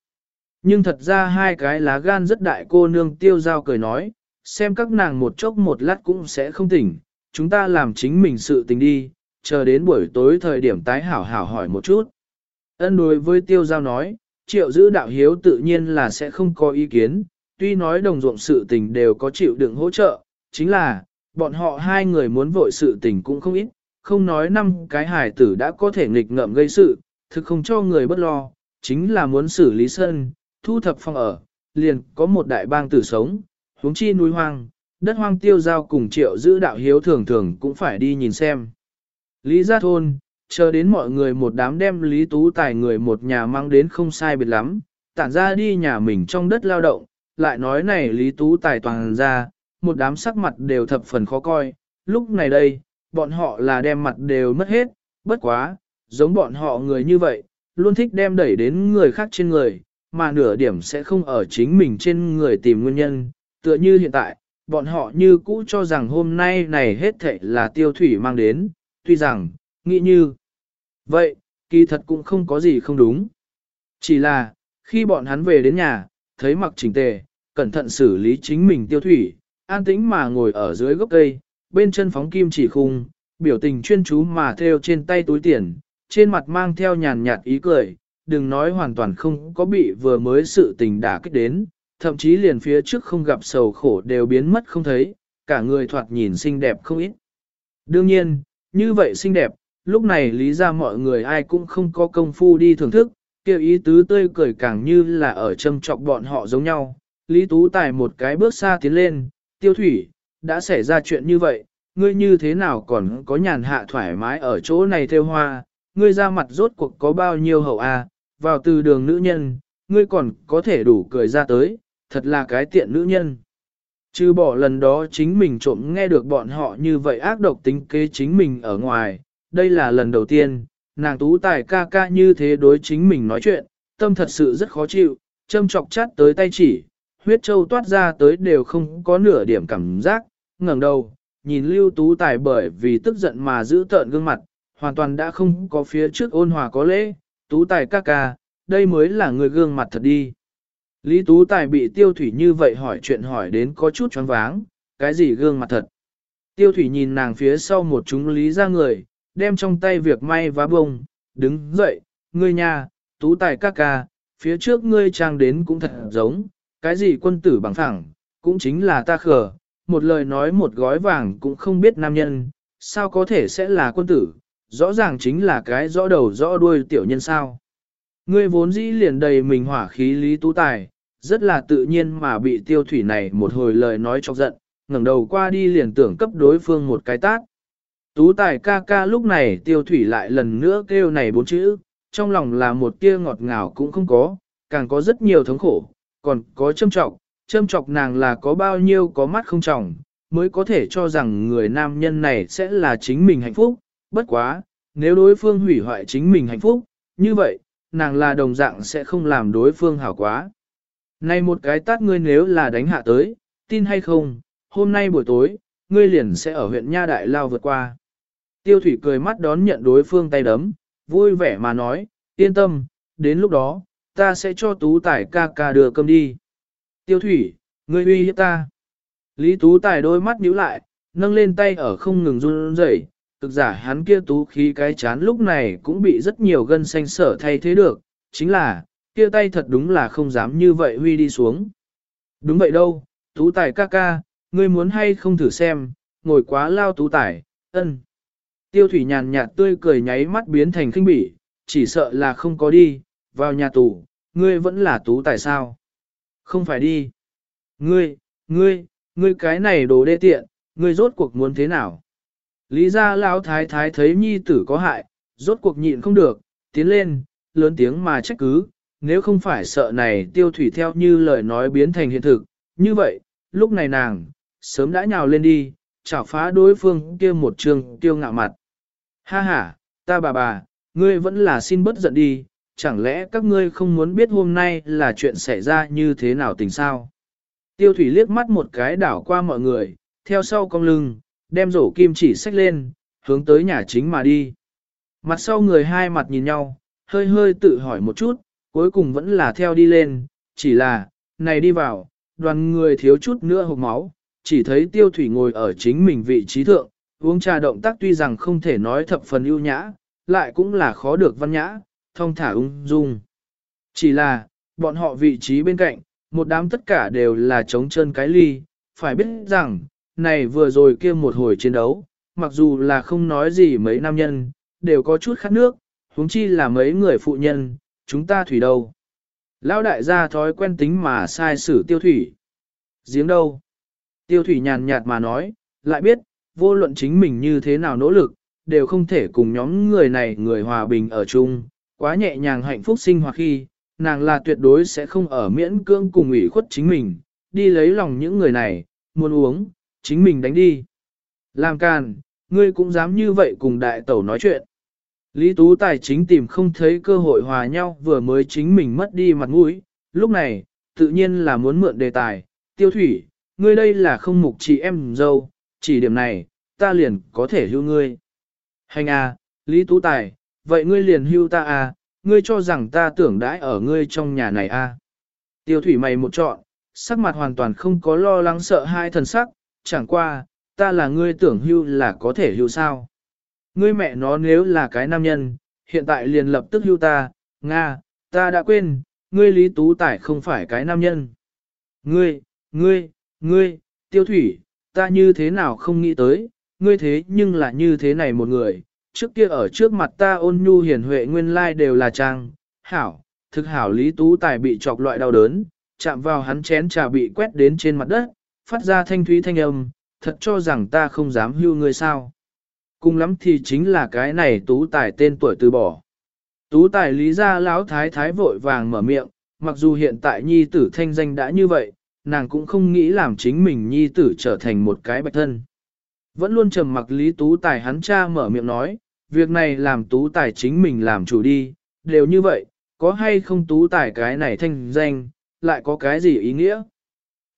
Nhưng thật ra hai cái lá gan rất đại cô nương tiêu giao cười nói, xem các nàng một chốc một lát cũng sẽ không tỉnh, chúng ta làm chính mình sự tình đi, chờ đến buổi tối thời điểm tái hảo hảo hỏi một chút. Ân đối với tiêu giao nói, triệu giữ đạo hiếu tự nhiên là sẽ không có ý kiến, tuy nói đồng ruộng sự tình đều có chịu đựng hỗ trợ, chính là, bọn họ hai người muốn vội sự tình cũng không ít, không nói năm cái hải tử đã có thể nghịch ngợm gây sự, thực không cho người bất lo, chính là muốn xử lý sân, thu thập phòng ở, liền có một đại bang tử sống, huống chi núi hoang, đất hoang tiêu giao cùng triệu giữ đạo hiếu thường thường cũng phải đi nhìn xem. Lý gia thôn, chờ đến mọi người một đám đem Lý Tú Tài người một nhà mang đến không sai biệt lắm, tản ra đi nhà mình trong đất lao động, lại nói này Lý Tú Tài toàn ra, một đám sắc mặt đều thập phần khó coi, lúc này đây, bọn họ là đem mặt đều mất hết, bất quá, giống bọn họ người như vậy, luôn thích đem đẩy đến người khác trên người, mà nửa điểm sẽ không ở chính mình trên người tìm nguyên nhân, tựa như hiện tại, bọn họ như cũ cho rằng hôm nay này hết thảy là tiêu thủy mang đến, tuy rằng, nghĩ như vậy, kỳ thật cũng không có gì không đúng. Chỉ là, khi bọn hắn về đến nhà, thấy mặc chỉnh tề, cẩn thận xử lý chính mình tiêu thủy, an tĩnh mà ngồi ở dưới gốc cây, bên chân phóng kim chỉ khung, biểu tình chuyên chú mà theo trên tay túi tiền, trên mặt mang theo nhàn nhạt ý cười, đừng nói hoàn toàn không có bị vừa mới sự tình đả kích đến, thậm chí liền phía trước không gặp sầu khổ đều biến mất không thấy, cả người thoạt nhìn xinh đẹp không ít. Đương nhiên, như vậy xinh đẹp, lúc này lý ra mọi người ai cũng không có công phu đi thưởng thức, kêu ý tứ tươi cười càng như là ở châm trọc bọn họ giống nhau. Lý Tú Tài một cái bước xa tiến lên, tiêu thủy, đã xảy ra chuyện như vậy, ngươi như thế nào còn có nhàn hạ thoải mái ở chỗ này theo hoa, ngươi ra mặt rốt cuộc có bao nhiêu hậu a vào từ đường nữ nhân, ngươi còn có thể đủ cười ra tới, thật là cái tiện nữ nhân. Chứ bỏ lần đó chính mình trộm nghe được bọn họ như vậy ác độc tính kế chính mình ở ngoài, đây là lần đầu tiên, nàng tú tài ca ca như thế đối chính mình nói chuyện, tâm thật sự rất khó chịu, châm chọc chát tới tay chỉ, huyết châu toát ra tới đều không có nửa điểm cảm giác, ngẩng đầu, nhìn lưu tú tài bởi vì tức giận mà giữ tợn gương mặt, hoàn toàn đã không có phía trước ôn hòa có lễ, tú tài ca ca, đây mới là người gương mặt thật đi. Lý Tú Tài bị Tiêu Thủy như vậy hỏi chuyện hỏi đến có chút choáng váng, cái gì gương mặt thật. Tiêu Thủy nhìn nàng phía sau một chúng lý ra người, đem trong tay việc may vá bông, đứng dậy, ngươi nhà, Tú Tài ca ca, phía trước ngươi trang đến cũng thật giống, cái gì quân tử bằng phẳng, cũng chính là ta khờ, một lời nói một gói vàng cũng không biết nam nhân, sao có thể sẽ là quân tử, rõ ràng chính là cái rõ đầu rõ đuôi tiểu nhân sao. Ngươi vốn dĩ liền đầy mình hỏa khí lý tú tài, rất là tự nhiên mà bị tiêu thủy này một hồi lời nói chọc giận, ngẩng đầu qua đi liền tưởng cấp đối phương một cái tát. Tú tài ca ca lúc này tiêu thủy lại lần nữa kêu này bốn chữ, trong lòng là một tia ngọt ngào cũng không có, càng có rất nhiều thống khổ, còn có châm trọng, châm trọng nàng là có bao nhiêu có mắt không trọng, mới có thể cho rằng người nam nhân này sẽ là chính mình hạnh phúc, bất quá, nếu đối phương hủy hoại chính mình hạnh phúc, như vậy, nàng là đồng dạng sẽ không làm đối phương hảo quá. Này một cái tát ngươi nếu là đánh hạ tới, tin hay không, hôm nay buổi tối, ngươi liền sẽ ở huyện Nha Đại Lao vượt qua. Tiêu thủy cười mắt đón nhận đối phương tay đấm, vui vẻ mà nói, yên tâm, đến lúc đó, ta sẽ cho tú tài ca ca đưa cơm đi. Tiêu thủy, ngươi uy hiếp ta. Lý tú tài đôi mắt nhíu lại, nâng lên tay ở không ngừng run rẩy, thực giả hắn kia tú khí cái chán lúc này cũng bị rất nhiều gân xanh sở thay thế được, chính là, kia tay thật đúng là không dám như vậy huy đi xuống. Đúng vậy đâu, tú tài ca ca, ngươi muốn hay không thử xem, ngồi quá lao tú tài, ân. Tiêu thủy nhàn nhạt tươi cười nháy mắt biến thành khinh bỉ, chỉ sợ là không có đi, vào nhà tù, ngươi vẫn là tú tài sao. Không phải đi. Ngươi, ngươi, ngươi cái này đồ đê tiện, ngươi rốt cuộc muốn thế nào? Lý gia lão thái thái thấy nhi tử có hại, rốt cuộc nhịn không được, tiến lên, lớn tiếng mà trách cứ, nếu không phải sợ này tiêu thủy theo như lời nói biến thành hiện thực, như vậy, lúc này nàng, sớm đã nhào lên đi, chảo phá đối phương kia một trường tiêu ngạo mặt. Ha ha, ta bà bà, ngươi vẫn là xin bất giận đi, chẳng lẽ các ngươi không muốn biết hôm nay là chuyện xảy ra như thế nào tình sao? Tiêu thủy liếc mắt một cái đảo qua mọi người, theo sau cong lưng, đem rổ kim chỉ xách lên, hướng tới nhà chính mà đi. Mặt sau người hai mặt nhìn nhau, hơi hơi tự hỏi một chút, cuối cùng vẫn là theo đi lên, chỉ là, này đi vào, đoàn người thiếu chút nữa hộp máu, chỉ thấy tiêu thủy ngồi ở chính mình vị trí thượng, uống trà động tác tuy rằng không thể nói thập phần ưu nhã, lại cũng là khó được văn nhã, thông thả ung dung. Chỉ là, bọn họ vị trí bên cạnh, một đám tất cả đều là chống chân cái ly, phải biết rằng, này vừa rồi kia một hồi chiến đấu, mặc dù là không nói gì mấy nam nhân, đều có chút khát nước, huống chi là mấy người phụ nhân, chúng ta thủy đâu. Lão đại gia thói quen tính mà sai sử tiêu thủy. Giếng đâu? Tiêu thủy nhàn nhạt mà nói, lại biết, vô luận chính mình như thế nào nỗ lực, đều không thể cùng nhóm người này người hòa bình ở chung, quá nhẹ nhàng hạnh phúc sinh hoạt khi, nàng là tuyệt đối sẽ không ở miễn cưỡng cùng ủy khuất chính mình, đi lấy lòng những người này, muốn uống, chính mình đánh đi. Làm càn, ngươi cũng dám như vậy cùng đại tẩu nói chuyện. Lý Tú Tài chính tìm không thấy cơ hội hòa nhau vừa mới chính mình mất đi mặt mũi, lúc này, tự nhiên là muốn mượn đề tài, tiêu thủy, ngươi đây là không mục chị em dâu, chỉ điểm này, ta liền có thể hưu ngươi. Hành à, Lý Tú Tài, vậy ngươi liền hưu ta à, ngươi cho rằng ta tưởng đãi ở ngươi trong nhà này à. Tiêu thủy mày một trọn, sắc mặt hoàn toàn không có lo lắng sợ hai thần sắc, chẳng qua, ta là ngươi tưởng hưu là có thể hưu sao. Ngươi mẹ nó nếu là cái nam nhân, hiện tại liền lập tức hưu ta, Nga, ta đã quên, ngươi Lý Tú Tài không phải cái nam nhân. Ngươi, ngươi, ngươi, tiêu thủy, ta như thế nào không nghĩ tới, ngươi thế nhưng là như thế này một người, trước kia ở trước mặt ta ôn nhu hiền huệ nguyên lai đều là trang, hảo, thực hảo Lý Tú Tài bị chọc loại đau đớn, chạm vào hắn chén trà bị quét đến trên mặt đất, phát ra thanh thúy thanh âm, thật cho rằng ta không dám hưu ngươi sao. Cùng lắm thì chính là cái này Tú Tài tên tuổi từ bỏ. Tú Tài lý ra lão thái thái vội vàng mở miệng, mặc dù hiện tại nhi tử thanh danh đã như vậy, nàng cũng không nghĩ làm chính mình nhi tử trở thành một cái bạch thân. Vẫn luôn trầm mặc Lý Tú Tài hắn cha mở miệng nói, việc này làm Tú Tài chính mình làm chủ đi, đều như vậy, có hay không Tú Tài cái này thanh danh, lại có cái gì ý nghĩa?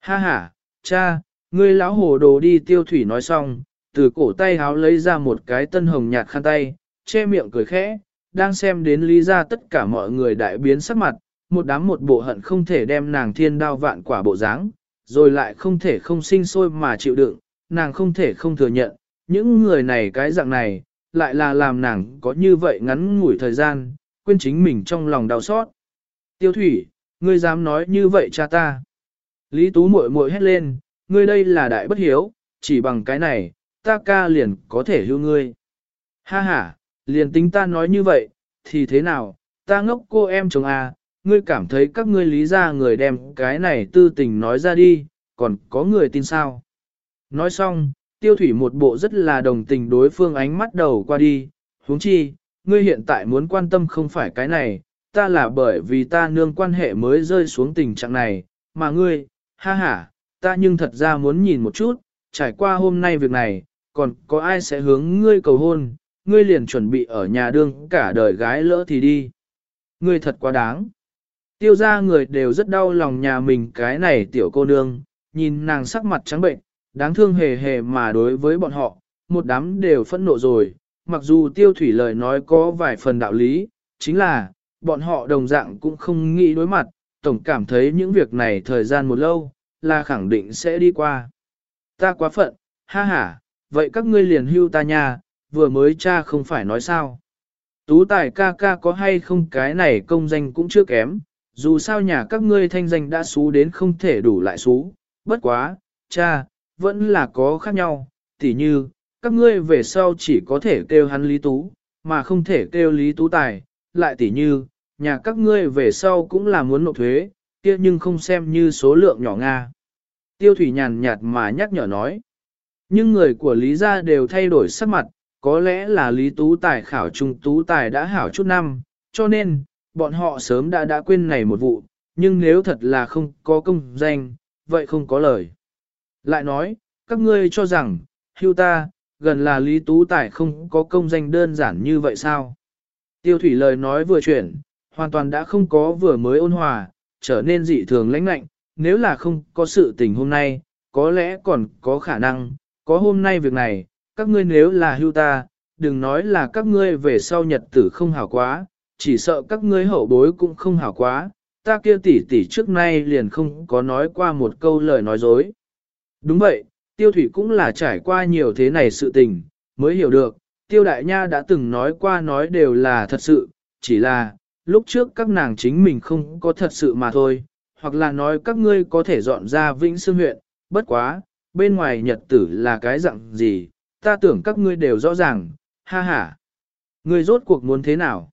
Ha ha, cha, ngươi lão hồ đồ đi tiêu thủy nói xong, từ cổ tay háo lấy ra một cái tân hồng nhạt khăn tay, che miệng cười khẽ, đang xem đến lý ra tất cả mọi người đại biến sắc mặt, một đám một bộ hận không thể đem nàng thiên đao vạn quả bộ dáng, rồi lại không thể không sinh sôi mà chịu đựng, nàng không thể không thừa nhận, những người này cái dạng này, lại là làm nàng có như vậy ngắn ngủi thời gian, quên chính mình trong lòng đau xót. Tiêu thủy, ngươi dám nói như vậy cha ta. Lý Tú muội muội hét lên, ngươi đây là đại bất hiếu, chỉ bằng cái này, ta ca liền có thể hưu ngươi. Ha ha, liền tính ta nói như vậy, thì thế nào, ta ngốc cô em chồng à, ngươi cảm thấy các ngươi lý ra người đem cái này tư tình nói ra đi, còn có người tin sao. Nói xong, tiêu thủy một bộ rất là đồng tình đối phương ánh mắt đầu qua đi, huống chi, ngươi hiện tại muốn quan tâm không phải cái này, ta là bởi vì ta nương quan hệ mới rơi xuống tình trạng này, mà ngươi, ha ha, ta nhưng thật ra muốn nhìn một chút, trải qua hôm nay việc này, còn có ai sẽ hướng ngươi cầu hôn, ngươi liền chuẩn bị ở nhà đương cả đời gái lỡ thì đi. Ngươi thật quá đáng. Tiêu ra người đều rất đau lòng nhà mình cái này tiểu cô nương, nhìn nàng sắc mặt trắng bệnh, đáng thương hề hề mà đối với bọn họ, một đám đều phẫn nộ rồi, mặc dù tiêu thủy lời nói có vài phần đạo lý, chính là, bọn họ đồng dạng cũng không nghĩ đối mặt, tổng cảm thấy những việc này thời gian một lâu, là khẳng định sẽ đi qua. Ta quá phận, ha ha, vậy các ngươi liền hưu ta nha, vừa mới cha không phải nói sao. Tú tài ca ca có hay không cái này công danh cũng chưa kém, dù sao nhà các ngươi thanh danh đã xú đến không thể đủ lại xú, bất quá, cha, vẫn là có khác nhau, tỉ như, các ngươi về sau chỉ có thể kêu hắn Lý Tú, mà không thể kêu Lý Tú Tài, lại tỉ như, nhà các ngươi về sau cũng là muốn nộp thuế, kia nhưng không xem như số lượng nhỏ Nga. Tiêu Thủy nhàn nhạt mà nhắc nhở nói, nhưng người của Lý gia đều thay đổi sắc mặt, có lẽ là Lý Tú Tài khảo trung Tú Tài đã hảo chút năm, cho nên, bọn họ sớm đã đã quên này một vụ, nhưng nếu thật là không có công danh, vậy không có lời. Lại nói, các ngươi cho rằng, hưu ta, gần là Lý Tú Tài không có công danh đơn giản như vậy sao? Tiêu thủy lời nói vừa chuyển, hoàn toàn đã không có vừa mới ôn hòa, trở nên dị thường lãnh lạnh, nếu là không có sự tình hôm nay, có lẽ còn có khả năng, có hôm nay việc này, các ngươi nếu là hưu ta, đừng nói là các ngươi về sau nhật tử không hảo quá, chỉ sợ các ngươi hậu bối cũng không hảo quá, ta kia tỷ tỷ trước nay liền không có nói qua một câu lời nói dối. Đúng vậy, tiêu thủy cũng là trải qua nhiều thế này sự tình, mới hiểu được, tiêu đại nha đã từng nói qua nói đều là thật sự, chỉ là, lúc trước các nàng chính mình không có thật sự mà thôi, hoặc là nói các ngươi có thể dọn ra Vĩnh Sương huyện, bất quá, bên ngoài nhật tử là cái dạng gì, ta tưởng các ngươi đều rõ ràng, ha ha. Ngươi rốt cuộc muốn thế nào?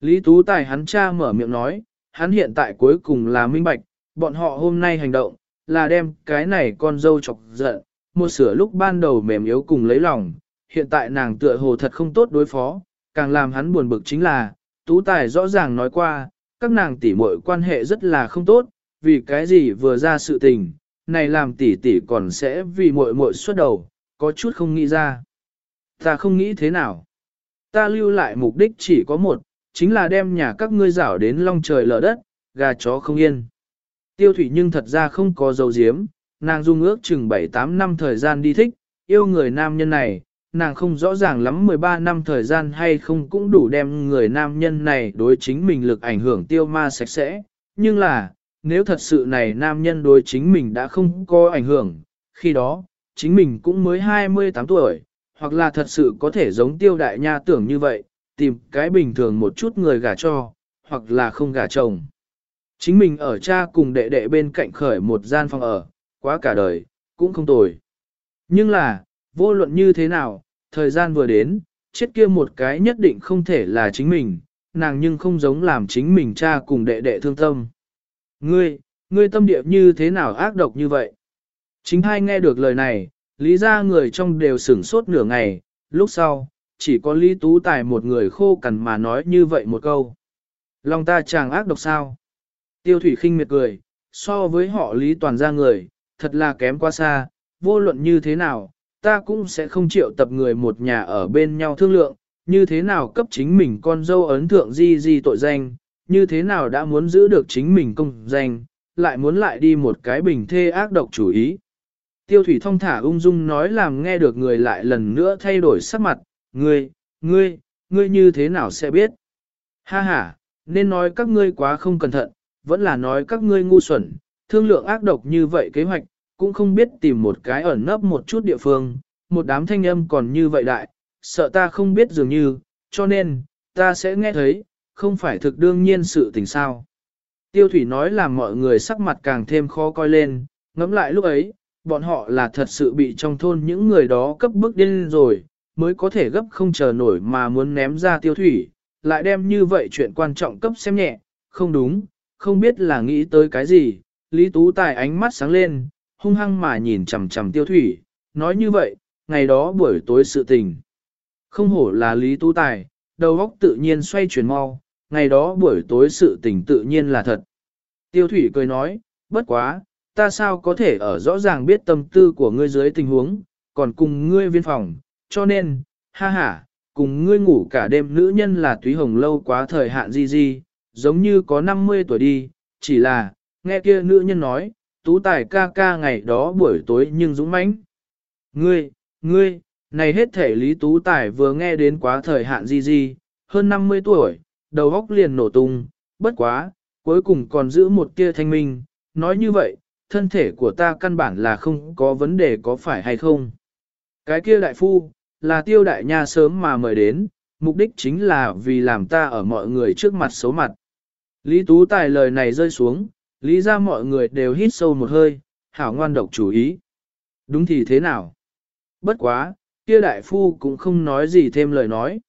Lý Tú Tài hắn cha mở miệng nói, hắn hiện tại cuối cùng là minh bạch, bọn họ hôm nay hành động, là đem cái này con dâu chọc giận, một sửa lúc ban đầu mềm yếu cùng lấy lòng, hiện tại nàng tựa hồ thật không tốt đối phó, càng làm hắn buồn bực chính là, Tú Tài rõ ràng nói qua, các nàng tỷ muội quan hệ rất là không tốt, vì cái gì vừa ra sự tình, này làm tỷ tỷ còn sẽ vì muội muội xuất đầu, có chút không nghĩ ra. Ta không nghĩ thế nào. Ta lưu lại mục đích chỉ có một, chính là đem nhà các ngươi rảo đến long trời lở đất, gà chó không yên. Tiêu thủy nhưng thật ra không có dấu diếm, nàng dung ước chừng 7-8 năm thời gian đi thích, yêu người nam nhân này, nàng không rõ ràng lắm 13 năm thời gian hay không cũng đủ đem người nam nhân này đối chính mình lực ảnh hưởng tiêu ma sạch sẽ, nhưng là, nếu thật sự này nam nhân đối chính mình đã không có ảnh hưởng, khi đó, chính mình cũng mới 28 tuổi, hoặc là thật sự có thể giống tiêu đại nha tưởng như vậy, tìm cái bình thường một chút người gả cho, hoặc là không gả chồng. Chính mình ở cha cùng đệ đệ bên cạnh khởi một gian phòng ở, quá cả đời, cũng không tồi. Nhưng là, vô luận như thế nào, thời gian vừa đến, chết kia một cái nhất định không thể là chính mình, nàng nhưng không giống làm chính mình cha cùng đệ đệ thương tâm. Ngươi, ngươi tâm địa như thế nào ác độc như vậy? Chính hai nghe được lời này, lý ra người trong đều sửng sốt nửa ngày, lúc sau, chỉ có Lý Tú Tài một người khô cằn mà nói như vậy một câu. Lòng ta chàng ác độc sao? Tiêu Thủy khinh miệt cười, so với họ Lý Toàn ra người, thật là kém quá xa, vô luận như thế nào, ta cũng sẽ không chịu tập người một nhà ở bên nhau thương lượng, như thế nào cấp chính mình con dâu ấn thượng di di tội danh, như thế nào đã muốn giữ được chính mình công danh, lại muốn lại đi một cái bình thê ác độc chủ ý. Tiêu thủy thông thả ung dung nói làm nghe được người lại lần nữa thay đổi sắc mặt, ngươi, ngươi, ngươi như thế nào sẽ biết? Ha ha, nên nói các ngươi quá không cẩn thận, vẫn là nói các ngươi ngu xuẩn, thương lượng ác độc như vậy kế hoạch, cũng không biết tìm một cái ẩn nấp một chút địa phương, một đám thanh âm còn như vậy đại, sợ ta không biết dường như, cho nên, ta sẽ nghe thấy, không phải thực đương nhiên sự tình sao. Tiêu thủy nói làm mọi người sắc mặt càng thêm khó coi lên, ngẫm lại lúc ấy, bọn họ là thật sự bị trong thôn những người đó cấp bức điên rồi, mới có thể gấp không chờ nổi mà muốn ném ra tiêu thủy, lại đem như vậy chuyện quan trọng cấp xem nhẹ, không đúng, không biết là nghĩ tới cái gì, Lý Tú Tài ánh mắt sáng lên, hung hăng mà nhìn chằm chằm tiêu thủy, nói như vậy, ngày đó buổi tối sự tình. Không hổ là Lý Tú Tài, đầu óc tự nhiên xoay chuyển mau, ngày đó buổi tối sự tình tự nhiên là thật. Tiêu thủy cười nói, bất quá, ta sao có thể ở rõ ràng biết tâm tư của ngươi dưới tình huống, còn cùng ngươi viên phòng, cho nên, ha ha, cùng ngươi ngủ cả đêm nữ nhân là túy hồng lâu quá thời hạn gì gì, giống như có 50 tuổi đi, chỉ là, nghe kia nữ nhân nói, tú tài ca ca ngày đó buổi tối nhưng dũng mãnh. Ngươi, ngươi, này hết thể lý tú tài vừa nghe đến quá thời hạn gì gì, hơn 50 tuổi, đầu óc liền nổ tung, bất quá, cuối cùng còn giữ một kia thanh minh, nói như vậy, thân thể của ta căn bản là không có vấn đề có phải hay không. Cái kia đại phu, là tiêu đại nha sớm mà mời đến, mục đích chính là vì làm ta ở mọi người trước mặt xấu mặt. Lý Tú Tài lời này rơi xuống, lý ra mọi người đều hít sâu một hơi, hảo ngoan độc chủ ý. Đúng thì thế nào? Bất quá, kia đại phu cũng không nói gì thêm lời nói.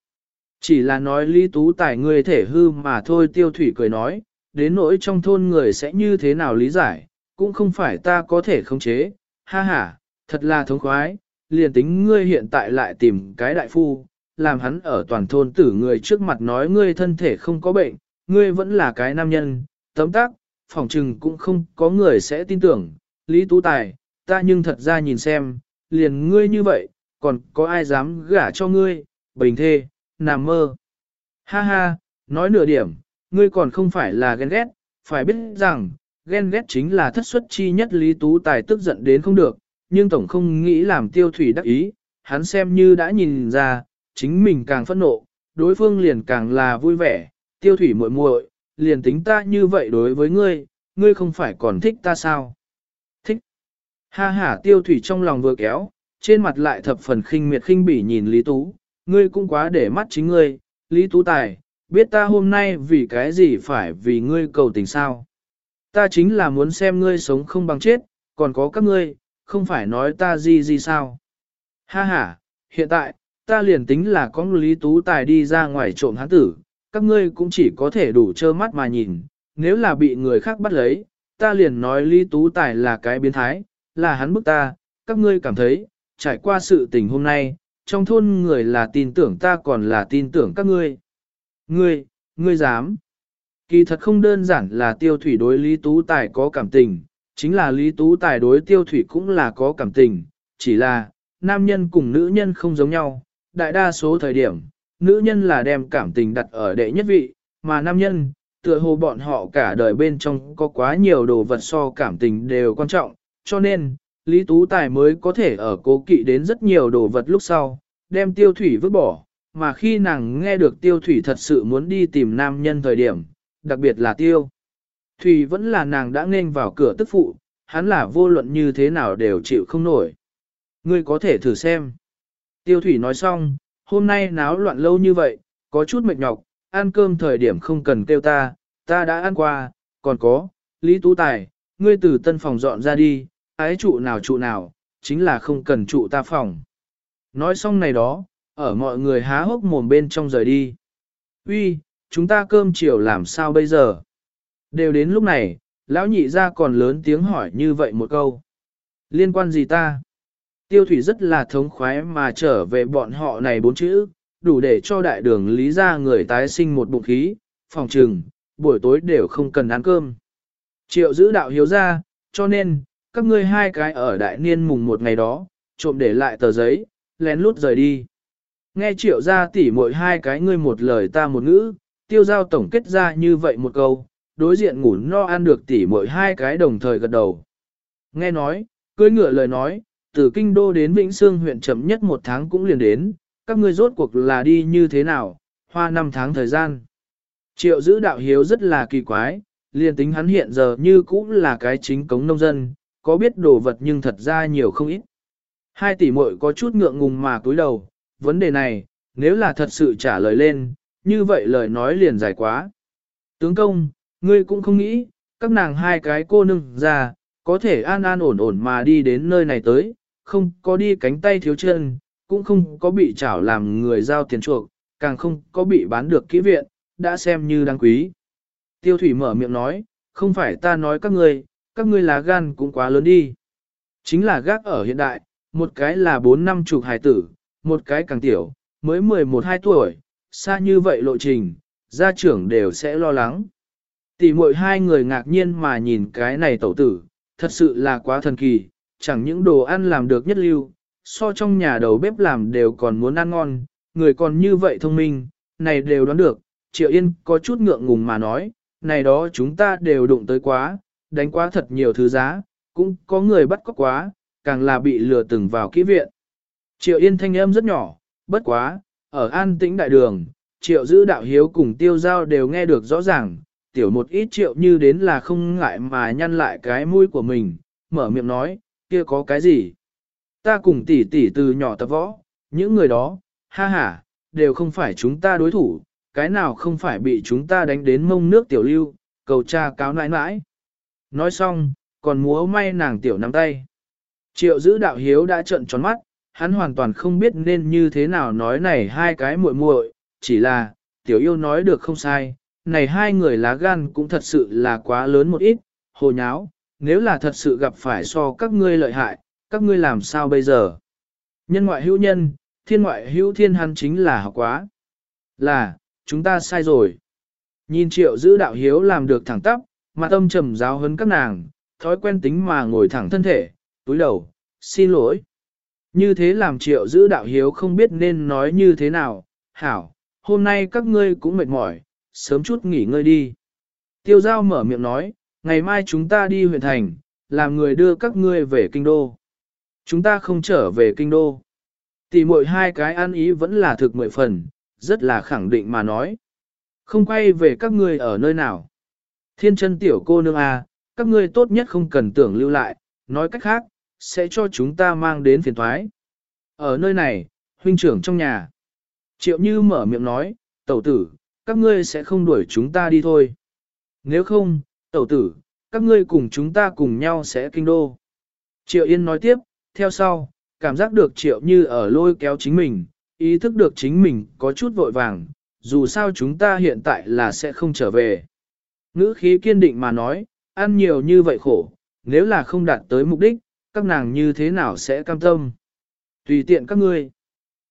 Chỉ là nói Lý Tú Tài người thể hư mà thôi tiêu thủy cười nói, đến nỗi trong thôn người sẽ như thế nào lý giải, cũng không phải ta có thể khống chế, ha ha, thật là thống khoái, liền tính ngươi hiện tại lại tìm cái đại phu, làm hắn ở toàn thôn tử người trước mặt nói ngươi thân thể không có bệnh, ngươi vẫn là cái nam nhân, tấm tác, phỏng trừng cũng không có người sẽ tin tưởng, Lý Tú Tài, ta nhưng thật ra nhìn xem, liền ngươi như vậy, còn có ai dám gả cho ngươi, bình thê, nằm mơ. Ha ha, nói nửa điểm, ngươi còn không phải là ghen ghét, phải biết rằng, ghen ghét chính là thất xuất chi nhất Lý Tú Tài tức giận đến không được, nhưng tổng không nghĩ làm tiêu thủy đắc ý, hắn xem như đã nhìn ra, chính mình càng phẫn nộ, đối phương liền càng là vui vẻ, tiêu thủy muội muội, liền tính ta như vậy đối với ngươi, ngươi không phải còn thích ta sao? Thích. Ha ha tiêu thủy trong lòng vừa kéo, trên mặt lại thập phần khinh miệt khinh bỉ nhìn Lý Tú, ngươi cũng quá để mắt chính ngươi, Lý Tú Tài, biết ta hôm nay vì cái gì phải vì ngươi cầu tình sao? Ta chính là muốn xem ngươi sống không bằng chết, còn có các ngươi, không phải nói ta gì gì sao? Ha ha, hiện tại, ta liền tính là có Lý Tú Tài đi ra ngoài trộm hắn tử, các ngươi cũng chỉ có thể đủ trơ mắt mà nhìn, nếu là bị người khác bắt lấy, ta liền nói Lý Tú Tài là cái biến thái, là hắn bức ta, các ngươi cảm thấy, trải qua sự tình hôm nay, trong thôn người là tin tưởng ta còn là tin tưởng các ngươi. Ngươi, ngươi dám. Kỳ thật không đơn giản là tiêu thủy đối Lý Tú Tài có cảm tình, chính là Lý Tú Tài đối tiêu thủy cũng là có cảm tình, chỉ là, nam nhân cùng nữ nhân không giống nhau, đại đa số thời điểm, nữ nhân là đem cảm tình đặt ở đệ nhất vị, mà nam nhân, tựa hồ bọn họ cả đời bên trong có quá nhiều đồ vật so cảm tình đều quan trọng, cho nên, Lý Tú Tài mới có thể ở cố kỵ đến rất nhiều đồ vật lúc sau, đem tiêu thủy vứt bỏ, mà khi nàng nghe được tiêu thủy thật sự muốn đi tìm nam nhân thời điểm, đặc biệt là tiêu. Thủy vẫn là nàng đã nghênh vào cửa tức phụ, hắn là vô luận như thế nào đều chịu không nổi. Ngươi có thể thử xem. Tiêu thủy nói xong, hôm nay náo loạn lâu như vậy, có chút mệt nhọc, ăn cơm thời điểm không cần kêu ta, ta đã ăn qua, còn có, Lý Tú Tài, ngươi từ tân phòng dọn ra đi, ái trụ nào trụ nào, chính là không cần trụ ta phòng. Nói xong này đó, ở mọi người há hốc mồm bên trong rời đi. Uy, chúng ta cơm chiều làm sao bây giờ? Đều đến lúc này, lão nhị ra còn lớn tiếng hỏi như vậy một câu. Liên quan gì ta? Tiêu thủy rất là thống khoái mà trở về bọn họ này bốn chữ, đủ để cho đại đường lý ra người tái sinh một bụng khí, phòng trừng, buổi tối đều không cần ăn cơm. Triệu giữ đạo hiếu ra, cho nên, các ngươi hai cái ở đại niên mùng một ngày đó, trộm để lại tờ giấy, lén lút rời đi. Nghe triệu ra tỉ mỗi hai cái ngươi một lời ta một ngữ, tiêu giao tổng kết ra như vậy một câu, đối diện ngủ no ăn được tỉ mỗi hai cái đồng thời gật đầu. Nghe nói, cưới ngựa lời nói, từ kinh đô đến Vĩnh Sương huyện chậm nhất một tháng cũng liền đến, các ngươi rốt cuộc là đi như thế nào, hoa năm tháng thời gian. Triệu giữ đạo hiếu rất là kỳ quái, liền tính hắn hiện giờ như cũng là cái chính cống nông dân, có biết đồ vật nhưng thật ra nhiều không ít. Hai tỷ muội có chút ngượng ngùng mà cúi đầu, vấn đề này, nếu là thật sự trả lời lên, như vậy lời nói liền dài quá. Tướng công, ngươi cũng không nghĩ, các nàng hai cái cô nương ra, có thể an an ổn ổn mà đi đến nơi này tới, không có đi cánh tay thiếu chân, cũng không có bị chảo làm người giao tiền chuộc, càng không có bị bán được kỹ viện, đã xem như đáng quý. Tiêu thủy mở miệng nói, không phải ta nói các ngươi, các ngươi lá gan cũng quá lớn đi. Chính là gác ở hiện đại, một cái là 4 năm chục hài tử, một cái càng tiểu, mới 11-12 tuổi, xa như vậy lộ trình, gia trưởng đều sẽ lo lắng. Tỷ muội hai người ngạc nhiên mà nhìn cái này tẩu tử, thật sự là quá thần kỳ, chẳng những đồ ăn làm được nhất lưu, so trong nhà đầu bếp làm đều còn muốn ăn ngon, người còn như vậy thông minh, này đều đoán được, Triệu Yên có chút ngượng ngùng mà nói, này đó chúng ta đều đụng tới quá, đánh quá thật nhiều thứ giá, cũng có người bắt cóc quá, càng là bị lừa từng vào kỹ viện. Triệu Yên thanh âm rất nhỏ, bất quá, ở an tĩnh đại đường, Triệu giữ đạo hiếu cùng tiêu giao đều nghe được rõ ràng, tiểu một ít triệu như đến là không ngại mà nhăn lại cái mũi của mình, mở miệng nói, kia có cái gì? Ta cùng tỷ tỷ từ nhỏ tập võ, những người đó, ha ha, đều không phải chúng ta đối thủ, cái nào không phải bị chúng ta đánh đến mông nước tiểu lưu, cầu cha cáo nãi nãi. Nói xong, còn múa may nàng tiểu nắm tay. Triệu giữ đạo hiếu đã trợn tròn mắt, hắn hoàn toàn không biết nên như thế nào nói này hai cái muội muội, chỉ là, tiểu yêu nói được không sai, này hai người lá gan cũng thật sự là quá lớn một ít, hồ nháo, nếu là thật sự gặp phải so các ngươi lợi hại, các ngươi làm sao bây giờ? Nhân ngoại hữu nhân, thiên ngoại hữu thiên hắn chính là học quá. Là, chúng ta sai rồi. Nhìn triệu giữ đạo hiếu làm được thẳng tắp, mà tâm trầm giáo hấn các nàng, thói quen tính mà ngồi thẳng thân thể, túi đầu, xin lỗi. Như thế làm triệu giữ đạo hiếu không biết nên nói như thế nào, hảo, hôm nay các ngươi cũng mệt mỏi, sớm chút nghỉ ngơi đi. Tiêu giao mở miệng nói, ngày mai chúng ta đi huyện thành, làm người đưa các ngươi về kinh đô. Chúng ta không trở về kinh đô. Tỷ muội hai cái ăn ý vẫn là thực mười phần, rất là khẳng định mà nói. Không quay về các ngươi ở nơi nào. Thiên chân tiểu cô nương à, các ngươi tốt nhất không cần tưởng lưu lại, nói cách khác, sẽ cho chúng ta mang đến phiền thoái. Ở nơi này, huynh trưởng trong nhà. Triệu Như mở miệng nói, tẩu tử, các ngươi sẽ không đuổi chúng ta đi thôi. Nếu không, tẩu tử, các ngươi cùng chúng ta cùng nhau sẽ kinh đô. Triệu Yên nói tiếp, theo sau, cảm giác được Triệu Như ở lôi kéo chính mình, ý thức được chính mình có chút vội vàng, dù sao chúng ta hiện tại là sẽ không trở về. Ngữ khí kiên định mà nói, ăn nhiều như vậy khổ, nếu là không đạt tới mục đích, các nàng như thế nào sẽ cam tâm. Tùy tiện các ngươi.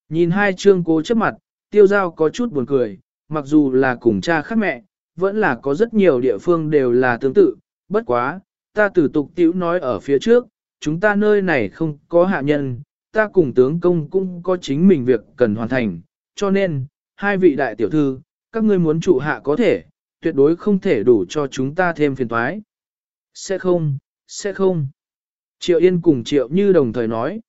Nhìn hai trương cố chấp mặt, tiêu giao có chút buồn cười, mặc dù là cùng cha khác mẹ, vẫn là có rất nhiều địa phương đều là tương tự, bất quá, ta tử tục tiểu nói ở phía trước, chúng ta nơi này không có hạ nhân, ta cùng tướng công cũng có chính mình việc cần hoàn thành, cho nên, hai vị đại tiểu thư, các ngươi muốn trụ hạ có thể, tuyệt đối không thể đủ cho chúng ta thêm phiền toái. Sẽ không, sẽ không. Triệu Yên cùng Triệu Như đồng thời nói.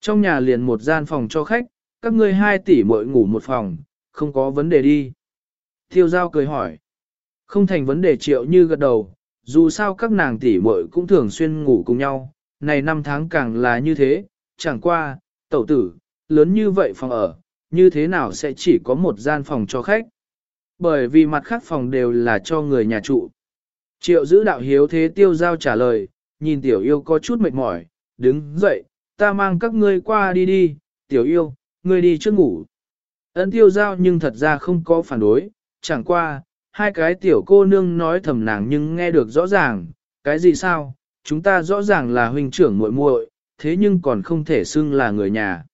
Trong nhà liền một gian phòng cho khách, các ngươi hai tỷ mỗi ngủ một phòng, không có vấn đề đi. Thiêu giao cười hỏi. Không thành vấn đề Triệu Như gật đầu, dù sao các nàng tỷ muội cũng thường xuyên ngủ cùng nhau, này năm tháng càng là như thế, chẳng qua, tẩu tử, lớn như vậy phòng ở, như thế nào sẽ chỉ có một gian phòng cho khách. Bởi vì mặt khác phòng đều là cho người nhà trụ. Triệu giữ đạo hiếu thế tiêu giao trả lời, nhìn tiểu yêu có chút mệt mỏi, đứng dậy, ta mang các ngươi qua đi đi, tiểu yêu, ngươi đi trước ngủ. Ân tiêu giao nhưng thật ra không có phản đối, chẳng qua, hai cái tiểu cô nương nói thầm nàng nhưng nghe được rõ ràng, cái gì sao, chúng ta rõ ràng là huynh trưởng muội muội, thế nhưng còn không thể xưng là người nhà.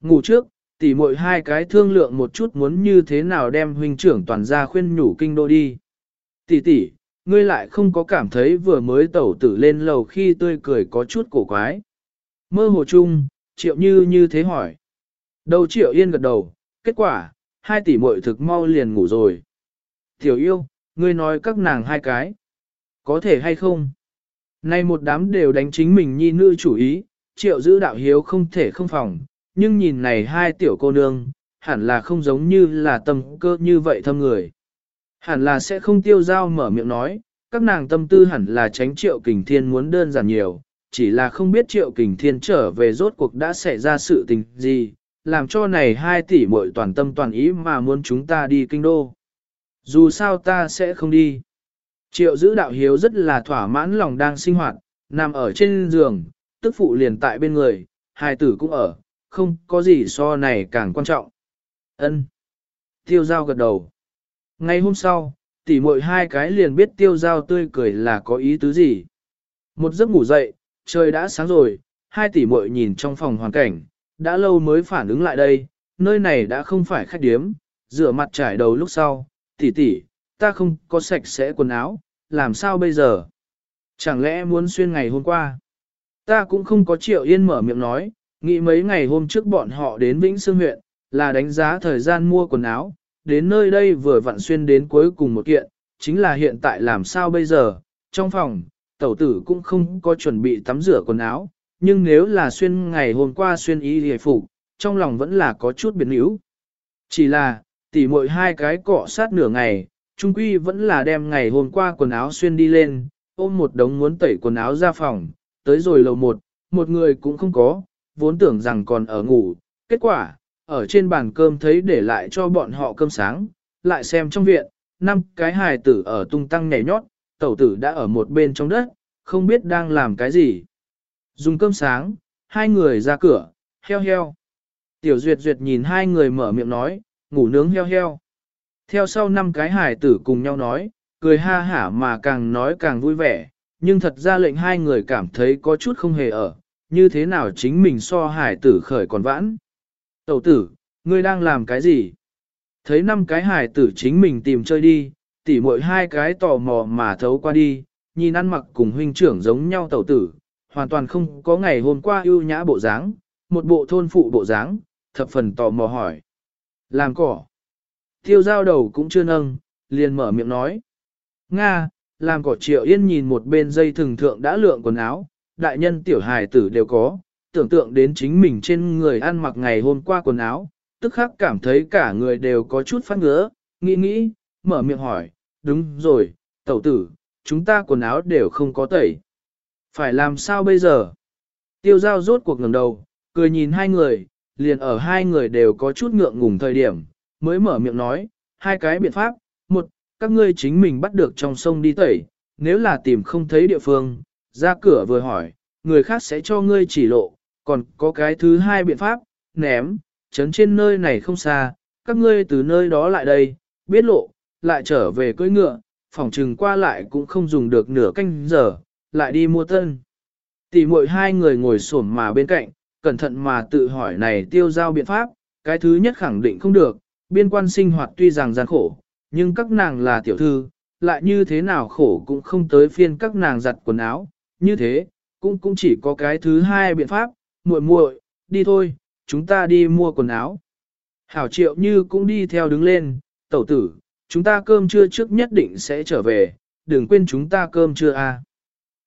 Ngủ trước, tỷ muội hai cái thương lượng một chút muốn như thế nào đem huynh trưởng toàn ra khuyên nhủ kinh đô đi. Tỷ tỷ, ngươi lại không có cảm thấy vừa mới tẩu tử lên lầu khi tươi cười có chút cổ quái. Mơ hồ chung, triệu như như thế hỏi. Đầu triệu yên gật đầu, kết quả, hai tỷ muội thực mau liền ngủ rồi. Tiểu yêu, ngươi nói các nàng hai cái. Có thể hay không? Nay một đám đều đánh chính mình nhi nữ chủ ý, triệu giữ đạo hiếu không thể không phòng, nhưng nhìn này hai tiểu cô nương, hẳn là không giống như là tâm cơ như vậy thâm người. Hẳn là sẽ không tiêu giao mở miệng nói, các nàng tâm tư hẳn là tránh triệu kình thiên muốn đơn giản nhiều, chỉ là không biết triệu kình thiên trở về rốt cuộc đã xảy ra sự tình gì, làm cho này hai tỷ muội toàn tâm toàn ý mà muốn chúng ta đi kinh đô. Dù sao ta sẽ không đi. Triệu giữ đạo hiếu rất là thỏa mãn lòng đang sinh hoạt, nằm ở trên giường, tức phụ liền tại bên người, hai tử cũng ở, không có gì so này càng quan trọng. Ân. Tiêu giao gật đầu. Ngay hôm sau, tỷ muội hai cái liền biết tiêu giao tươi cười là có ý tứ gì. Một giấc ngủ dậy, trời đã sáng rồi, hai tỷ muội nhìn trong phòng hoàn cảnh, đã lâu mới phản ứng lại đây, nơi này đã không phải khách điếm, rửa mặt trải đầu lúc sau, tỷ tỷ, ta không có sạch sẽ quần áo, làm sao bây giờ? Chẳng lẽ muốn xuyên ngày hôm qua? Ta cũng không có triệu yên mở miệng nói, nghĩ mấy ngày hôm trước bọn họ đến Vĩnh Sương huyện, là đánh giá thời gian mua quần áo, đến nơi đây vừa vặn xuyên đến cuối cùng một kiện, chính là hiện tại làm sao bây giờ, trong phòng, tẩu tử cũng không có chuẩn bị tắm rửa quần áo, nhưng nếu là xuyên ngày hôm qua xuyên y hề phục, trong lòng vẫn là có chút biến yếu. Chỉ là, tỉ mỗi hai cái cọ sát nửa ngày, trung quy vẫn là đem ngày hôm qua quần áo xuyên đi lên, ôm một đống muốn tẩy quần áo ra phòng, tới rồi lầu một, một người cũng không có, vốn tưởng rằng còn ở ngủ, kết quả, ở trên bàn cơm thấy để lại cho bọn họ cơm sáng, lại xem trong viện, năm cái hài tử ở tung tăng nhảy nhót, tẩu tử đã ở một bên trong đất, không biết đang làm cái gì. Dùng cơm sáng, hai người ra cửa, heo heo. Tiểu Duyệt Duyệt nhìn hai người mở miệng nói, ngủ nướng heo heo. Theo sau năm cái hải tử cùng nhau nói, cười ha hả mà càng nói càng vui vẻ, nhưng thật ra lệnh hai người cảm thấy có chút không hề ở, như thế nào chính mình so hải tử khởi còn vãn. Tẩu tử, ngươi đang làm cái gì? Thấy năm cái hải tử chính mình tìm chơi đi, tỉ mỗi hai cái tò mò mà thấu qua đi, nhìn ăn mặc cùng huynh trưởng giống nhau tẩu tử, hoàn toàn không có ngày hôm qua ưu nhã bộ dáng, một bộ thôn phụ bộ dáng, thập phần tò mò hỏi. Làm cỏ. Tiêu giao đầu cũng chưa nâng, liền mở miệng nói. Nga, làm cỏ triệu yên nhìn một bên dây thừng thượng đã lượng quần áo, đại nhân tiểu hài tử đều có, tưởng tượng đến chính mình trên người ăn mặc ngày hôm qua quần áo, tức khắc cảm thấy cả người đều có chút phát ngứa, nghĩ nghĩ, mở miệng hỏi, đúng rồi, tẩu tử, chúng ta quần áo đều không có tẩy. Phải làm sao bây giờ? Tiêu giao rốt cuộc ngẩng đầu, cười nhìn hai người, liền ở hai người đều có chút ngượng ngùng thời điểm, mới mở miệng nói, hai cái biện pháp, một, các ngươi chính mình bắt được trong sông đi tẩy, nếu là tìm không thấy địa phương, ra cửa vừa hỏi, người khác sẽ cho ngươi chỉ lộ, còn có cái thứ hai biện pháp, ném, chấn trên nơi này không xa, các ngươi từ nơi đó lại đây, biết lộ, lại trở về cưỡi ngựa, phòng trừng qua lại cũng không dùng được nửa canh giờ, lại đi mua tân. Tỷ muội hai người ngồi xổm mà bên cạnh, cẩn thận mà tự hỏi này tiêu giao biện pháp, cái thứ nhất khẳng định không được, biên quan sinh hoạt tuy rằng gian khổ, nhưng các nàng là tiểu thư, lại như thế nào khổ cũng không tới phiên các nàng giặt quần áo, như thế, cũng cũng chỉ có cái thứ hai biện pháp, muội muội, đi thôi, chúng ta đi mua quần áo. Hảo triệu như cũng đi theo đứng lên, tẩu tử, chúng ta cơm trưa trước nhất định sẽ trở về, đừng quên chúng ta cơm trưa a. À.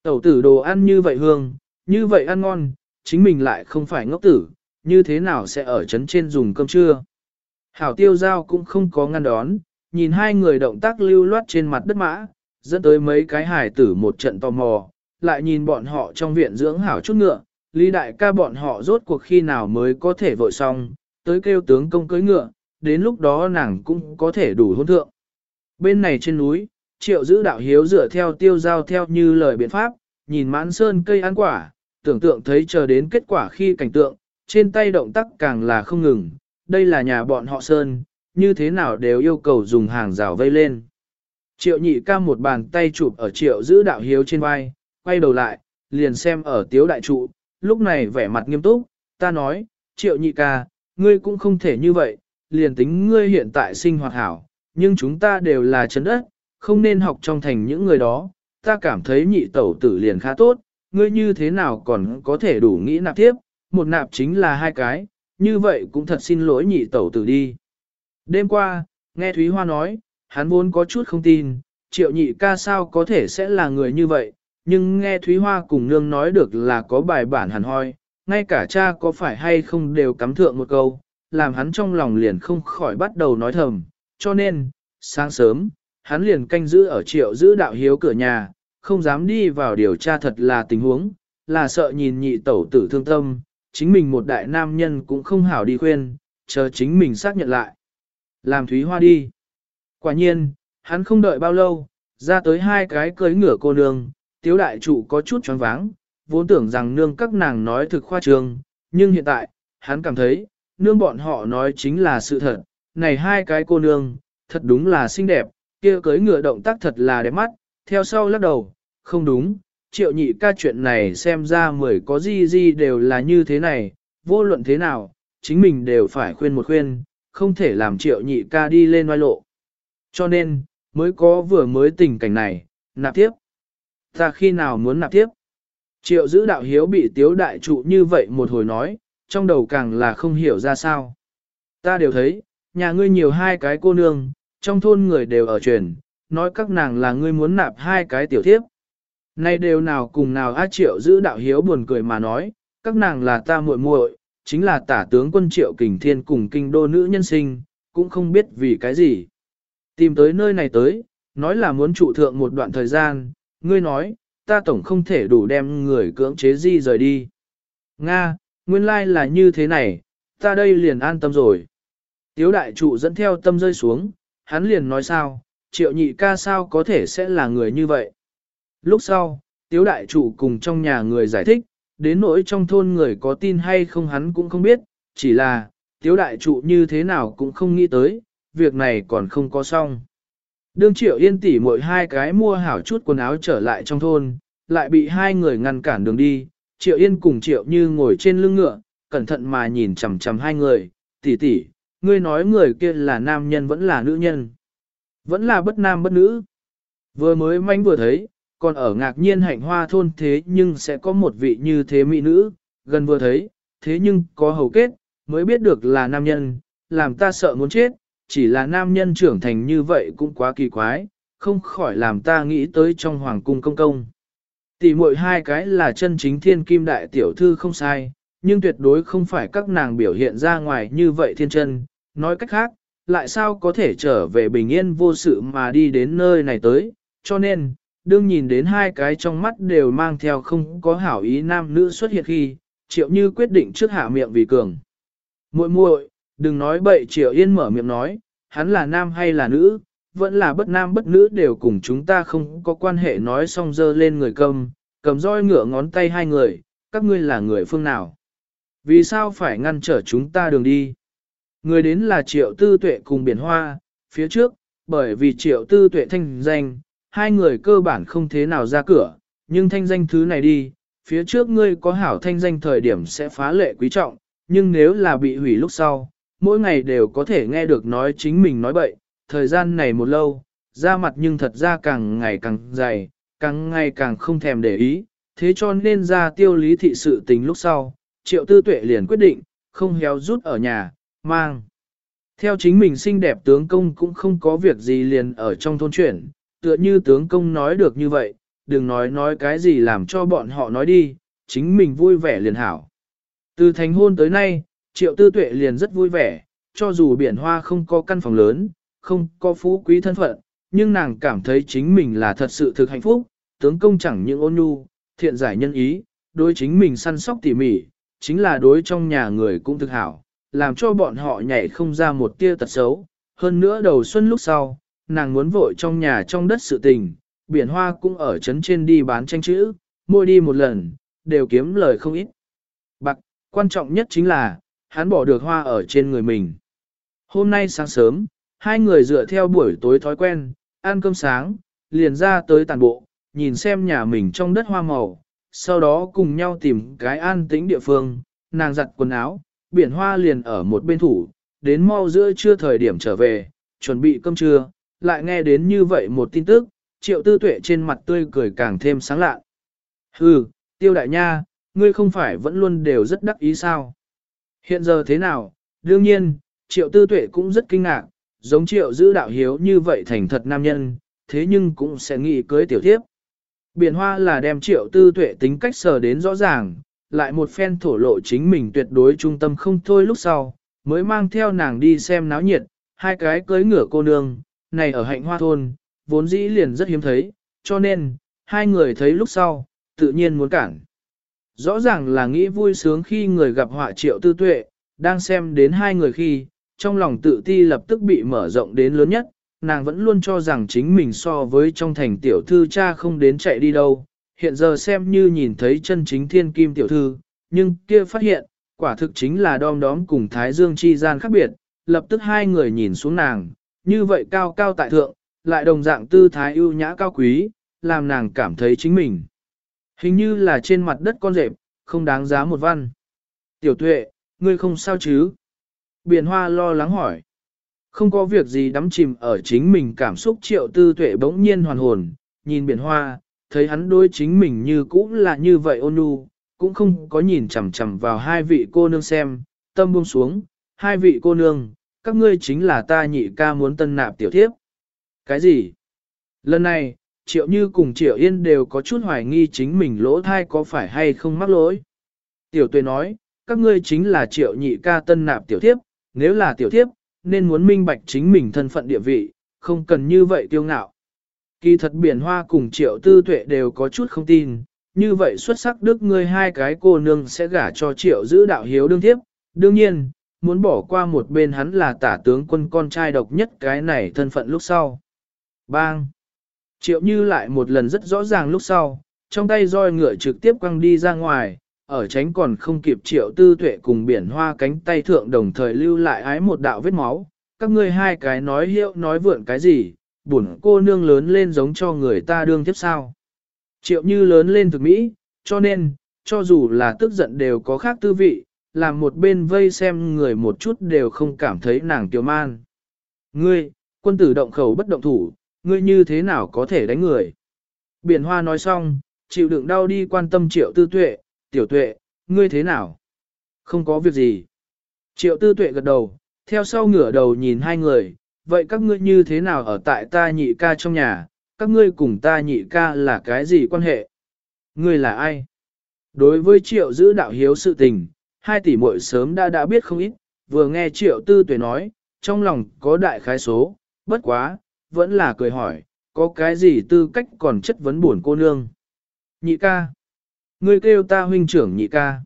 Tẩu tử đồ ăn như vậy hương, như vậy ăn ngon, chính mình lại không phải ngốc tử, như thế nào sẽ ở trấn trên dùng cơm trưa. Hảo tiêu giao cũng không có ngăn đón, nhìn hai người động tác lưu loát trên mặt đất mã, dẫn tới mấy cái hải tử một trận tò mò, lại nhìn bọn họ trong viện dưỡng hảo chút ngựa, lý đại ca bọn họ rốt cuộc khi nào mới có thể vội xong, tới kêu tướng công cưới ngựa, đến lúc đó nàng cũng có thể đủ hôn thượng. Bên này trên núi, triệu giữ đạo hiếu dựa theo tiêu giao theo như lời biện pháp, nhìn mãn sơn cây ăn quả, tưởng tượng thấy chờ đến kết quả khi cảnh tượng, trên tay động tác càng là không ngừng, đây là nhà bọn họ sơn, như thế nào đều yêu cầu dùng hàng rào vây lên. Triệu nhị ca một bàn tay chụp ở triệu giữ đạo hiếu trên vai, quay đầu lại, liền xem ở tiếu đại trụ, lúc này vẻ mặt nghiêm túc, ta nói, triệu nhị ca, ngươi cũng không thể như vậy, liền tính ngươi hiện tại sinh hoạt hảo, nhưng chúng ta đều là chấn đất, không nên học trong thành những người đó, ta cảm thấy nhị tẩu tử liền khá tốt, ngươi như thế nào còn có thể đủ nghĩ nạp tiếp, một nạp chính là hai cái, như vậy cũng thật xin lỗi nhị tẩu tử đi. Đêm qua, nghe Thúy Hoa nói, hắn vốn có chút không tin, triệu nhị ca sao có thể sẽ là người như vậy, nhưng nghe Thúy Hoa cùng nương nói được là có bài bản hẳn hoi, ngay cả cha có phải hay không đều cắm thượng một câu, làm hắn trong lòng liền không khỏi bắt đầu nói thầm, cho nên, sáng sớm, hắn liền canh giữ ở triệu giữ đạo hiếu cửa nhà, không dám đi vào điều tra thật là tình huống, là sợ nhìn nhị tẩu tử thương tâm, chính mình một đại nam nhân cũng không hảo đi khuyên, chờ chính mình xác nhận lại. Làm Thúy Hoa đi. Quả nhiên, hắn không đợi bao lâu, ra tới hai cái cưới ngửa cô nương, tiếu đại trụ có chút choáng váng, vốn tưởng rằng nương các nàng nói thực khoa trương, nhưng hiện tại, hắn cảm thấy, nương bọn họ nói chính là sự thật, này hai cái cô nương, thật đúng là xinh đẹp, kia cưới ngựa động tác thật là đẹp mắt, theo sau lắc đầu, không đúng, triệu nhị ca chuyện này xem ra mười có gì gì đều là như thế này, vô luận thế nào, chính mình đều phải khuyên một khuyên, không thể làm triệu nhị ca đi lên oai lộ. Cho nên, mới có vừa mới tình cảnh này, nạp tiếp. Ta khi nào muốn nạp tiếp? Triệu giữ đạo hiếu bị tiếu đại trụ như vậy một hồi nói, trong đầu càng là không hiểu ra sao. Ta đều thấy, nhà ngươi nhiều hai cái cô nương, trong thôn người đều ở truyền, nói các nàng là ngươi muốn nạp hai cái tiểu thiếp. Nay đều nào cùng nào a triệu giữ đạo hiếu buồn cười mà nói, các nàng là ta muội muội, chính là tả tướng quân triệu kình thiên cùng kinh đô nữ nhân sinh, cũng không biết vì cái gì. Tìm tới nơi này tới, nói là muốn trụ thượng một đoạn thời gian, ngươi nói, ta tổng không thể đủ đem người cưỡng chế di rời đi. Nga, nguyên lai là như thế này, ta đây liền an tâm rồi. Tiếu đại trụ dẫn theo tâm rơi xuống, hắn liền nói sao, triệu nhị ca sao có thể sẽ là người như vậy. Lúc sau, tiếu đại trụ cùng trong nhà người giải thích, đến nỗi trong thôn người có tin hay không hắn cũng không biết, chỉ là, tiếu đại trụ như thế nào cũng không nghĩ tới, việc này còn không có xong. Đương triệu yên tỷ mỗi hai cái mua hảo chút quần áo trở lại trong thôn, lại bị hai người ngăn cản đường đi, triệu yên cùng triệu như ngồi trên lưng ngựa, cẩn thận mà nhìn chằm chằm hai người, tỷ tỷ, ngươi nói người kia là nam nhân vẫn là nữ nhân, vẫn là bất nam bất nữ. Vừa mới manh vừa thấy, còn ở ngạc nhiên hạnh hoa thôn thế nhưng sẽ có một vị như thế mỹ nữ, gần vừa thấy, thế nhưng có hầu kết, mới biết được là nam nhân, làm ta sợ muốn chết, chỉ là nam nhân trưởng thành như vậy cũng quá kỳ quái, không khỏi làm ta nghĩ tới trong hoàng cung công công. Tỷ muội hai cái là chân chính thiên kim đại tiểu thư không sai, nhưng tuyệt đối không phải các nàng biểu hiện ra ngoài như vậy thiên chân, nói cách khác, lại sao có thể trở về bình yên vô sự mà đi đến nơi này tới, cho nên, đương nhìn đến hai cái trong mắt đều mang theo không có hảo ý nam nữ xuất hiện khi, triệu như quyết định trước hạ miệng vì cường. muội muội đừng nói bậy triệu yên mở miệng nói, hắn là nam hay là nữ, vẫn là bất nam bất nữ đều cùng chúng ta không có quan hệ nói xong dơ lên người cầm, cầm roi ngựa ngón tay hai người, các ngươi là người phương nào. Vì sao phải ngăn trở chúng ta đường đi? Người đến là triệu tư tuệ cùng biển hoa, phía trước, bởi vì triệu tư tuệ thanh danh, hai người cơ bản không thế nào ra cửa, nhưng thanh danh thứ này đi, phía trước ngươi có hảo thanh danh thời điểm sẽ phá lệ quý trọng, nhưng nếu là bị hủy lúc sau, mỗi ngày đều có thể nghe được nói chính mình nói bậy, thời gian này một lâu, ra mặt nhưng thật ra càng ngày càng dày, càng ngày càng không thèm để ý, thế cho nên ra tiêu lý thị sự tình lúc sau, triệu tư tuệ liền quyết định, không héo rút ở nhà, mang. Theo chính mình xinh đẹp tướng công cũng không có việc gì liền ở trong thôn chuyển, tựa như tướng công nói được như vậy, đừng nói nói cái gì làm cho bọn họ nói đi, chính mình vui vẻ liền hảo. Từ thành hôn tới nay, triệu tư tuệ liền rất vui vẻ, cho dù biển hoa không có căn phòng lớn, không có phú quý thân phận, nhưng nàng cảm thấy chính mình là thật sự thực hạnh phúc, tướng công chẳng những ôn nhu, thiện giải nhân ý, đối chính mình săn sóc tỉ mỉ, chính là đối trong nhà người cũng thực hảo, làm cho bọn họ nhảy không ra một tia tật xấu. Hơn nữa đầu xuân lúc sau, nàng muốn vội trong nhà trong đất sự tình, biển hoa cũng ở trấn trên đi bán tranh chữ, mua đi một lần, đều kiếm lời không ít. Bạc, quan trọng nhất chính là, hắn bỏ được hoa ở trên người mình. Hôm nay sáng sớm, hai người dựa theo buổi tối thói quen, ăn cơm sáng, liền ra tới tàn bộ, nhìn xem nhà mình trong đất hoa màu, sau đó cùng nhau tìm cái an tĩnh địa phương, nàng giặt quần áo, biển hoa liền ở một bên thủ, đến mau giữa trưa thời điểm trở về, chuẩn bị cơm trưa, lại nghe đến như vậy một tin tức, triệu tư tuệ trên mặt tươi cười càng thêm sáng lạ. Hừ, tiêu đại nha, ngươi không phải vẫn luôn đều rất đắc ý sao? Hiện giờ thế nào? Đương nhiên, triệu tư tuệ cũng rất kinh ngạc, giống triệu giữ đạo hiếu như vậy thành thật nam nhân, thế nhưng cũng sẽ nghĩ cưới tiểu thiếp. Biển hoa là đem triệu tư tuệ tính cách sờ đến rõ ràng, lại một phen thổ lộ chính mình tuyệt đối trung tâm không thôi lúc sau, mới mang theo nàng đi xem náo nhiệt, hai cái cưới ngửa cô nương, này ở hạnh hoa thôn, vốn dĩ liền rất hiếm thấy, cho nên, hai người thấy lúc sau, tự nhiên muốn cản. Rõ ràng là nghĩ vui sướng khi người gặp họa triệu tư tuệ, đang xem đến hai người khi, trong lòng tự ti lập tức bị mở rộng đến lớn nhất, nàng vẫn luôn cho rằng chính mình so với trong thành tiểu thư cha không đến chạy đi đâu, hiện giờ xem như nhìn thấy chân chính thiên kim tiểu thư, nhưng kia phát hiện, quả thực chính là đom đóm cùng Thái Dương chi gian khác biệt, lập tức hai người nhìn xuống nàng, như vậy cao cao tại thượng, lại đồng dạng tư thái ưu nhã cao quý, làm nàng cảm thấy chính mình. Hình như là trên mặt đất con rệp, không đáng giá một văn. Tiểu tuệ, ngươi không sao chứ? Biển hoa lo lắng hỏi. Không có việc gì đắm chìm ở chính mình cảm xúc triệu tư tuệ bỗng nhiên hoàn hồn, nhìn biển hoa, thấy hắn đối chính mình như cũ là như vậy ôn nhu, cũng không có nhìn chằm chằm vào hai vị cô nương xem, tâm buông xuống, hai vị cô nương, các ngươi chính là ta nhị ca muốn tân nạp tiểu thiếp. Cái gì? Lần này, triệu như cùng triệu yên đều có chút hoài nghi chính mình lỗ thai có phải hay không mắc lỗi. Tiểu tuệ nói, các ngươi chính là triệu nhị ca tân nạp tiểu thiếp, nếu là tiểu thiếp, nên muốn minh bạch chính mình thân phận địa vị, không cần như vậy tiêu ngạo. Kỳ thật biển hoa cùng triệu tư tuệ đều có chút không tin, như vậy xuất sắc đức ngươi hai cái cô nương sẽ gả cho triệu giữ đạo hiếu đương thiếp, đương nhiên, muốn bỏ qua một bên hắn là tả tướng quân con trai độc nhất cái này thân phận lúc sau. Bang! Triệu như lại một lần rất rõ ràng lúc sau, trong tay roi ngựa trực tiếp quăng đi ra ngoài, ở tránh còn không kịp triệu tư tuệ cùng biển hoa cánh tay thượng đồng thời lưu lại ái một đạo vết máu. Các ngươi hai cái nói hiệu nói vượn cái gì, bổn cô nương lớn lên giống cho người ta đương tiếp sao. Triệu như lớn lên thực mỹ, cho nên, cho dù là tức giận đều có khác tư vị, làm một bên vây xem người một chút đều không cảm thấy nàng tiểu man. Ngươi, quân tử động khẩu bất động thủ, ngươi như thế nào có thể đánh người? Biển hoa nói xong, chịu đựng đau đi quan tâm triệu tư tuệ, tiểu tuệ, ngươi thế nào? Không có việc gì. Triệu tư tuệ gật đầu, theo sau ngửa đầu nhìn hai người, vậy các ngươi như thế nào ở tại ta nhị ca trong nhà, các ngươi cùng ta nhị ca là cái gì quan hệ? Ngươi là ai? Đối với triệu giữ đạo hiếu sự tình, hai tỷ muội sớm đã đã biết không ít, vừa nghe triệu tư tuệ nói, trong lòng có đại khái số, bất quá, vẫn là cười hỏi, có cái gì tư cách còn chất vấn buồn cô nương. Nhị ca. Ngươi kêu ta huynh trưởng nhị ca.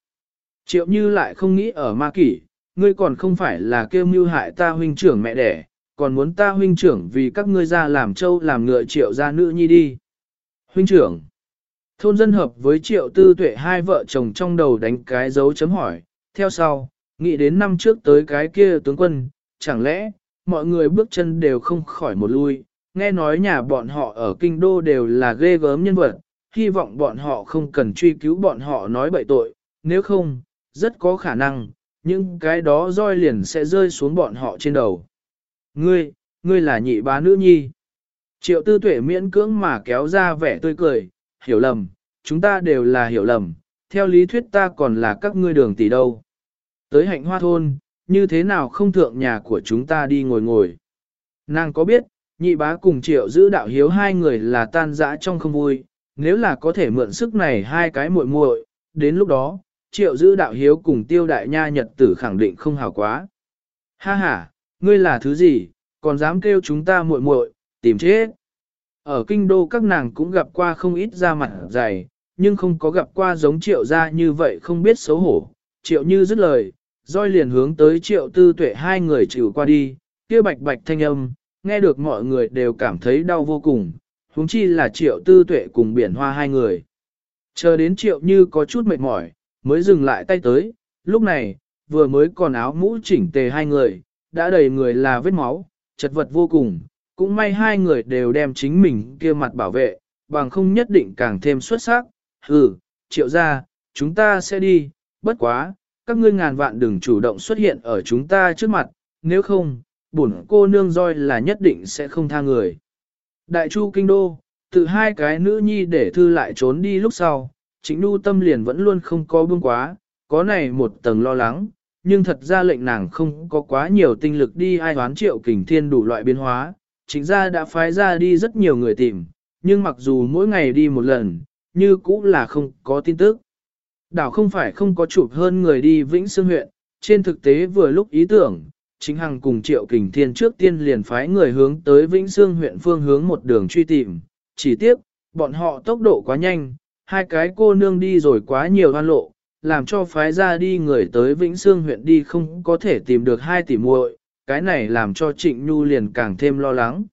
Triệu như lại không nghĩ ở ma kỷ, ngươi còn không phải là kêu mưu hại ta huynh trưởng mẹ đẻ, còn muốn ta huynh trưởng vì các ngươi ra làm trâu làm ngựa triệu ra nữ nhi đi. Huynh trưởng. Thôn dân hợp với triệu tư tuệ hai vợ chồng trong đầu đánh cái dấu chấm hỏi, theo sau, nghĩ đến năm trước tới cái kia tướng quân, chẳng lẽ, mọi người bước chân đều không khỏi một lui, nghe nói nhà bọn họ ở kinh đô đều là ghê gớm nhân vật, hy vọng bọn họ không cần truy cứu bọn họ nói bậy tội, nếu không, rất có khả năng, những cái đó roi liền sẽ rơi xuống bọn họ trên đầu. Ngươi, ngươi là nhị bá nữ nhi. Triệu tư tuệ miễn cưỡng mà kéo ra vẻ tươi cười, hiểu lầm, chúng ta đều là hiểu lầm, theo lý thuyết ta còn là các ngươi đường tỷ đâu. Tới hạnh hoa thôn, như thế nào không thượng nhà của chúng ta đi ngồi ngồi. Nàng có biết, nhị bá cùng triệu giữ đạo hiếu hai người là tan dã trong không vui, nếu là có thể mượn sức này hai cái muội muội, đến lúc đó, triệu giữ đạo hiếu cùng tiêu đại nha nhật tử khẳng định không hào quá. Ha ha, ngươi là thứ gì, còn dám kêu chúng ta muội muội, tìm chết. Ở kinh đô các nàng cũng gặp qua không ít da mặt dày, nhưng không có gặp qua giống triệu gia như vậy không biết xấu hổ. Triệu như dứt lời, roi liền hướng tới triệu tư tuệ hai người chịu qua đi, kia bạch bạch thanh âm, nghe được mọi người đều cảm thấy đau vô cùng, huống chi là triệu tư tuệ cùng biển hoa hai người. Chờ đến triệu như có chút mệt mỏi, mới dừng lại tay tới, lúc này, vừa mới còn áo mũ chỉnh tề hai người, đã đầy người là vết máu, chật vật vô cùng, cũng may hai người đều đem chính mình kia mặt bảo vệ, bằng không nhất định càng thêm xuất sắc. Ừ, triệu ra, chúng ta sẽ đi, bất quá, các ngươi ngàn vạn đừng chủ động xuất hiện ở chúng ta trước mặt, nếu không, bổn cô nương roi là nhất định sẽ không tha người. Đại chu kinh đô, từ hai cái nữ nhi để thư lại trốn đi lúc sau, chính nu tâm liền vẫn luôn không có buông quá, có này một tầng lo lắng, nhưng thật ra lệnh nàng không có quá nhiều tinh lực đi ai hoán triệu kình thiên đủ loại biến hóa, chính ra đã phái ra đi rất nhiều người tìm, nhưng mặc dù mỗi ngày đi một lần, như cũ là không có tin tức. Đảo không phải không có chụp hơn người đi Vĩnh Sương huyện, trên thực tế vừa lúc ý tưởng, chính hằng cùng triệu kình thiên trước tiên liền phái người hướng tới Vĩnh Sương huyện phương hướng một đường truy tìm, chỉ tiếc, bọn họ tốc độ quá nhanh, hai cái cô nương đi rồi quá nhiều hoan lộ, làm cho phái ra đi người tới Vĩnh Sương huyện đi không có thể tìm được hai tỷ muội, cái này làm cho Trịnh Nhu liền càng thêm lo lắng.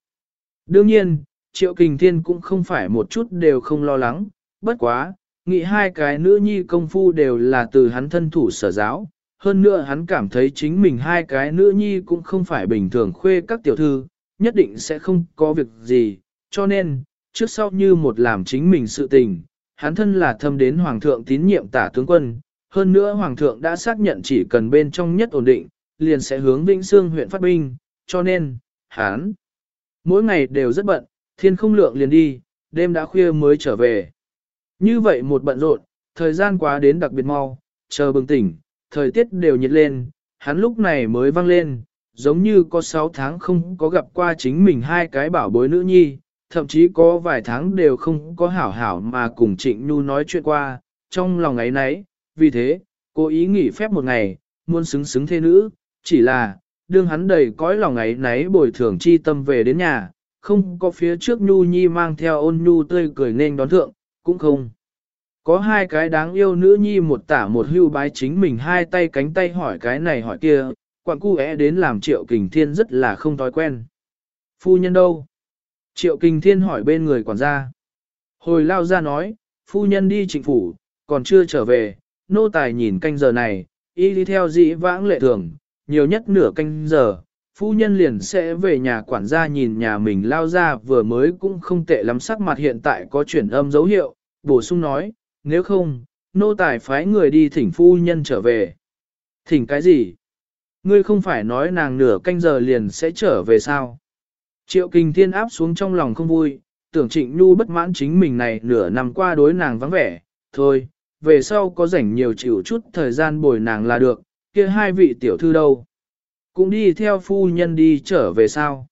Đương nhiên, Triệu Kình Thiên cũng không phải một chút đều không lo lắng, bất quá, nghĩ hai cái nữ nhi công phu đều là từ hắn thân thủ sở giáo, hơn nữa hắn cảm thấy chính mình hai cái nữ nhi cũng không phải bình thường khuê các tiểu thư, nhất định sẽ không có việc gì, cho nên, trước sau như một làm chính mình sự tình, hắn thân là thâm đến hoàng thượng tín nhiệm tả tướng quân, hơn nữa hoàng thượng đã xác nhận chỉ cần bên trong nhất ổn định, liền sẽ hướng Vĩnh Sương huyện phát binh, cho nên, hắn mỗi ngày đều rất bận, thiên không lượng liền đi, đêm đã khuya mới trở về. Như vậy một bận rộn, thời gian quá đến đặc biệt mau, chờ bừng tỉnh, thời tiết đều nhiệt lên, hắn lúc này mới văng lên, giống như có 6 tháng không có gặp qua chính mình hai cái bảo bối nữ nhi, thậm chí có vài tháng đều không có hảo hảo mà cùng Trịnh Nhu nói chuyện qua, trong lòng ấy nấy, vì thế, cô ý nghỉ phép một ngày, muốn xứng xứng thế nữ, chỉ là, đương hắn đầy cõi lòng ấy nấy bồi thường chi tâm về đến nhà, không có phía trước Nhu Nhi mang theo ôn Nhu tươi cười nên đón thượng, cũng không. Có hai cái đáng yêu nữ nhi một tả một hưu bái chính mình hai tay cánh tay hỏi cái này hỏi kia, quặng cu é đến làm triệu kình thiên rất là không thói quen. Phu nhân đâu? Triệu kình thiên hỏi bên người quản gia. Hồi lao ra nói, phu nhân đi trịnh phủ, còn chưa trở về, nô tài nhìn canh giờ này, y đi theo dĩ vãng lệ thường, nhiều nhất nửa canh giờ, phu nhân liền sẽ về nhà quản gia nhìn nhà mình lao ra vừa mới cũng không tệ lắm sắc mặt hiện tại có chuyển âm dấu hiệu, bổ sung nói, nếu không, nô tài phái người đi thỉnh phu nhân trở về. Thỉnh cái gì? Ngươi không phải nói nàng nửa canh giờ liền sẽ trở về sao? Triệu kinh thiên áp xuống trong lòng không vui, tưởng trịnh nhu bất mãn chính mình này nửa năm qua đối nàng vắng vẻ, thôi, về sau có rảnh nhiều chịu chút thời gian bồi nàng là được, kia hai vị tiểu thư đâu? Cũng đi theo phu nhân đi trở về sao?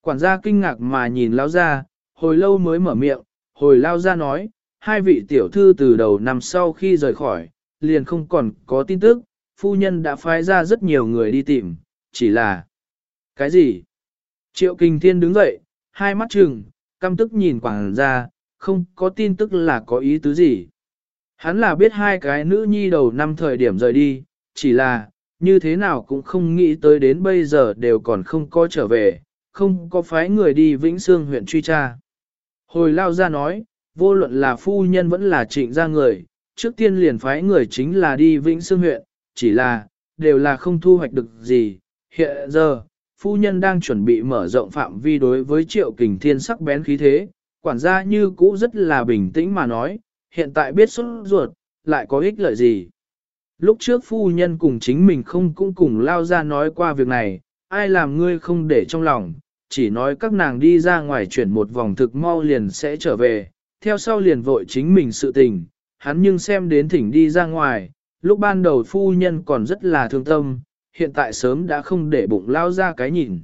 Quản gia kinh ngạc mà nhìn lao ra, hồi lâu mới mở miệng, hồi lao ra nói, hai vị tiểu thư từ đầu năm sau khi rời khỏi, liền không còn có tin tức, phu nhân đã phái ra rất nhiều người đi tìm, chỉ là... Cái gì? Triệu Kình Thiên đứng dậy, hai mắt trừng, căm tức nhìn quảng ra, không có tin tức là có ý tứ gì. Hắn là biết hai cái nữ nhi đầu năm thời điểm rời đi, chỉ là, như thế nào cũng không nghĩ tới đến bây giờ đều còn không có trở về, không có phái người đi Vĩnh Sương huyện truy tra. Hồi lao ra nói, vô luận là phu nhân vẫn là trịnh gia người, trước tiên liền phái người chính là đi Vĩnh Sương huyện, chỉ là, đều là không thu hoạch được gì. Hiện giờ, phu nhân đang chuẩn bị mở rộng phạm vi đối với triệu kình thiên sắc bén khí thế, quản gia như cũ rất là bình tĩnh mà nói, hiện tại biết xuất ruột, lại có ích lợi gì. Lúc trước phu nhân cùng chính mình không cũng cùng lao ra nói qua việc này, ai làm ngươi không để trong lòng, chỉ nói các nàng đi ra ngoài chuyển một vòng thực mau liền sẽ trở về, theo sau liền vội chính mình sự tình, hắn nhưng xem đến thỉnh đi ra ngoài, lúc ban đầu phu nhân còn rất là thương tâm, hiện tại sớm đã không để bụng lao ra cái nhìn.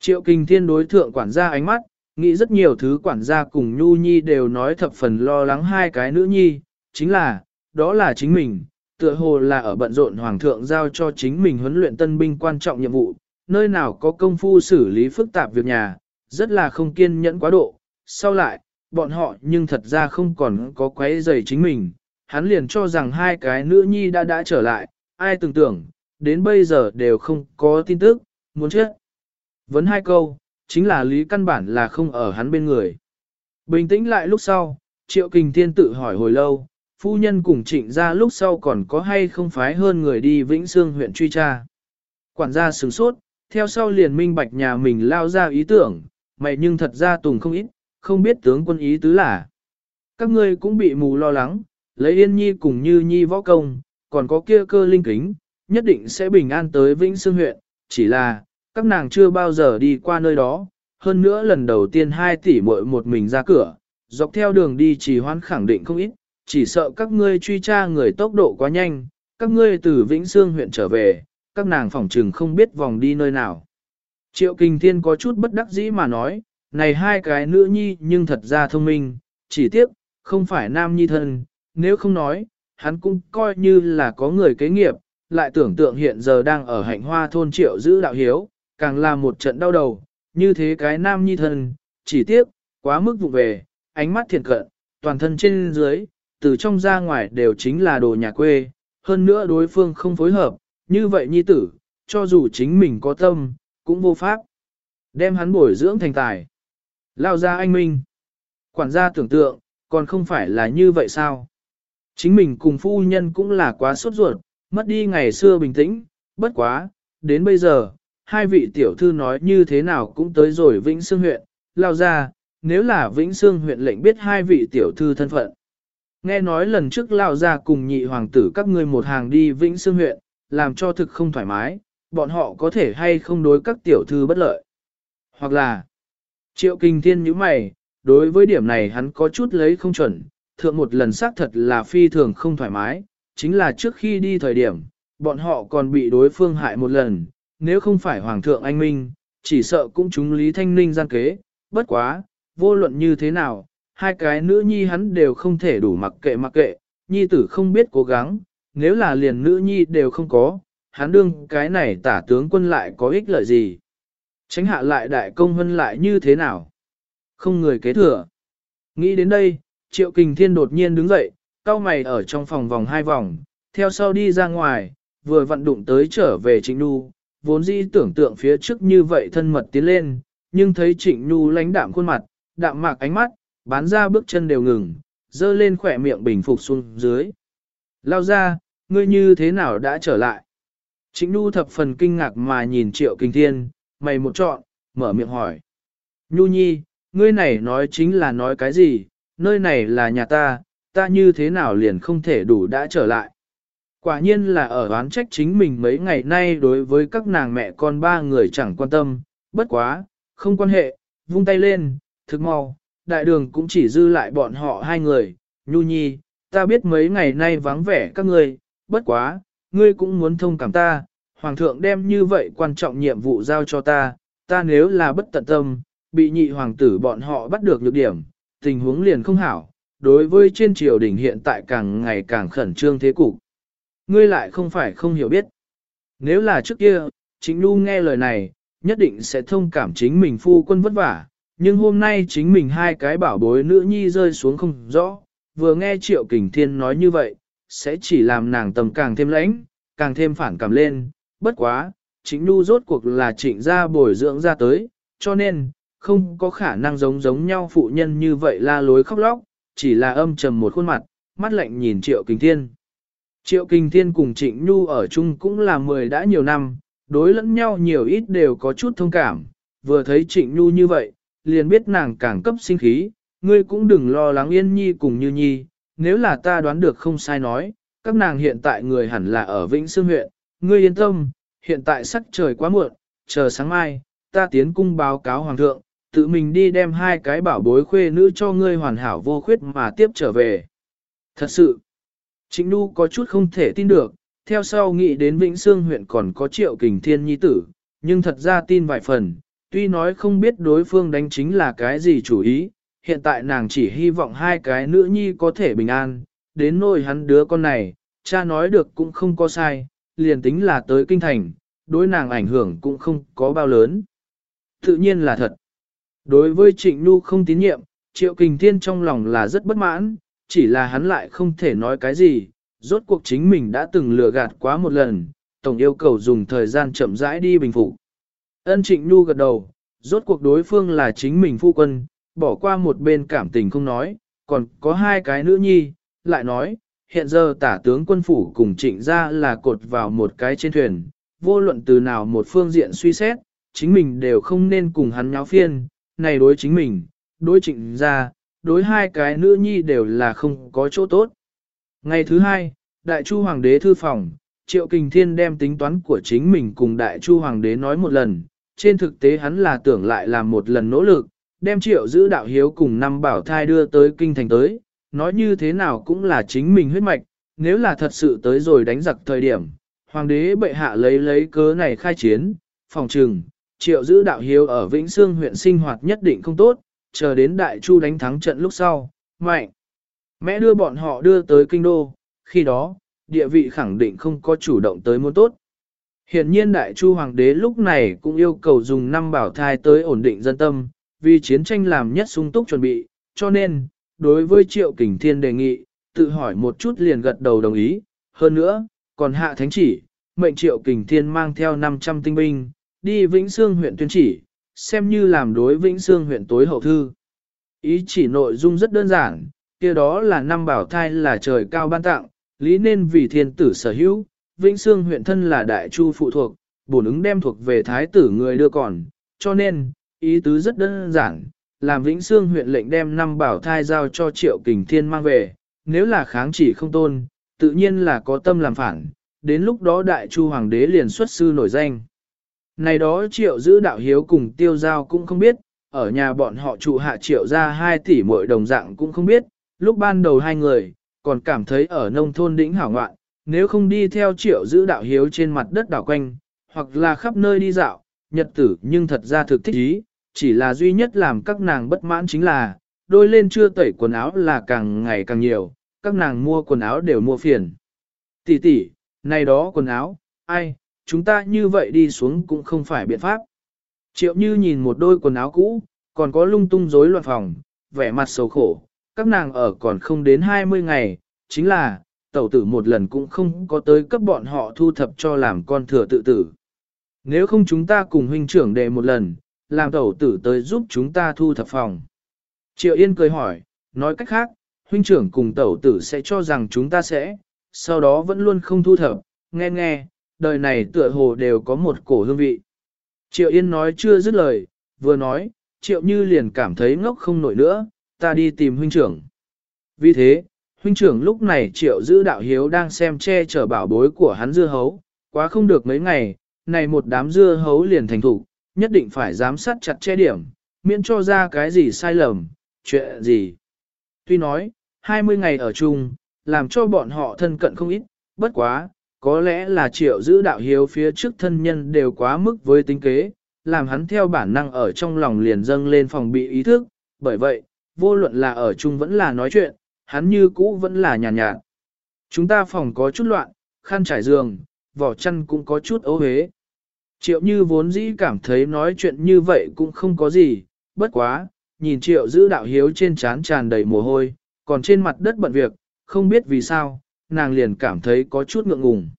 Triệu kinh thiên đối thượng quản gia ánh mắt, nghĩ rất nhiều thứ quản gia cùng Nhu Nhi đều nói thập phần lo lắng hai cái nữ nhi, chính là, đó là chính mình, tựa hồ là ở bận rộn hoàng thượng giao cho chính mình huấn luyện tân binh quan trọng nhiệm vụ, nơi nào có công phu xử lý phức tạp việc nhà, rất là không kiên nhẫn quá độ, sau lại, bọn họ nhưng thật ra không còn có quấy giày chính mình, hắn liền cho rằng hai cái nữ nhi đã đã trở lại, ai tưởng tưởng, đến bây giờ đều không có tin tức, muốn chết. Vấn hai câu, chính là lý căn bản là không ở hắn bên người. Bình tĩnh lại lúc sau, Triệu Kình Thiên tự hỏi hồi lâu, phu nhân cùng trịnh ra lúc sau còn có hay không phái hơn người đi Vĩnh Sương huyện truy tra. Quản gia sửng sốt, theo sau liền minh bạch nhà mình lao ra ý tưởng, mày nhưng thật ra tùng không ít, không biết tướng quân ý tứ là. Các ngươi cũng bị mù lo lắng, lấy yên nhi cùng như nhi võ công, còn có kia cơ linh kính, nhất định sẽ bình an tới Vĩnh Sương huyện, chỉ là, các nàng chưa bao giờ đi qua nơi đó, hơn nữa lần đầu tiên hai tỷ muội một mình ra cửa, dọc theo đường đi chỉ hoan khẳng định không ít, chỉ sợ các ngươi truy tra người tốc độ quá nhanh, các ngươi từ Vĩnh Sương huyện trở về, các nàng phỏng trừng không biết vòng đi nơi nào. Triệu Kinh Thiên có chút bất đắc dĩ mà nói, này hai cái nữ nhi nhưng thật ra thông minh, chỉ tiếc, không phải nam nhi thân, nếu không nói, hắn cũng coi như là có người kế nghiệp, lại tưởng tượng hiện giờ đang ở hạnh hoa thôn triệu giữ đạo hiếu, càng là một trận đau đầu, như thế cái nam nhi thân, chỉ tiếc, quá mức vụ về, ánh mắt thiện cận, toàn thân trên dưới, từ trong ra ngoài đều chính là đồ nhà quê, hơn nữa đối phương không phối hợp, như vậy nhi tử, cho dù chính mình có tâm, cũng vô pháp. Đem hắn bồi dưỡng thành tài. Lao ra anh Minh. Quản gia tưởng tượng, còn không phải là như vậy sao? Chính mình cùng phu nhân cũng là quá sốt ruột, mất đi ngày xưa bình tĩnh, bất quá, đến bây giờ, hai vị tiểu thư nói như thế nào cũng tới rồi Vĩnh Sương huyện, lao ra, nếu là Vĩnh Sương huyện lệnh biết hai vị tiểu thư thân phận. Nghe nói lần trước lao ra cùng nhị hoàng tử các ngươi một hàng đi Vĩnh Sương huyện, làm cho thực không thoải mái, bọn họ có thể hay không đối các tiểu thư bất lợi. Hoặc là, triệu kinh thiên như mày, đối với điểm này hắn có chút lấy không chuẩn, thượng một lần xác thật là phi thường không thoải mái, chính là trước khi đi thời điểm, bọn họ còn bị đối phương hại một lần, nếu không phải Hoàng thượng anh Minh, chỉ sợ cũng chúng Lý Thanh Ninh gian kế, bất quá, vô luận như thế nào, hai cái nữ nhi hắn đều không thể đủ mặc kệ mặc kệ, nhi tử không biết cố gắng, nếu là liền nữ nhi đều không có, hắn đương cái này tả tướng quân lại có ích lợi gì. Tránh hạ lại đại công hơn lại như thế nào? Không người kế thừa. Nghĩ đến đây, Triệu Kình Thiên đột nhiên đứng dậy, cao mày ở trong phòng vòng hai vòng, theo sau đi ra ngoài, vừa vận đụng tới trở về Trịnh Nhu, vốn dĩ tưởng tượng phía trước như vậy thân mật tiến lên, nhưng thấy Trịnh Nhu lánh đạm khuôn mặt, đạm mạc ánh mắt, bán ra bước chân đều ngừng, dơ lên khỏe miệng bình phục xuống dưới. Lao ra, ngươi như thế nào đã trở lại? Trịnh Nhu thập phần kinh ngạc mà nhìn Triệu Kinh Thiên, mày một trọn, mở miệng hỏi. Nhu nhi, ngươi này nói chính là nói cái gì, nơi này là nhà ta, ta như thế nào liền không thể đủ đã trở lại. Quả nhiên là ở oán trách chính mình mấy ngày nay đối với các nàng mẹ con ba người chẳng quan tâm, bất quá, không quan hệ, vung tay lên, thực mau, đại đường cũng chỉ dư lại bọn họ hai người, nhu nhi, ta biết mấy ngày nay vắng vẻ các ngươi, bất quá, ngươi cũng muốn thông cảm ta, hoàng thượng đem như vậy quan trọng nhiệm vụ giao cho ta, ta nếu là bất tận tâm, bị nhị hoàng tử bọn họ bắt được nhược điểm, tình huống liền không hảo, đối với trên triều đình hiện tại càng ngày càng khẩn trương thế cục. ngươi lại không phải không hiểu biết. Nếu là trước kia, chính Nu nghe lời này, nhất định sẽ thông cảm chính mình phu quân vất vả, nhưng hôm nay chính mình hai cái bảo bối nữ nhi rơi xuống không rõ, vừa nghe Triệu Kình Thiên nói như vậy, sẽ chỉ làm nàng tầm càng thêm lãnh, càng thêm phản cảm lên, bất quá, chính Nu rốt cuộc là trịnh gia bồi dưỡng ra tới, cho nên, không có khả năng giống giống nhau phụ nhân như vậy la lối khóc lóc, chỉ là âm trầm một khuôn mặt, mắt lạnh nhìn Triệu Kình Thiên. Triệu Kình Thiên cùng Trịnh Nhu ở chung cũng là mười đã nhiều năm, đối lẫn nhau nhiều ít đều có chút thông cảm, vừa thấy Trịnh Nhu như vậy, liền biết nàng càng cấp sinh khí, ngươi cũng đừng lo lắng yên nhi cùng như nhi, nếu là ta đoán được không sai nói, các nàng hiện tại người hẳn là ở Vĩnh Sương huyện, ngươi yên tâm, hiện tại sắc trời quá muộn, chờ sáng mai, ta tiến cung báo cáo hoàng thượng, tự mình đi đem hai cái bảo bối khuê nữ cho ngươi hoàn hảo vô khuyết mà tiếp trở về. Thật sự, Trịnh Nhu có chút không thể tin được, theo sau nghĩ đến Vĩnh Sương huyện còn có triệu kình thiên nhi tử, nhưng thật ra tin vài phần, tuy nói không biết đối phương đánh chính là cái gì chủ ý, hiện tại nàng chỉ hy vọng hai cái nữ nhi có thể bình an, đến nỗi hắn đứa con này, cha nói được cũng không có sai, liền tính là tới kinh thành, đối nàng ảnh hưởng cũng không có bao lớn. Tự nhiên là thật. Đối với Trịnh Nhu không tín nhiệm, Triệu Kình Thiên trong lòng là rất bất mãn, chỉ là hắn lại không thể nói cái gì, rốt cuộc chính mình đã từng lừa gạt quá một lần, tổng yêu cầu dùng thời gian chậm rãi đi bình phục. Ân Trịnh Nhu gật đầu, rốt cuộc đối phương là chính mình phu quân, bỏ qua một bên cảm tình không nói, còn có hai cái nữ nhi, lại nói, hiện giờ tả tướng quân phủ cùng trịnh ra là cột vào một cái trên thuyền, vô luận từ nào một phương diện suy xét, chính mình đều không nên cùng hắn nháo phiên, này đối chính mình, đối trịnh ra, đối hai cái nữ nhi đều là không có chỗ tốt. Ngày thứ hai, Đại Chu Hoàng đế thư phòng, Triệu Kình Thiên đem tính toán của chính mình cùng Đại Chu Hoàng đế nói một lần, trên thực tế hắn là tưởng lại làm một lần nỗ lực, đem Triệu giữ đạo hiếu cùng năm bảo thai đưa tới kinh thành tới, nói như thế nào cũng là chính mình huyết mạch, nếu là thật sự tới rồi đánh giặc thời điểm, Hoàng đế bệ hạ lấy lấy cớ này khai chiến, phòng trừng, Triệu giữ đạo hiếu ở Vĩnh Sương huyện sinh hoạt nhất định không tốt, chờ đến Đại Chu đánh thắng trận lúc sau, mạnh. Mẹ đưa bọn họ đưa tới kinh đô, khi đó, địa vị khẳng định không có chủ động tới muốn tốt. Hiện nhiên Đại Chu Hoàng đế lúc này cũng yêu cầu dùng năm bảo thai tới ổn định dân tâm, vì chiến tranh làm nhất sung túc chuẩn bị, cho nên, đối với Triệu Kình Thiên đề nghị, tự hỏi một chút liền gật đầu đồng ý, hơn nữa, còn hạ thánh chỉ, mệnh Triệu Kình Thiên mang theo 500 tinh binh, đi Vĩnh Sương huyện tuyên chỉ, xem như làm đối Vĩnh Sương huyện tối hậu thư. Ý chỉ nội dung rất đơn giản, kia đó là năm bảo thai là trời cao ban tặng, lý nên vì thiên tử sở hữu, Vĩnh Sương huyện thân là đại chu phụ thuộc, bổn ứng đem thuộc về thái tử người đưa còn, cho nên, ý tứ rất đơn giản, làm Vĩnh Sương huyện lệnh đem năm bảo thai giao cho triệu kình thiên mang về, nếu là kháng chỉ không tôn, tự nhiên là có tâm làm phản, đến lúc đó đại chu hoàng đế liền xuất sư nổi danh. Này đó triệu giữ đạo hiếu cùng tiêu giao cũng không biết, ở nhà bọn họ trụ hạ triệu ra 2 tỷ mỗi đồng dạng cũng không biết, lúc ban đầu hai người, còn cảm thấy ở nông thôn đỉnh hảo ngoạn, nếu không đi theo triệu giữ đạo hiếu trên mặt đất đảo quanh, hoặc là khắp nơi đi dạo, nhật tử nhưng thật ra thực thích ý, chỉ là duy nhất làm các nàng bất mãn chính là, đôi lên chưa tẩy quần áo là càng ngày càng nhiều, các nàng mua quần áo đều mua phiền. Tỷ tỷ, này đó quần áo, ai, chúng ta như vậy đi xuống cũng không phải biện pháp. Triệu như nhìn một đôi quần áo cũ, còn có lung tung rối loạn phòng, vẻ mặt xấu khổ, các nàng ở còn không đến 20 ngày, chính là, tẩu tử một lần cũng không có tới cấp bọn họ thu thập cho làm con thừa tự tử. Nếu không chúng ta cùng huynh trưởng đề một lần, làm tẩu tử tới giúp chúng ta thu thập phòng. Triệu Yên cười hỏi, nói cách khác, huynh trưởng cùng tẩu tử sẽ cho rằng chúng ta sẽ, sau đó vẫn luôn không thu thập, nghe nghe, đời này tựa hồ đều có một cổ hương vị. Triệu Yên nói chưa dứt lời, vừa nói, Triệu Như liền cảm thấy ngốc không nổi nữa, ta đi tìm huynh trưởng. Vì thế, huynh trưởng lúc này Triệu giữ đạo hiếu đang xem che chở bảo bối của hắn dưa hấu, quá không được mấy ngày, này một đám dưa hấu liền thành thủ, nhất định phải giám sát chặt che điểm, miễn cho ra cái gì sai lầm, chuyện gì. Tuy nói, 20 ngày ở chung, làm cho bọn họ thân cận không ít, bất quá, có lẽ là triệu giữ đạo hiếu phía trước thân nhân đều quá mức với tính kế, làm hắn theo bản năng ở trong lòng liền dâng lên phòng bị ý thức, bởi vậy, vô luận là ở chung vẫn là nói chuyện, hắn như cũ vẫn là nhàn nhạt, nhạt. Chúng ta phòng có chút loạn, khăn trải giường, vỏ chăn cũng có chút ấu hế. Triệu như vốn dĩ cảm thấy nói chuyện như vậy cũng không có gì, bất quá, nhìn triệu giữ đạo hiếu trên trán tràn đầy mồ hôi, còn trên mặt đất bận việc, không biết vì sao, nàng liền cảm thấy có chút ngượng ngùng.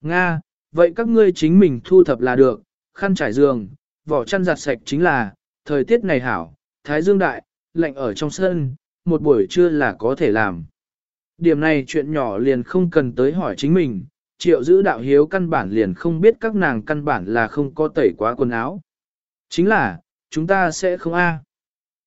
Nga, vậy các ngươi chính mình thu thập là được, khăn trải giường, vỏ chăn giặt sạch chính là, thời tiết này hảo, thái dương đại, lạnh ở trong sân, một buổi trưa là có thể làm. Điểm này chuyện nhỏ liền không cần tới hỏi chính mình, triệu giữ đạo hiếu căn bản liền không biết các nàng căn bản là không có tẩy quá quần áo. Chính là, chúng ta sẽ không a.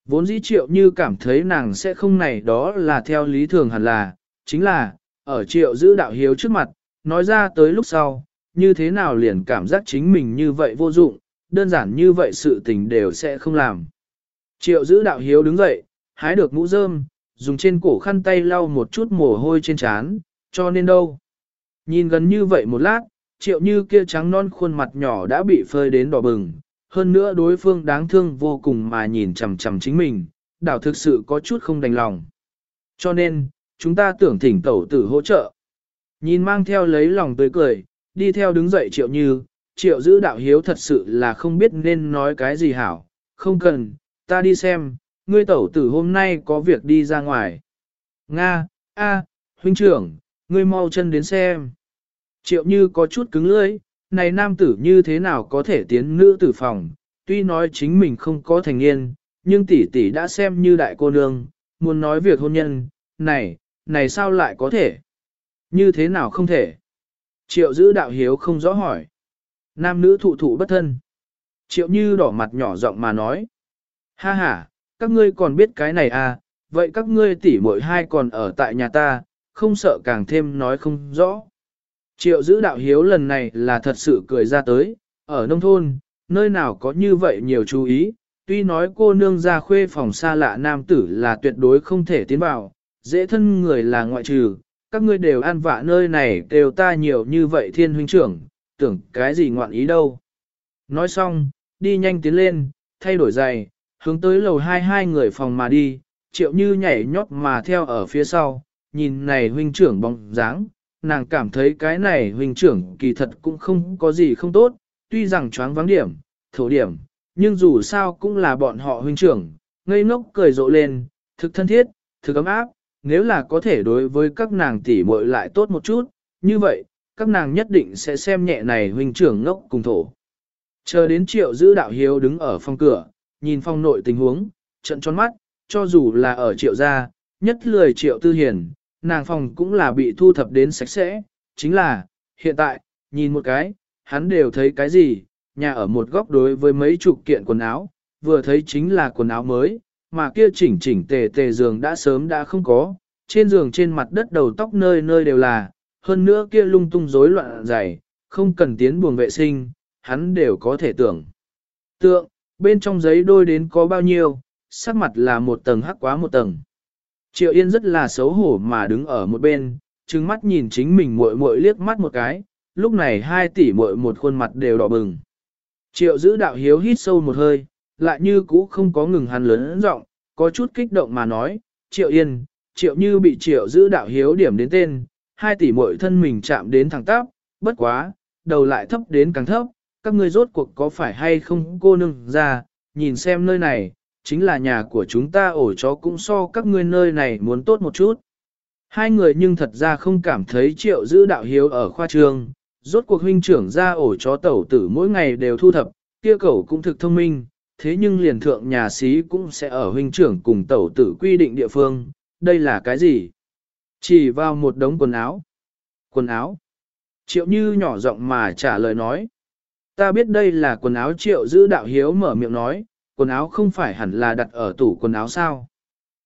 Vốn dĩ triệu như cảm thấy nàng sẽ không này đó là theo lý thường hẳn là, chính là, ở triệu giữ đạo hiếu trước mặt, nói ra tới lúc sau, như thế nào liền cảm giác chính mình như vậy vô dụng, đơn giản như vậy sự tình đều sẽ không làm. Triệu giữ đạo hiếu đứng dậy, hái được mũ rơm, dùng trên cổ khăn tay lau một chút mồ hôi trên trán, cho nên đâu. Nhìn gần như vậy một lát, triệu như kia trắng non khuôn mặt nhỏ đã bị phơi đến đỏ bừng, hơn nữa đối phương đáng thương vô cùng mà nhìn chằm chằm chính mình, đảo thực sự có chút không đành lòng. Cho nên, chúng ta tưởng thỉnh tẩu tử hỗ trợ. Nhìn mang theo lấy lòng tươi cười, đi theo đứng dậy triệu như, triệu giữ đạo hiếu thật sự là không biết nên nói cái gì hảo, không cần, ta đi xem, ngươi tẩu tử hôm nay có việc đi ra ngoài. Nga, a, huynh trưởng, ngươi mau chân đến xem. Triệu như có chút cứng lưỡi, này nam tử như thế nào có thể tiến nữ tử phòng, tuy nói chính mình không có thành niên, nhưng tỷ tỷ đã xem như đại cô nương, muốn nói việc hôn nhân, này, này sao lại có thể? Như thế nào không thể? Triệu giữ đạo hiếu không rõ hỏi. Nam nữ thụ thụ bất thân. Triệu như đỏ mặt nhỏ giọng mà nói. Ha ha, các ngươi còn biết cái này à, vậy các ngươi tỷ muội hai còn ở tại nhà ta, không sợ càng thêm nói không rõ. Triệu giữ đạo hiếu lần này là thật sự cười ra tới, ở nông thôn, nơi nào có như vậy nhiều chú ý, tuy nói cô nương ra khuê phòng xa lạ nam tử là tuyệt đối không thể tiến vào, dễ thân người là ngoại trừ, các ngươi đều an vạ nơi này đều ta nhiều như vậy thiên huynh trưởng, tưởng cái gì ngoạn ý đâu. Nói xong, đi nhanh tiến lên, thay đổi giày, hướng tới lầu hai hai người phòng mà đi, triệu như nhảy nhót mà theo ở phía sau, nhìn này huynh trưởng bóng dáng, nàng cảm thấy cái này huynh trưởng kỳ thật cũng không có gì không tốt, tuy rằng choáng vắng điểm, thổ điểm, nhưng dù sao cũng là bọn họ huynh trưởng, ngây ngốc cười rộ lên, thực thân thiết, thực ấm áp, nếu là có thể đối với các nàng tỷ muội lại tốt một chút, như vậy, các nàng nhất định sẽ xem nhẹ này huynh trưởng ngốc cùng thổ. Chờ đến triệu giữ đạo hiếu đứng ở phòng cửa, nhìn phong nội tình huống, trận tròn mắt, cho dù là ở triệu gia, nhất lười triệu tư hiền, nàng phòng cũng là bị thu thập đến sạch sẽ, chính là, hiện tại, nhìn một cái, hắn đều thấy cái gì, nhà ở một góc đối với mấy chục kiện quần áo, vừa thấy chính là quần áo mới, mà kia chỉnh chỉnh tề tề giường đã sớm đã không có, trên giường trên mặt đất đầu tóc nơi nơi đều là, hơn nữa kia lung tung rối loạn dày, không cần tiến buồng vệ sinh, hắn đều có thể tưởng. Tượng, bên trong giấy đôi đến có bao nhiêu, sắc mặt là một tầng hắc quá một tầng. Triệu Yên rất là xấu hổ mà đứng ở một bên, trừng mắt nhìn chính mình muội muội liếc mắt một cái, lúc này hai tỷ muội một khuôn mặt đều đỏ bừng. Triệu giữ đạo hiếu hít sâu một hơi, lại như cũ không có ngừng hắn lớn giọng, có chút kích động mà nói, Triệu Yên, Triệu như bị Triệu giữ đạo hiếu điểm đến tên, hai tỷ muội thân mình chạm đến thẳng tắp, bất quá, đầu lại thấp đến càng thấp, các ngươi rốt cuộc có phải hay không cô nương ra, nhìn xem nơi này, chính là nhà của chúng ta ổ chó cũng so các ngươi nơi này muốn tốt một chút. Hai người nhưng thật ra không cảm thấy triệu giữ đạo hiếu ở khoa trường, rốt cuộc huynh trưởng ra ổ chó tẩu tử mỗi ngày đều thu thập, kia cẩu cũng thực thông minh, thế nhưng liền thượng nhà sĩ cũng sẽ ở huynh trưởng cùng tẩu tử quy định địa phương, đây là cái gì? Chỉ vào một đống quần áo. Quần áo? Triệu như nhỏ giọng mà trả lời nói. Ta biết đây là quần áo triệu giữ đạo hiếu mở miệng nói, quần áo không phải hẳn là đặt ở tủ quần áo sao.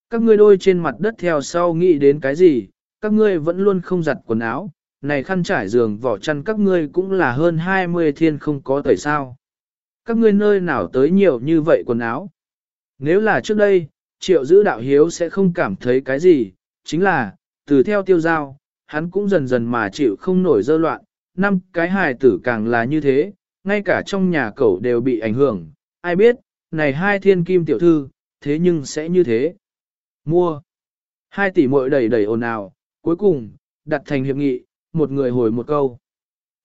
Các ngươi đôi trên mặt đất theo sau nghĩ đến cái gì, các ngươi vẫn luôn không giặt quần áo, này khăn trải giường vỏ chăn các ngươi cũng là hơn 20 thiên không có tẩy sao. Các ngươi nơi nào tới nhiều như vậy quần áo. Nếu là trước đây, triệu giữ đạo hiếu sẽ không cảm thấy cái gì, chính là, từ theo tiêu giao, hắn cũng dần dần mà chịu không nổi dơ loạn, năm cái hài tử càng là như thế, ngay cả trong nhà cậu đều bị ảnh hưởng, ai biết, này hai thiên kim tiểu thư, thế nhưng sẽ như thế. Mua. Hai tỷ muội đầy đầy ồn ào, cuối cùng, đặt thành hiệp nghị, một người hồi một câu.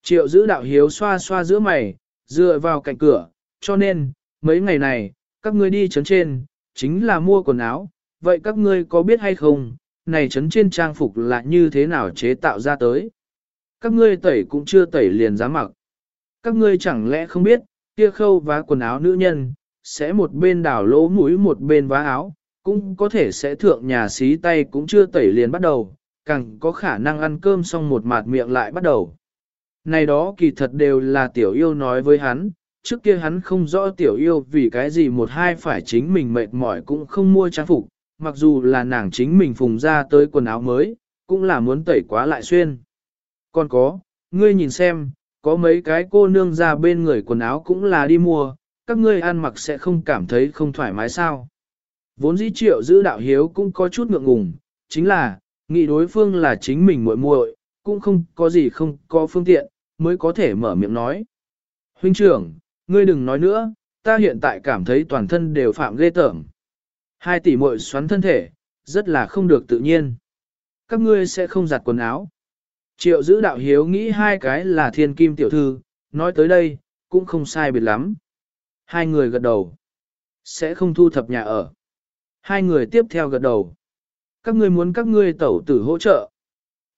Triệu giữ đạo hiếu xoa xoa giữa mày, dựa vào cạnh cửa, cho nên, mấy ngày này, các ngươi đi chấn trên, chính là mua quần áo, vậy các ngươi có biết hay không, này chấn trên trang phục là như thế nào chế tạo ra tới? Các ngươi tẩy cũng chưa tẩy liền dám mặc. Các ngươi chẳng lẽ không biết, kia khâu vá quần áo nữ nhân, sẽ một bên đảo lỗ mũi một bên vá áo, cũng có thể sẽ thượng nhà xí tay cũng chưa tẩy liền bắt đầu, càng có khả năng ăn cơm xong một mạt miệng lại bắt đầu. Này đó kỳ thật đều là tiểu yêu nói với hắn, trước kia hắn không rõ tiểu yêu vì cái gì một hai phải chính mình mệt mỏi cũng không mua trang phục, mặc dù là nàng chính mình phùng ra tới quần áo mới, cũng là muốn tẩy quá lại xuyên. Còn có, ngươi nhìn xem, có mấy cái cô nương ra bên người quần áo cũng là đi mua, các ngươi ăn mặc sẽ không cảm thấy không thoải mái sao. Vốn dĩ triệu giữ đạo hiếu cũng có chút ngượng ngùng, chính là, nghĩ đối phương là chính mình muội muội, cũng không có gì không có phương tiện, mới có thể mở miệng nói. Huynh trưởng, ngươi đừng nói nữa, ta hiện tại cảm thấy toàn thân đều phạm ghê tởm. Hai tỷ muội xoắn thân thể, rất là không được tự nhiên. Các ngươi sẽ không giặt quần áo. Triệu giữ đạo hiếu nghĩ hai cái là thiên kim tiểu thư, nói tới đây, cũng không sai biệt lắm. Hai người gật đầu. Sẽ không thu thập nhà ở. Hai người tiếp theo gật đầu. Các ngươi muốn các ngươi tẩu tử hỗ trợ.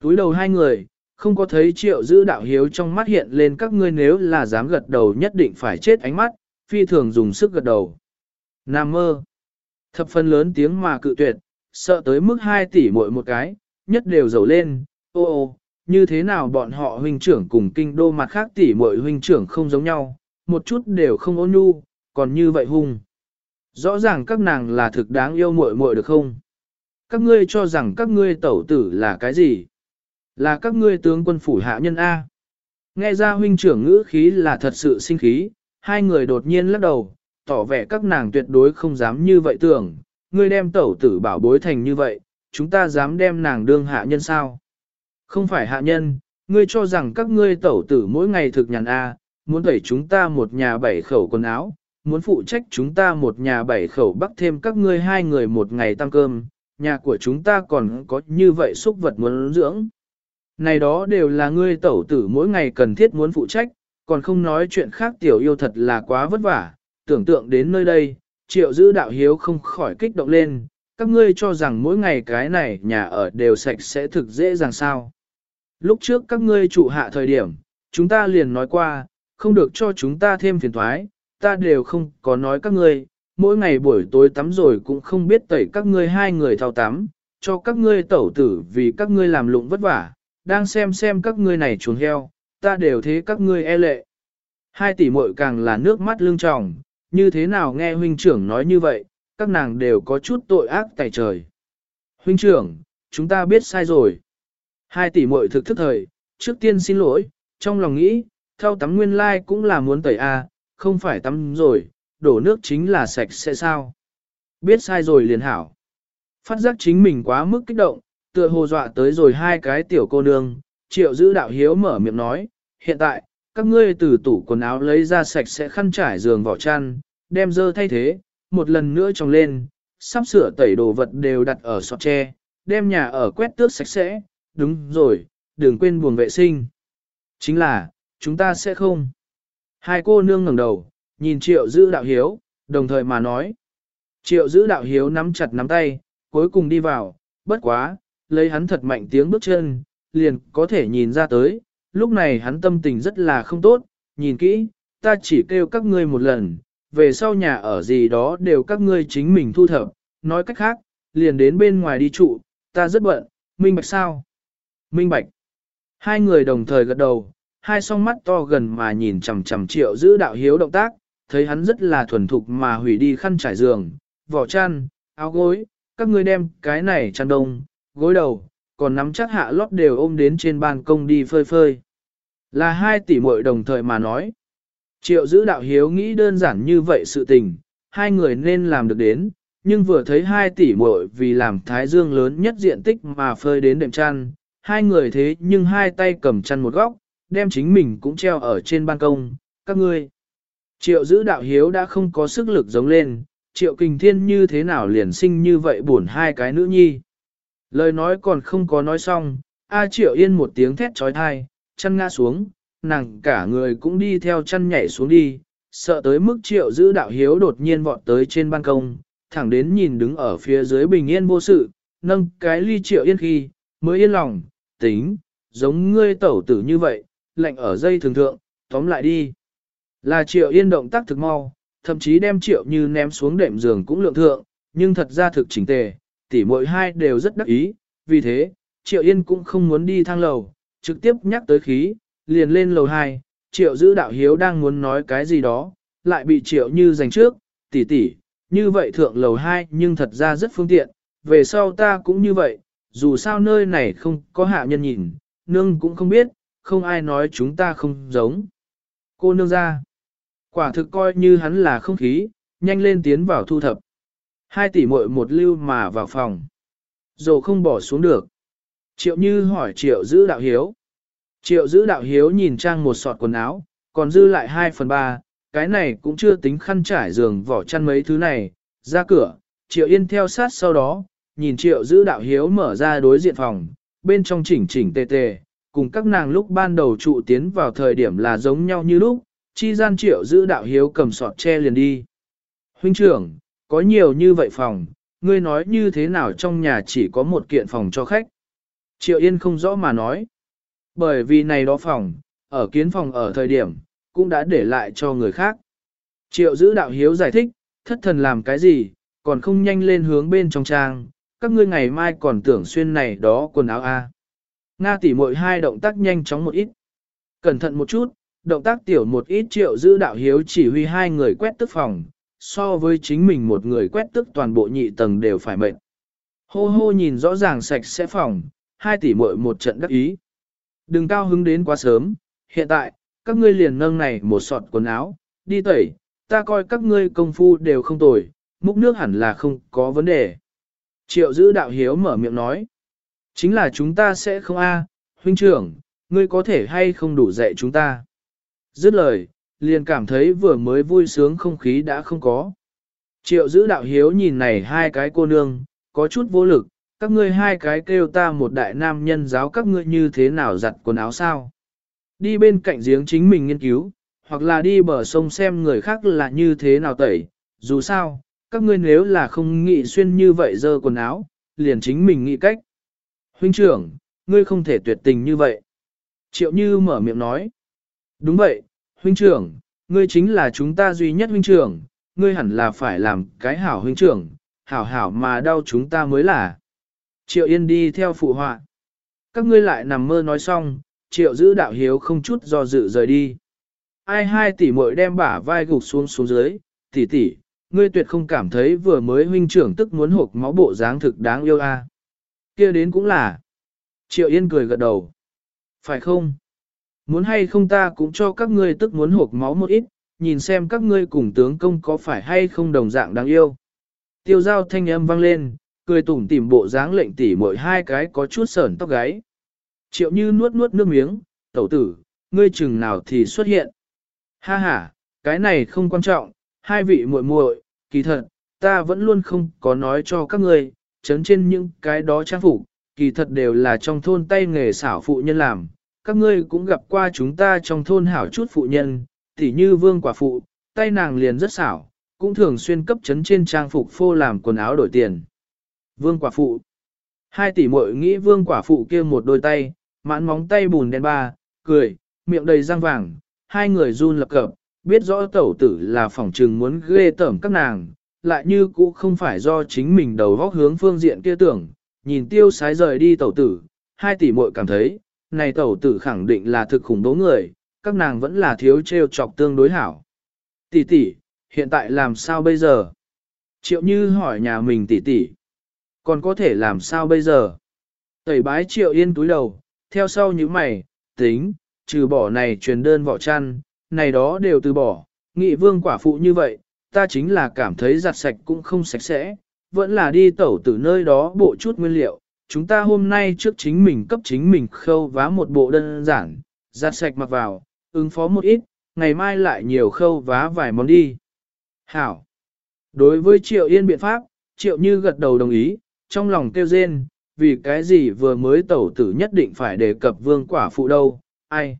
Túi đầu hai người, không có thấy triệu giữ đạo hiếu trong mắt hiện lên các ngươi nếu là dám gật đầu nhất định phải chết ánh mắt, phi thường dùng sức gật đầu. Nam mơ. Thập phần lớn tiếng mà cự tuyệt, sợ tới mức hai tỷ muội một cái, nhất đều dầu lên, ô ô, như thế nào bọn họ huynh trưởng cùng kinh đô mặt khác tỷ muội huynh trưởng không giống nhau, một chút đều không ôn nhu, còn như vậy hung. Rõ ràng các nàng là thực đáng yêu muội muội được không? Các ngươi cho rằng các ngươi tẩu tử là cái gì? Là các ngươi tướng quân phủ hạ nhân A. Nghe ra huynh trưởng ngữ khí là thật sự sinh khí, hai người đột nhiên lắc đầu, tỏ vẻ các nàng tuyệt đối không dám như vậy tưởng, ngươi đem tẩu tử bảo bối thành như vậy, chúng ta dám đem nàng đương hạ nhân sao? Không phải hạ nhân, ngươi cho rằng các ngươi tẩu tử mỗi ngày thực nhàn A, muốn tẩy chúng ta một nhà bảy khẩu quần áo, muốn phụ trách chúng ta một nhà bảy khẩu bắt thêm các ngươi hai người một ngày tăng cơm, nhà của chúng ta còn có như vậy xúc vật muốn dưỡng. Này đó đều là ngươi tẩu tử mỗi ngày cần thiết muốn phụ trách, còn không nói chuyện khác tiểu yêu thật là quá vất vả, tưởng tượng đến nơi đây, triệu giữ đạo hiếu không khỏi kích động lên, các ngươi cho rằng mỗi ngày cái này nhà ở đều sạch sẽ thực dễ dàng sao. Lúc trước các ngươi trụ hạ thời điểm, chúng ta liền nói qua, không được cho chúng ta thêm phiền thoái, ta đều không có nói các ngươi, mỗi ngày buổi tối tắm rồi cũng không biết tẩy các ngươi hai người thao tắm, cho các ngươi tẩu tử vì các ngươi làm lụng vất vả, đang xem xem các ngươi này chuồng heo, ta đều thế các ngươi e lệ. Hai tỷ muội càng là nước mắt lưng tròng, như thế nào nghe huynh trưởng nói như vậy, các nàng đều có chút tội ác tại trời. Huynh trưởng, chúng ta biết sai rồi. Hai tỷ muội thực thức thời, trước tiên xin lỗi, trong lòng nghĩ, thao tắm nguyên lai cũng là muốn tẩy a, không phải tắm rồi, đổ nước chính là sạch sẽ sao. Biết sai rồi liền hảo. Phát giác chính mình quá mức kích động, tựa hồ dọa tới rồi hai cái tiểu cô nương, triệu giữ đạo hiếu mở miệng nói, hiện tại, các ngươi từ tủ quần áo lấy ra sạch sẽ khăn trải giường vỏ chăn, đem dơ thay thế, một lần nữa trồng lên, sắp sửa tẩy đồ vật đều đặt ở sọt tre, đem nhà ở quét tước sạch sẽ, đúng rồi, đừng quên buồng vệ sinh. Chính là, chúng ta sẽ không. Hai cô nương ngẩng đầu, nhìn triệu giữ đạo hiếu, đồng thời mà nói. Triệu giữ đạo hiếu nắm chặt nắm tay, cuối cùng đi vào, bất quá, lấy hắn thật mạnh tiếng bước chân, liền có thể nhìn ra tới, lúc này hắn tâm tình rất là không tốt, nhìn kỹ, ta chỉ kêu các ngươi một lần, về sau nhà ở gì đó đều các ngươi chính mình thu thập, nói cách khác, liền đến bên ngoài đi trụ, ta rất bận, minh bạch sao? Minh bạch. Hai người đồng thời gật đầu, hai song mắt to gần mà nhìn chằm chằm triệu giữ đạo hiếu động tác, thấy hắn rất là thuần thục mà hủy đi khăn trải giường, vỏ chăn, áo gối, các ngươi đem cái này chăn đông, gối đầu, còn nắm chắc hạ lót đều ôm đến trên ban công đi phơi phơi. Là hai tỷ muội đồng thời mà nói. Triệu giữ đạo hiếu nghĩ đơn giản như vậy sự tình, hai người nên làm được đến, nhưng vừa thấy hai tỷ muội vì làm thái dương lớn nhất diện tích mà phơi đến đệm chăn, hai người thế nhưng hai tay cầm chăn một góc, đem chính mình cũng treo ở trên ban công, các ngươi. Triệu giữ đạo hiếu đã không có sức lực giống lên, triệu kình thiên như thế nào liền sinh như vậy buồn hai cái nữ nhi. Lời nói còn không có nói xong, A Triệu Yên một tiếng thét trói thai, chân ngã xuống, nàng cả người cũng đi theo chân nhảy xuống đi, sợ tới mức Triệu giữ đạo hiếu đột nhiên vọt tới trên ban công, thẳng đến nhìn đứng ở phía dưới bình yên vô sự, nâng cái ly Triệu Yên khi, mới yên lòng, tính, giống ngươi tẩu tử như vậy, lệnh ở dây thường thượng, tóm lại đi. Là Triệu Yên động tác thực mau, thậm chí đem Triệu Như ném xuống đệm giường cũng lượng thượng, nhưng thật ra thực chỉnh tề, tỉ mỗi hai đều rất đắc ý, vì thế, Triệu Yên cũng không muốn đi thang lầu, trực tiếp nhắc tới khí, liền lên lầu hai. Triệu giữ đạo hiếu đang muốn nói cái gì đó, lại bị Triệu Như giành trước, tỉ tỉ, như vậy thượng lầu hai nhưng thật ra rất phương tiện, về sau ta cũng như vậy, dù sao nơi này không có hạ nhân nhìn, nương cũng không biết, không ai nói chúng ta không giống. Cô nương ra, quả thực coi như hắn là không khí, nhanh lên tiến vào thu thập. Hai tỷ muội một lưu mà vào phòng. Dù không bỏ xuống được. Triệu Như hỏi Triệu giữ đạo hiếu. Triệu giữ đạo hiếu nhìn trang một sọt quần áo, còn dư lại 2 phần 3, cái này cũng chưa tính khăn trải giường vỏ chăn mấy thứ này, ra cửa, Triệu Yên theo sát sau đó, nhìn Triệu giữ đạo hiếu mở ra đối diện phòng, bên trong chỉnh chỉnh tề tề, cùng các nàng lúc ban đầu trụ tiến vào thời điểm là giống nhau như lúc, chi gian Triệu giữ đạo hiếu cầm sọt che liền đi. Huynh trưởng, có nhiều như vậy phòng, ngươi nói như thế nào trong nhà chỉ có một kiện phòng cho khách. Triệu Yên không rõ mà nói. Bởi vì này đó phòng, ở kiến phòng ở thời điểm, cũng đã để lại cho người khác. Triệu giữ đạo hiếu giải thích, thất thần làm cái gì, còn không nhanh lên hướng bên trong trang, các ngươi ngày mai còn tưởng xuyên này đó quần áo A. Nga tỷ muội hai động tác nhanh chóng một ít. Cẩn thận một chút, động tác tiểu một ít triệu giữ đạo hiếu chỉ huy hai người quét tức phòng, so với chính mình một người quét tức toàn bộ nhị tầng đều phải mệt. Hô hô nhìn rõ ràng sạch sẽ phòng, hai tỷ muội một trận đắc ý. Đừng cao hứng đến quá sớm, hiện tại, các ngươi liền nâng này một sọt quần áo, đi tẩy, ta coi các ngươi công phu đều không tồi, múc nước hẳn là không có vấn đề. Triệu giữ đạo hiếu mở miệng nói, chính là chúng ta sẽ không a, huynh trưởng, ngươi có thể hay không đủ dạy chúng ta. Dứt lời, liền cảm thấy vừa mới vui sướng không khí đã không có. Triệu giữ đạo hiếu nhìn này hai cái cô nương, có chút vô lực, các ngươi hai cái kêu ta một đại nam nhân giáo các ngươi như thế nào giặt quần áo sao. Đi bên cạnh giếng chính mình nghiên cứu, hoặc là đi bờ sông xem người khác là như thế nào tẩy, dù sao, các ngươi nếu là không nghĩ xuyên như vậy dơ quần áo, liền chính mình nghĩ cách. Huynh trưởng, ngươi không thể tuyệt tình như vậy. Triệu Như mở miệng nói. Đúng vậy, huynh trưởng, ngươi chính là chúng ta duy nhất huynh trưởng, ngươi hẳn là phải làm cái hảo huynh trưởng, hảo hảo mà đau chúng ta mới là. Triệu Yên đi theo phụ họa. Các ngươi lại nằm mơ nói xong, Triệu giữ đạo hiếu không chút do dự rời đi. Ai hai tỷ muội đem bả vai gục xuống xuống dưới, tỷ tỷ, ngươi tuyệt không cảm thấy vừa mới huynh trưởng tức muốn hộp máu bộ dáng thực đáng yêu a. À. Kia đến cũng là. Triệu Yên cười gật đầu. Phải không? Muốn hay không ta cũng cho các ngươi tức muốn hộp máu một ít, nhìn xem các ngươi cùng tướng công có phải hay không đồng dạng đáng yêu. Tiêu giao thanh âm vang lên, cười tủm tỉm bộ dáng lệnh tỉ mỗi hai cái có chút sởn tóc gáy. Triệu như nuốt nuốt nước miếng, tẩu tử, ngươi chừng nào thì xuất hiện. Ha ha, cái này không quan trọng, hai vị muội muội, kỳ thật, ta vẫn luôn không có nói cho các ngươi, chấn trên những cái đó trang phục, kỳ thật đều là trong thôn tay nghề xảo phụ nhân làm. Các ngươi cũng gặp qua chúng ta trong thôn hảo chút phụ nhân, tỉ như vương quả phụ, tay nàng liền rất xảo, cũng thường xuyên cấp chấn trên trang phục phô làm quần áo đổi tiền. Vương quả phụ. Hai tỷ muội nghĩ vương quả phụ kia một đôi tay, mãn móng tay bùn đen ba, cười, miệng đầy răng vàng, hai người run lập cập, biết rõ tẩu tử là phỏng trừng muốn ghê tởm các nàng, lại như cũ không phải do chính mình đầu góc hướng phương diện kia tưởng, nhìn tiêu sái rời đi tẩu tử, hai tỷ muội cảm thấy, này tẩu tử khẳng định là thực khủng bố người, các nàng vẫn là thiếu treo chọc tương đối hảo. Tỷ tỷ, hiện tại làm sao bây giờ? Triệu Như hỏi nhà mình tỷ tỷ. Còn có thể làm sao bây giờ? Tẩy bái Triệu Yên túi đầu, theo sau như mày, tính, trừ bỏ này truyền đơn vỏ chăn, này đó đều từ bỏ, nghị vương quả phụ như vậy, ta chính là cảm thấy giặt sạch cũng không sạch sẽ, vẫn là đi tẩu từ nơi đó bộ chút nguyên liệu, chúng ta hôm nay trước chính mình cấp chính mình khâu vá một bộ đơn giản, giặt sạch mặc vào, ứng phó một ít, ngày mai lại nhiều khâu vá vài món đi. Hảo. Đối với Triệu Yên biện pháp, Triệu Như gật đầu đồng ý, trong lòng kêu rên, vì cái gì vừa mới tẩu tử nhất định phải đề cập vương quả phụ đâu, ai.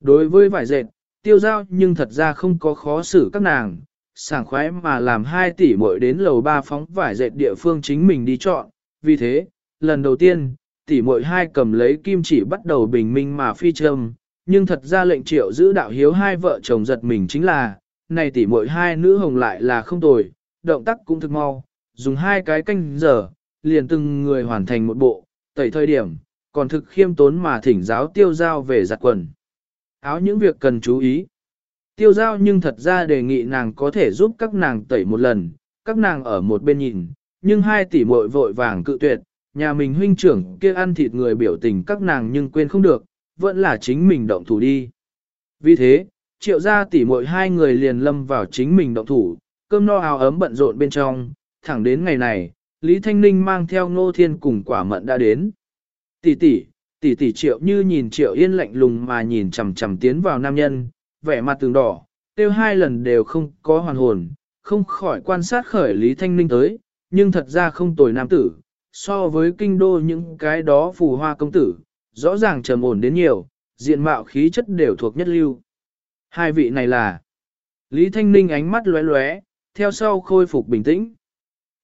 Đối với vải dệt, tiêu giao nhưng thật ra không có khó xử các nàng, sảng khoái mà làm 2 tỷ muội đến lầu ba phóng vải dệt địa phương chính mình đi chọn, vì thế, lần đầu tiên, tỷ muội hai cầm lấy kim chỉ bắt đầu bình minh mà phi châm, nhưng thật ra lệnh triệu giữ đạo hiếu hai vợ chồng giật mình chính là, này tỷ muội hai nữ hồng lại là không tồi, động tác cũng thực mau, dùng hai cái canh giờ, liền từng người hoàn thành một bộ, tẩy thời điểm, còn thực khiêm tốn mà thỉnh giáo tiêu giao về giặt quần. Áo những việc cần chú ý. Tiêu giao nhưng thật ra đề nghị nàng có thể giúp các nàng tẩy một lần, các nàng ở một bên nhìn, nhưng hai tỷ muội vội vàng cự tuyệt, nhà mình huynh trưởng kia ăn thịt người biểu tình các nàng nhưng quên không được, vẫn là chính mình động thủ đi. Vì thế, triệu gia tỷ muội hai người liền lâm vào chính mình động thủ, cơm no áo ấm bận rộn bên trong, thẳng đến ngày này, Lý Thanh Ninh mang theo Ngô Thiên cùng quả mận đã đến. Tỷ tỷ, tỷ tỷ triệu như nhìn triệu yên lạnh lùng mà nhìn chằm chằm tiến vào nam nhân, vẻ mặt tường đỏ, tiêu hai lần đều không có hoàn hồn, không khỏi quan sát khởi Lý Thanh Ninh tới, nhưng thật ra không tồi nam tử, so với kinh đô những cái đó phù hoa công tử, rõ ràng trầm ổn đến nhiều, diện mạo khí chất đều thuộc nhất lưu. Hai vị này là Lý Thanh Ninh ánh mắt lóe lóe, theo sau khôi phục bình tĩnh.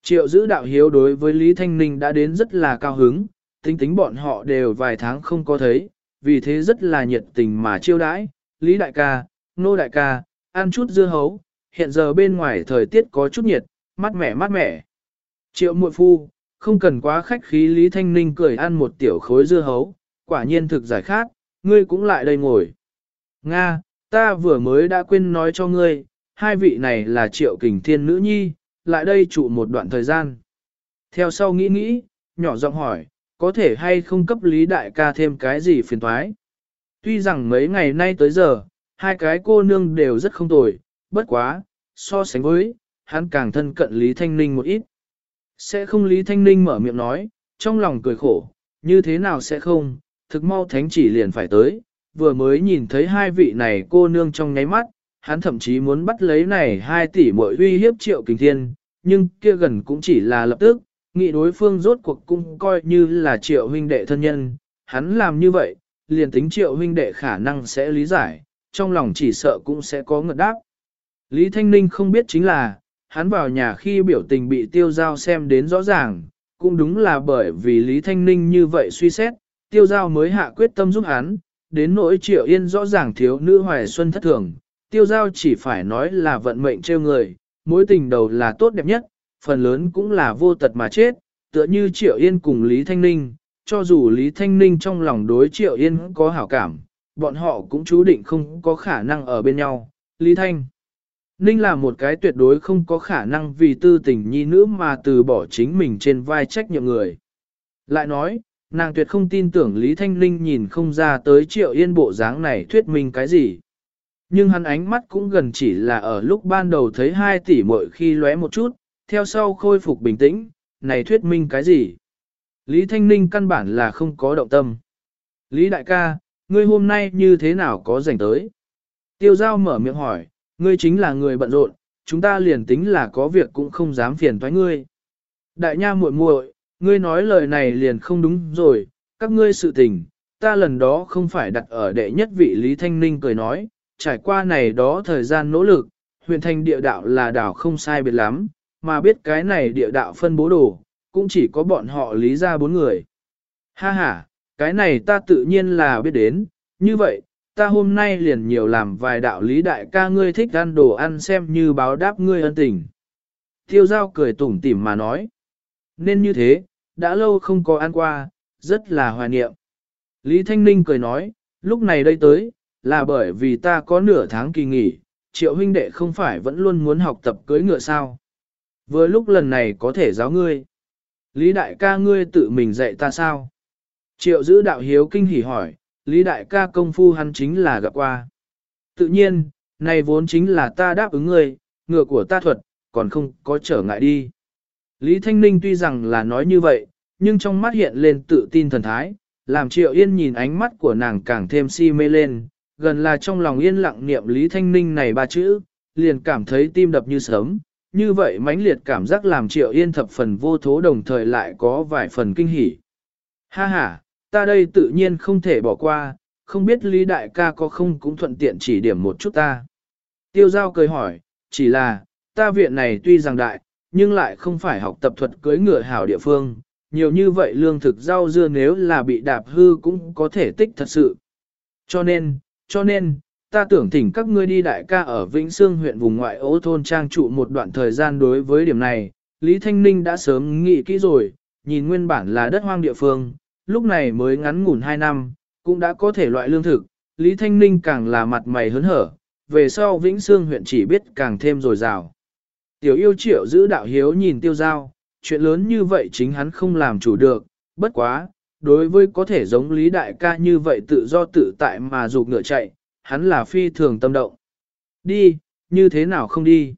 Triệu giữ đạo hiếu đối với Lý Thanh Ninh đã đến rất là cao hứng, tính tính bọn họ đều vài tháng không có thấy, vì thế rất là nhiệt tình mà chiêu đãi. Lý đại ca, nô đại ca, ăn chút dưa hấu, hiện giờ bên ngoài thời tiết có chút nhiệt, mát mẻ mát mẻ. Triệu muội phu, không cần quá khách khí Lý Thanh Ninh cười ăn một tiểu khối dưa hấu, quả nhiên thực giải khát, ngươi cũng lại đây ngồi. Nga, ta vừa mới đã quên nói cho ngươi, hai vị này là triệu kình thiên nữ nhi, lại đây trụ một đoạn thời gian. Theo sau nghĩ nghĩ, nhỏ giọng hỏi, có thể hay không cấp lý đại ca thêm cái gì phiền thoái. Tuy rằng mấy ngày nay tới giờ, hai cái cô nương đều rất không tồi, bất quá, so sánh với, hắn càng thân cận Lý Thanh Ninh một ít. Sẽ không Lý Thanh Ninh mở miệng nói, trong lòng cười khổ, như thế nào sẽ không, thực mau thánh chỉ liền phải tới, vừa mới nhìn thấy hai vị này cô nương trong nháy mắt, hắn thậm chí muốn bắt lấy này hai tỷ mỗi uy hiếp triệu kình thiên, nhưng kia gần cũng chỉ là lập tức, nghị đối phương rốt cuộc cũng coi như là triệu huynh đệ thân nhân, hắn làm như vậy, liền tính triệu huynh đệ khả năng sẽ lý giải, trong lòng chỉ sợ cũng sẽ có ngợt đáp. Lý Thanh Ninh không biết chính là, hắn vào nhà khi biểu tình bị tiêu giao xem đến rõ ràng, cũng đúng là bởi vì Lý Thanh Ninh như vậy suy xét, tiêu giao mới hạ quyết tâm giúp hắn, đến nỗi triệu yên rõ ràng thiếu nữ hoài xuân thất thường, tiêu giao chỉ phải nói là vận mệnh trêu người, mối tình đầu là tốt đẹp nhất, phần lớn cũng là vô tật mà chết, tựa như triệu yên cùng Lý Thanh Ninh, cho dù Lý Thanh Ninh trong lòng đối triệu yên có hảo cảm, bọn họ cũng chú định không có khả năng ở bên nhau. Lý Thanh Ninh là một cái tuyệt đối không có khả năng vì tư tình nhi nữ mà từ bỏ chính mình trên vai trách nhiệm người. Lại nói, nàng tuyệt không tin tưởng Lý Thanh Ninh nhìn không ra tới triệu yên bộ dáng này thuyết minh cái gì. Nhưng hắn ánh mắt cũng gần chỉ là ở lúc ban đầu thấy hai tỷ muội khi lóe một chút, theo sau khôi phục bình tĩnh, này thuyết minh cái gì? Lý Thanh Ninh căn bản là không có động tâm. Lý đại ca, ngươi hôm nay như thế nào có rảnh tới? Tiêu giao mở miệng hỏi, ngươi chính là người bận rộn, chúng ta liền tính là có việc cũng không dám phiền thoái ngươi. Đại nha muội muội, ngươi nói lời này liền không đúng rồi, các ngươi sự tình, ta lần đó không phải đặt ở đệ nhất vị Lý Thanh Ninh cười nói, trải qua này đó thời gian nỗ lực, huyện thành địa đạo là đảo không sai biệt lắm, mà biết cái này địa đạo phân bố đồ, cũng chỉ có bọn họ lý ra bốn người. Ha ha, cái này ta tự nhiên là biết đến, như vậy, ta hôm nay liền nhiều làm vài đạo lý đại ca ngươi thích ăn đồ ăn xem như báo đáp ngươi ân tình. Tiêu giao cười tủm tỉm mà nói. Nên như thế, đã lâu không có ăn qua, rất là hoài niệm. Lý Thanh Ninh cười nói, lúc này đây tới, là bởi vì ta có nửa tháng kỳ nghỉ, triệu huynh đệ không phải vẫn luôn muốn học tập cưới ngựa sao. với lúc lần này có thể giáo ngươi. Lý đại ca ngươi tự mình dạy ta sao? Triệu giữ đạo hiếu kinh hỉ hỏi, Lý đại ca công phu hắn chính là gặp qua. Tự nhiên, này vốn chính là ta đáp ứng ngươi, ngựa của ta thuật, còn không có trở ngại đi. Lý Thanh Ninh tuy rằng là nói như vậy, nhưng trong mắt hiện lên tự tin thần thái, làm Triệu Yên nhìn ánh mắt của nàng càng thêm si mê lên, gần là trong lòng yên lặng niệm Lý Thanh Ninh này ba chữ, liền cảm thấy tim đập như sớm, như vậy mãnh liệt cảm giác làm Triệu Yên thập phần vô thố đồng thời lại có vài phần kinh hỉ. Ha ha, ta đây tự nhiên không thể bỏ qua, không biết Lý Đại ca có không cũng thuận tiện chỉ điểm một chút ta. Tiêu giao cười hỏi, chỉ là, ta viện này tuy rằng đại, nhưng lại không phải học tập thuật cưới ngựa hảo địa phương, nhiều như vậy lương thực rau dưa nếu là bị đạp hư cũng có thể tích thật sự. Cho nên, cho nên, ta tưởng thỉnh các ngươi đi đại ca ở Vĩnh Sương huyện vùng ngoại ô thôn trang trụ một đoạn thời gian đối với điểm này, Lý Thanh Ninh đã sớm nghĩ kỹ rồi, nhìn nguyên bản là đất hoang địa phương, lúc này mới ngắn ngủn 2 năm, cũng đã có thể loại lương thực, Lý Thanh Ninh càng là mặt mày hớn hở, về sau Vĩnh Sương huyện chỉ biết càng thêm dồi dào. Tiểu yêu triệu giữ đạo hiếu nhìn tiêu giao, chuyện lớn như vậy chính hắn không làm chủ được, bất quá, đối với có thể giống Lý Đại ca như vậy tự do tự tại mà dục ngựa chạy, hắn là phi thường tâm động. Đi, như thế nào không đi?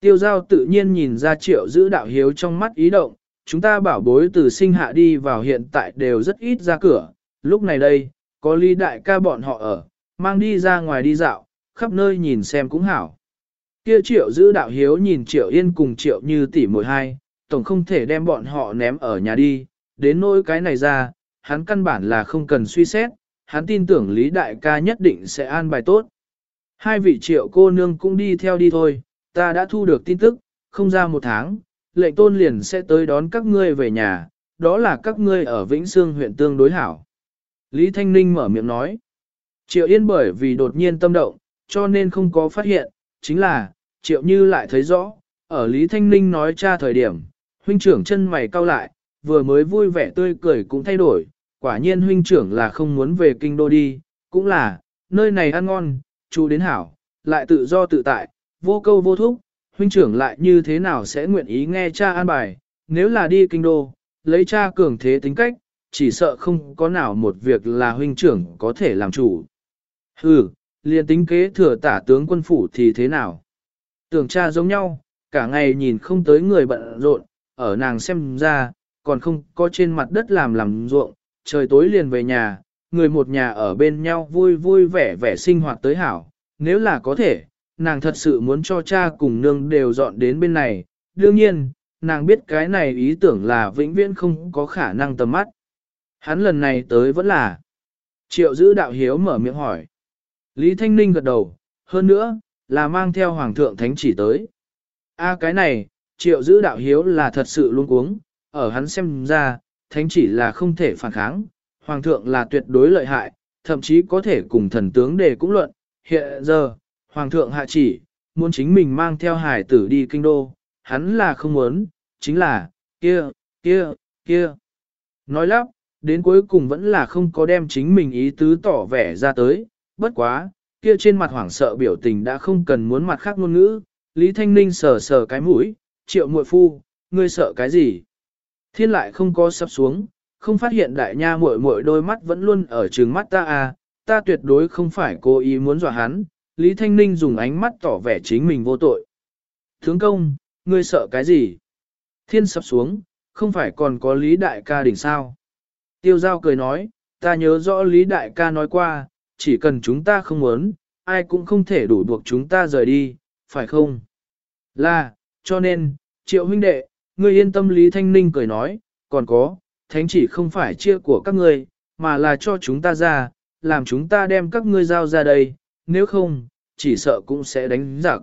Tiêu giao tự nhiên nhìn ra triệu giữ đạo hiếu trong mắt ý động, chúng ta bảo bối từ sinh hạ đi vào hiện tại đều rất ít ra cửa, lúc này đây, có ly Đại ca bọn họ ở, mang đi ra ngoài đi dạo, khắp nơi nhìn xem cũng hảo. Kia triệu giữ đạo hiếu nhìn triệu yên cùng triệu như tỷ mùi hai, tổng không thể đem bọn họ ném ở nhà đi, đến nỗi cái này ra, hắn căn bản là không cần suy xét, hắn tin tưởng Lý Đại ca nhất định sẽ an bài tốt. Hai vị triệu cô nương cũng đi theo đi thôi, ta đã thu được tin tức, không ra một tháng, lệnh tôn liền sẽ tới đón các ngươi về nhà, đó là các ngươi ở Vĩnh Sương huyện tương đối hảo. Lý Thanh Ninh mở miệng nói, Triệu Yên bởi vì đột nhiên tâm động, cho nên không có phát hiện, chính là, Triệu Như lại thấy rõ, ở Lý Thanh Ninh nói cha thời điểm, huynh trưởng chân mày cau lại, vừa mới vui vẻ tươi cười cũng thay đổi, quả nhiên huynh trưởng là không muốn về kinh đô đi, cũng là, nơi này ăn ngon, chú đến hảo, lại tự do tự tại, vô câu vô thúc, huynh trưởng lại như thế nào sẽ nguyện ý nghe cha an bài, nếu là đi kinh đô, lấy cha cường thế tính cách, chỉ sợ không có nào một việc là huynh trưởng có thể làm chủ. Hừ, liền tính kế thừa tả tướng quân phủ thì thế nào? Tưởng cha giống nhau, cả ngày nhìn không tới người bận rộn, ở nàng xem ra, còn không có trên mặt đất làm làm ruộng, trời tối liền về nhà, người một nhà ở bên nhau vui vui vẻ vẻ sinh hoạt tới hảo, nếu là có thể, nàng thật sự muốn cho cha cùng nương đều dọn đến bên này, đương nhiên, nàng biết cái này ý tưởng là vĩnh viễn không có khả năng tầm mắt. Hắn lần này tới vẫn là triệu giữ đạo hiếu mở miệng hỏi. Lý Thanh Ninh gật đầu, hơn nữa, là mang theo Hoàng thượng Thánh chỉ tới. a cái này, triệu giữ đạo hiếu là thật sự luôn uống, ở hắn xem ra, Thánh chỉ là không thể phản kháng, Hoàng thượng là tuyệt đối lợi hại, thậm chí có thể cùng thần tướng đề cũng luận. Hiện giờ, Hoàng thượng hạ chỉ, muốn chính mình mang theo hải tử đi kinh đô, hắn là không muốn, chính là, kia, kia, kia. Nói lắp, đến cuối cùng vẫn là không có đem chính mình ý tứ tỏ vẻ ra tới, bất quá, kia trên mặt hoảng sợ biểu tình đã không cần muốn mặt khác ngôn ngữ, Lý Thanh Ninh sờ sờ cái mũi, triệu muội phu, ngươi sợ cái gì? Thiên lại không có sắp xuống, không phát hiện đại nha muội muội đôi mắt vẫn luôn ở trường mắt ta à, ta tuyệt đối không phải cố ý muốn dọa hắn, Lý Thanh Ninh dùng ánh mắt tỏ vẻ chính mình vô tội. Thướng công, ngươi sợ cái gì? Thiên sắp xuống, không phải còn có Lý Đại ca đỉnh sao? Tiêu giao cười nói, ta nhớ rõ Lý Đại ca nói qua, chỉ cần chúng ta không muốn, ai cũng không thể đủ buộc chúng ta rời đi, phải không? Là, cho nên, triệu huynh đệ, ngươi yên tâm Lý Thanh Ninh cười nói, còn có, thánh chỉ không phải chia của các ngươi, mà là cho chúng ta ra, làm chúng ta đem các ngươi giao ra đây, nếu không, chỉ sợ cũng sẽ đánh giặc.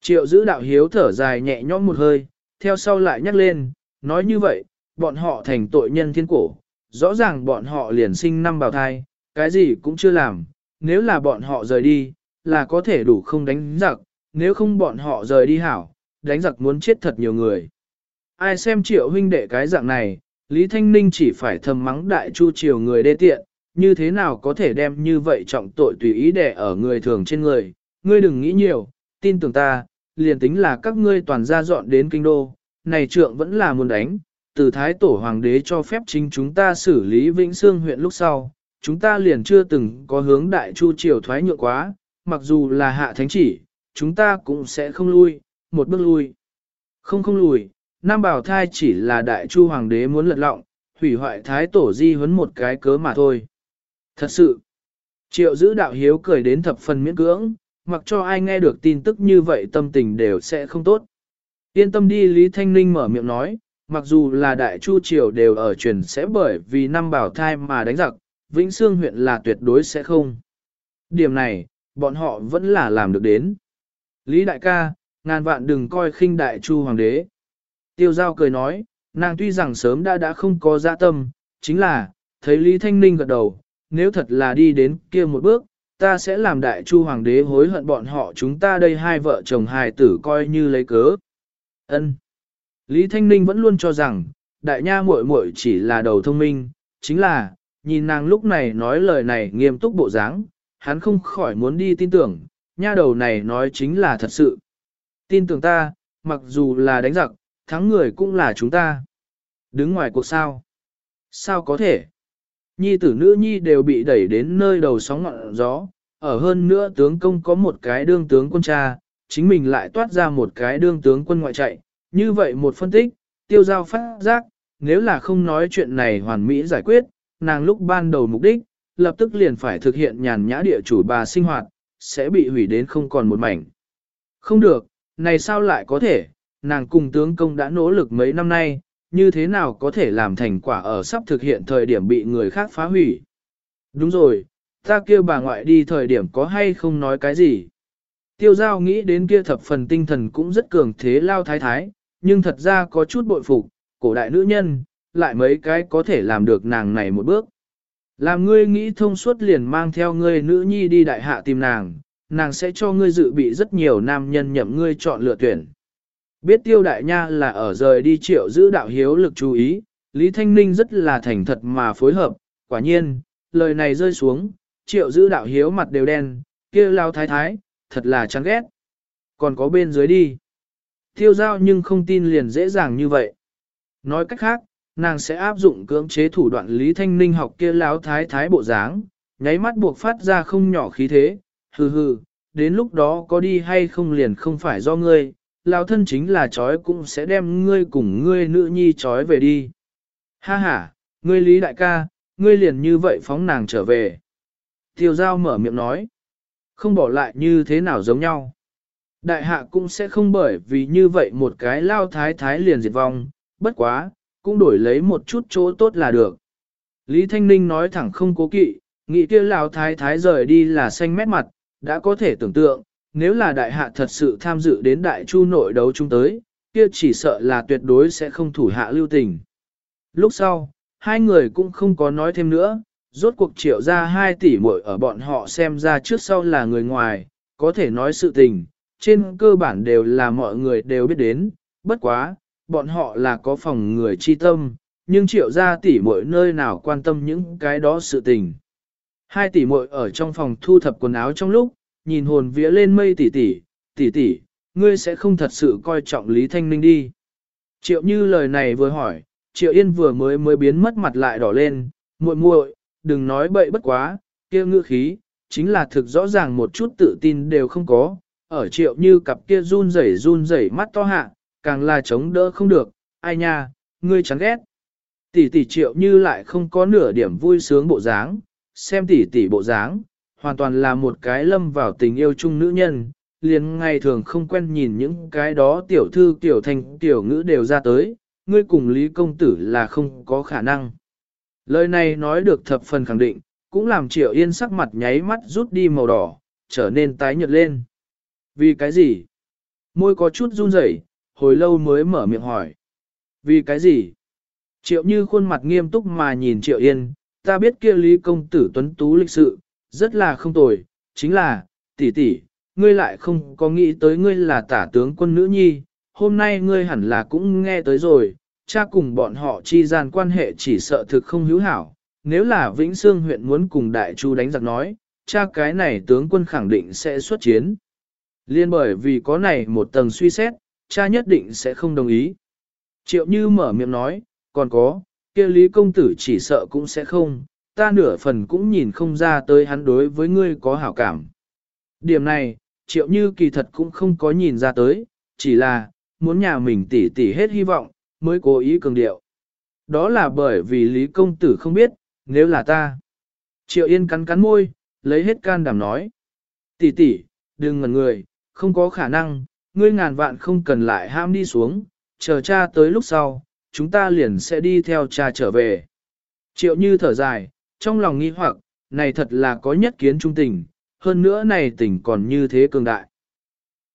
Triệu giữ đạo hiếu thở dài nhẹ nhõm một hơi, theo sau lại nhắc lên, nói như vậy, bọn họ thành tội nhân thiên cổ, rõ ràng bọn họ liền sinh năm bào thai, cái gì cũng chưa làm, nếu là bọn họ rời đi, là có thể đủ không đánh giặc, nếu không bọn họ rời đi hảo, đánh giặc muốn chết thật nhiều người. Ai xem triệu huynh đệ cái dạng này, Lý Thanh Ninh chỉ phải thầm mắng đại chu triều người đê tiện, như thế nào có thể đem như vậy trọng tội tùy ý đẻ ở người thường trên người, ngươi đừng nghĩ nhiều, tin tưởng ta, liền tính là các ngươi toàn gia dọn đến kinh đô, này trượng vẫn là muốn đánh, từ thái tổ hoàng đế cho phép chính chúng ta xử lý Vĩnh Sương huyện lúc sau, chúng ta liền chưa từng có hướng đại chu triều thoái nhượng quá, mặc dù là hạ thánh chỉ, chúng ta cũng sẽ không lui, một bước lui. Không không lùi, Nam Bảo Thai chỉ là đại chu hoàng đế muốn lật lọng, hủy hoại thái tổ di huấn một cái cớ mà thôi. Thật sự, triệu giữ đạo hiếu cười đến thập phần miễn cưỡng, mặc cho ai nghe được tin tức như vậy tâm tình đều sẽ không tốt. Yên tâm đi Lý Thanh Ninh mở miệng nói, mặc dù là đại chu triều đều ở truyền sẽ bởi vì năm bảo thai mà đánh giặc, Vĩnh Sương huyện là tuyệt đối sẽ không. Điểm này, bọn họ vẫn là làm được đến. Lý đại ca, ngàn vạn đừng coi khinh đại chu hoàng đế. Tiêu giao cười nói, nàng tuy rằng sớm đã đã không có dạ tâm, chính là, thấy Lý Thanh Ninh gật đầu, nếu thật là đi đến kia một bước, ta sẽ làm đại chu hoàng đế hối hận bọn họ chúng ta đây hai vợ chồng hài tử coi như lấy cớ. Ân. Lý Thanh Ninh vẫn luôn cho rằng, đại nha muội muội chỉ là đầu thông minh, chính là, nhìn nàng lúc này nói lời này nghiêm túc bộ dáng, hắn không khỏi muốn đi tin tưởng, nha đầu này nói chính là thật sự. Tin tưởng ta, mặc dù là đánh giặc, thắng người cũng là chúng ta. Đứng ngoài cuộc sao? Sao có thể? Nhi tử nữ nhi đều bị đẩy đến nơi đầu sóng ngọn gió, ở hơn nữa tướng công có một cái đương tướng quân cha, chính mình lại toát ra một cái đương tướng quân ngoại chạy. Như vậy một phân tích, tiêu giao phát giác, nếu là không nói chuyện này hoàn mỹ giải quyết, nàng lúc ban đầu mục đích, lập tức liền phải thực hiện nhàn nhã địa chủ bà sinh hoạt, sẽ bị hủy đến không còn một mảnh. Không được, này sao lại có thể, nàng cùng tướng công đã nỗ lực mấy năm nay, như thế nào có thể làm thành quả ở sắp thực hiện thời điểm bị người khác phá hủy. Đúng rồi, ta kêu bà ngoại đi thời điểm có hay không nói cái gì. Tiêu giao nghĩ đến kia thập phần tinh thần cũng rất cường thế lao thái thái, nhưng thật ra có chút bội phục, cổ đại nữ nhân, lại mấy cái có thể làm được nàng này một bước. Làm ngươi nghĩ thông suốt liền mang theo ngươi nữ nhi đi đại hạ tìm nàng, nàng sẽ cho ngươi dự bị rất nhiều nam nhân nhậm ngươi chọn lựa tuyển. Biết tiêu đại nha là ở rời đi triệu giữ đạo hiếu lực chú ý, Lý Thanh Ninh rất là thành thật mà phối hợp, quả nhiên, lời này rơi xuống, triệu giữ đạo hiếu mặt đều đen, kia lao thái thái, thật là chán ghét. Còn có bên dưới đi. Tiêu giao nhưng không tin liền dễ dàng như vậy. Nói cách khác, nàng sẽ áp dụng cưỡng chế thủ đoạn Lý Thanh Ninh học kia láo thái thái bộ dáng, nháy mắt buộc phát ra không nhỏ khí thế, hừ hừ, đến lúc đó có đi hay không liền không phải do ngươi, lao thân chính là chói cũng sẽ đem ngươi cùng ngươi nữ nhi chói về đi. Ha ha, ngươi Lý đại ca, ngươi liền như vậy phóng nàng trở về. Tiêu giao mở miệng nói, không bỏ lại như thế nào giống nhau. Đại hạ cũng sẽ không bởi vì như vậy một cái lao thái thái liền diệt vong, bất quá, cũng đổi lấy một chút chỗ tốt là được. Lý Thanh Ninh nói thẳng không cố kỵ, nghĩ kia lão thái thái rời đi là xanh mét mặt, đã có thể tưởng tượng, nếu là đại hạ thật sự tham dự đến đại chu nội đấu chung tới, kia chỉ sợ là tuyệt đối sẽ không thủ hạ lưu tình. Lúc sau, hai người cũng không có nói thêm nữa, rốt cuộc triệu ra hai tỷ muội ở bọn họ xem ra trước sau là người ngoài, có thể nói sự tình, trên cơ bản đều là mọi người đều biết đến, bất quá, bọn họ là có phòng người chi tâm, nhưng triệu gia tỷ muội nơi nào quan tâm những cái đó sự tình. Hai tỷ muội ở trong phòng thu thập quần áo trong lúc, nhìn hồn vía lên mây tỷ tỷ, tỷ tỷ, ngươi sẽ không thật sự coi trọng Lý Thanh Ninh đi. Triệu như lời này vừa hỏi, Triệu Yên vừa mới mới biến mất mặt lại đỏ lên, muội muội, đừng nói bậy bất quá, kia ngữ khí, chính là thực rõ ràng một chút tự tin đều không có, ở Triệu như cặp kia run rẩy run rẩy mắt to hạ, càng là chống đỡ không được, ai nha, ngươi chán ghét. Tỷ tỷ triệu như lại không có nửa điểm vui sướng bộ dáng, xem tỷ tỷ bộ dáng, hoàn toàn là một cái lâm vào tình yêu chung nữ nhân, liền ngày thường không quen nhìn những cái đó tiểu thư tiểu thành tiểu ngữ đều ra tới, ngươi cùng Lý Công Tử là không có khả năng. Lời này nói được thập phần khẳng định, cũng làm triệu yên sắc mặt nháy mắt rút đi màu đỏ, trở nên tái nhợt lên. Vì cái gì? Môi có chút run rẩy, hồi lâu mới mở miệng hỏi. Vì cái gì? Triệu như khuôn mặt nghiêm túc mà nhìn Triệu Yên, ta biết kia Lý công tử tuấn tú lịch sự, rất là không tồi, chính là, tỷ tỷ, ngươi lại không có nghĩ tới ngươi là tả tướng quân nữ nhi, hôm nay ngươi hẳn là cũng nghe tới rồi, cha cùng bọn họ chi gian quan hệ chỉ sợ thực không hữu hảo, nếu là Vĩnh Sương huyện muốn cùng Đại Chu đánh giặc nói, cha cái này tướng quân khẳng định sẽ xuất chiến. Liên bởi vì có này một tầng suy xét, cha nhất định sẽ không đồng ý. Triệu Như mở miệng nói, còn có, kia Lý Công Tử chỉ sợ cũng sẽ không, ta nửa phần cũng nhìn không ra tới hắn đối với ngươi có hảo cảm. Điểm này, Triệu Như kỳ thật cũng không có nhìn ra tới, chỉ là, muốn nhà mình tỉ tỉ hết hy vọng, mới cố ý cường điệu. Đó là bởi vì Lý Công Tử không biết, nếu là ta. Triệu Yên cắn cắn môi, lấy hết can đảm nói. Tỷ tỷ, đừng ngẩn người, không có khả năng, ngươi ngàn vạn không cần lại ham đi xuống, chờ cha tới lúc sau, chúng ta liền sẽ đi theo cha trở về. Triệu như thở dài, trong lòng nghi hoặc, này thật là có nhất kiến trung tình, hơn nữa này tình còn như thế cường đại.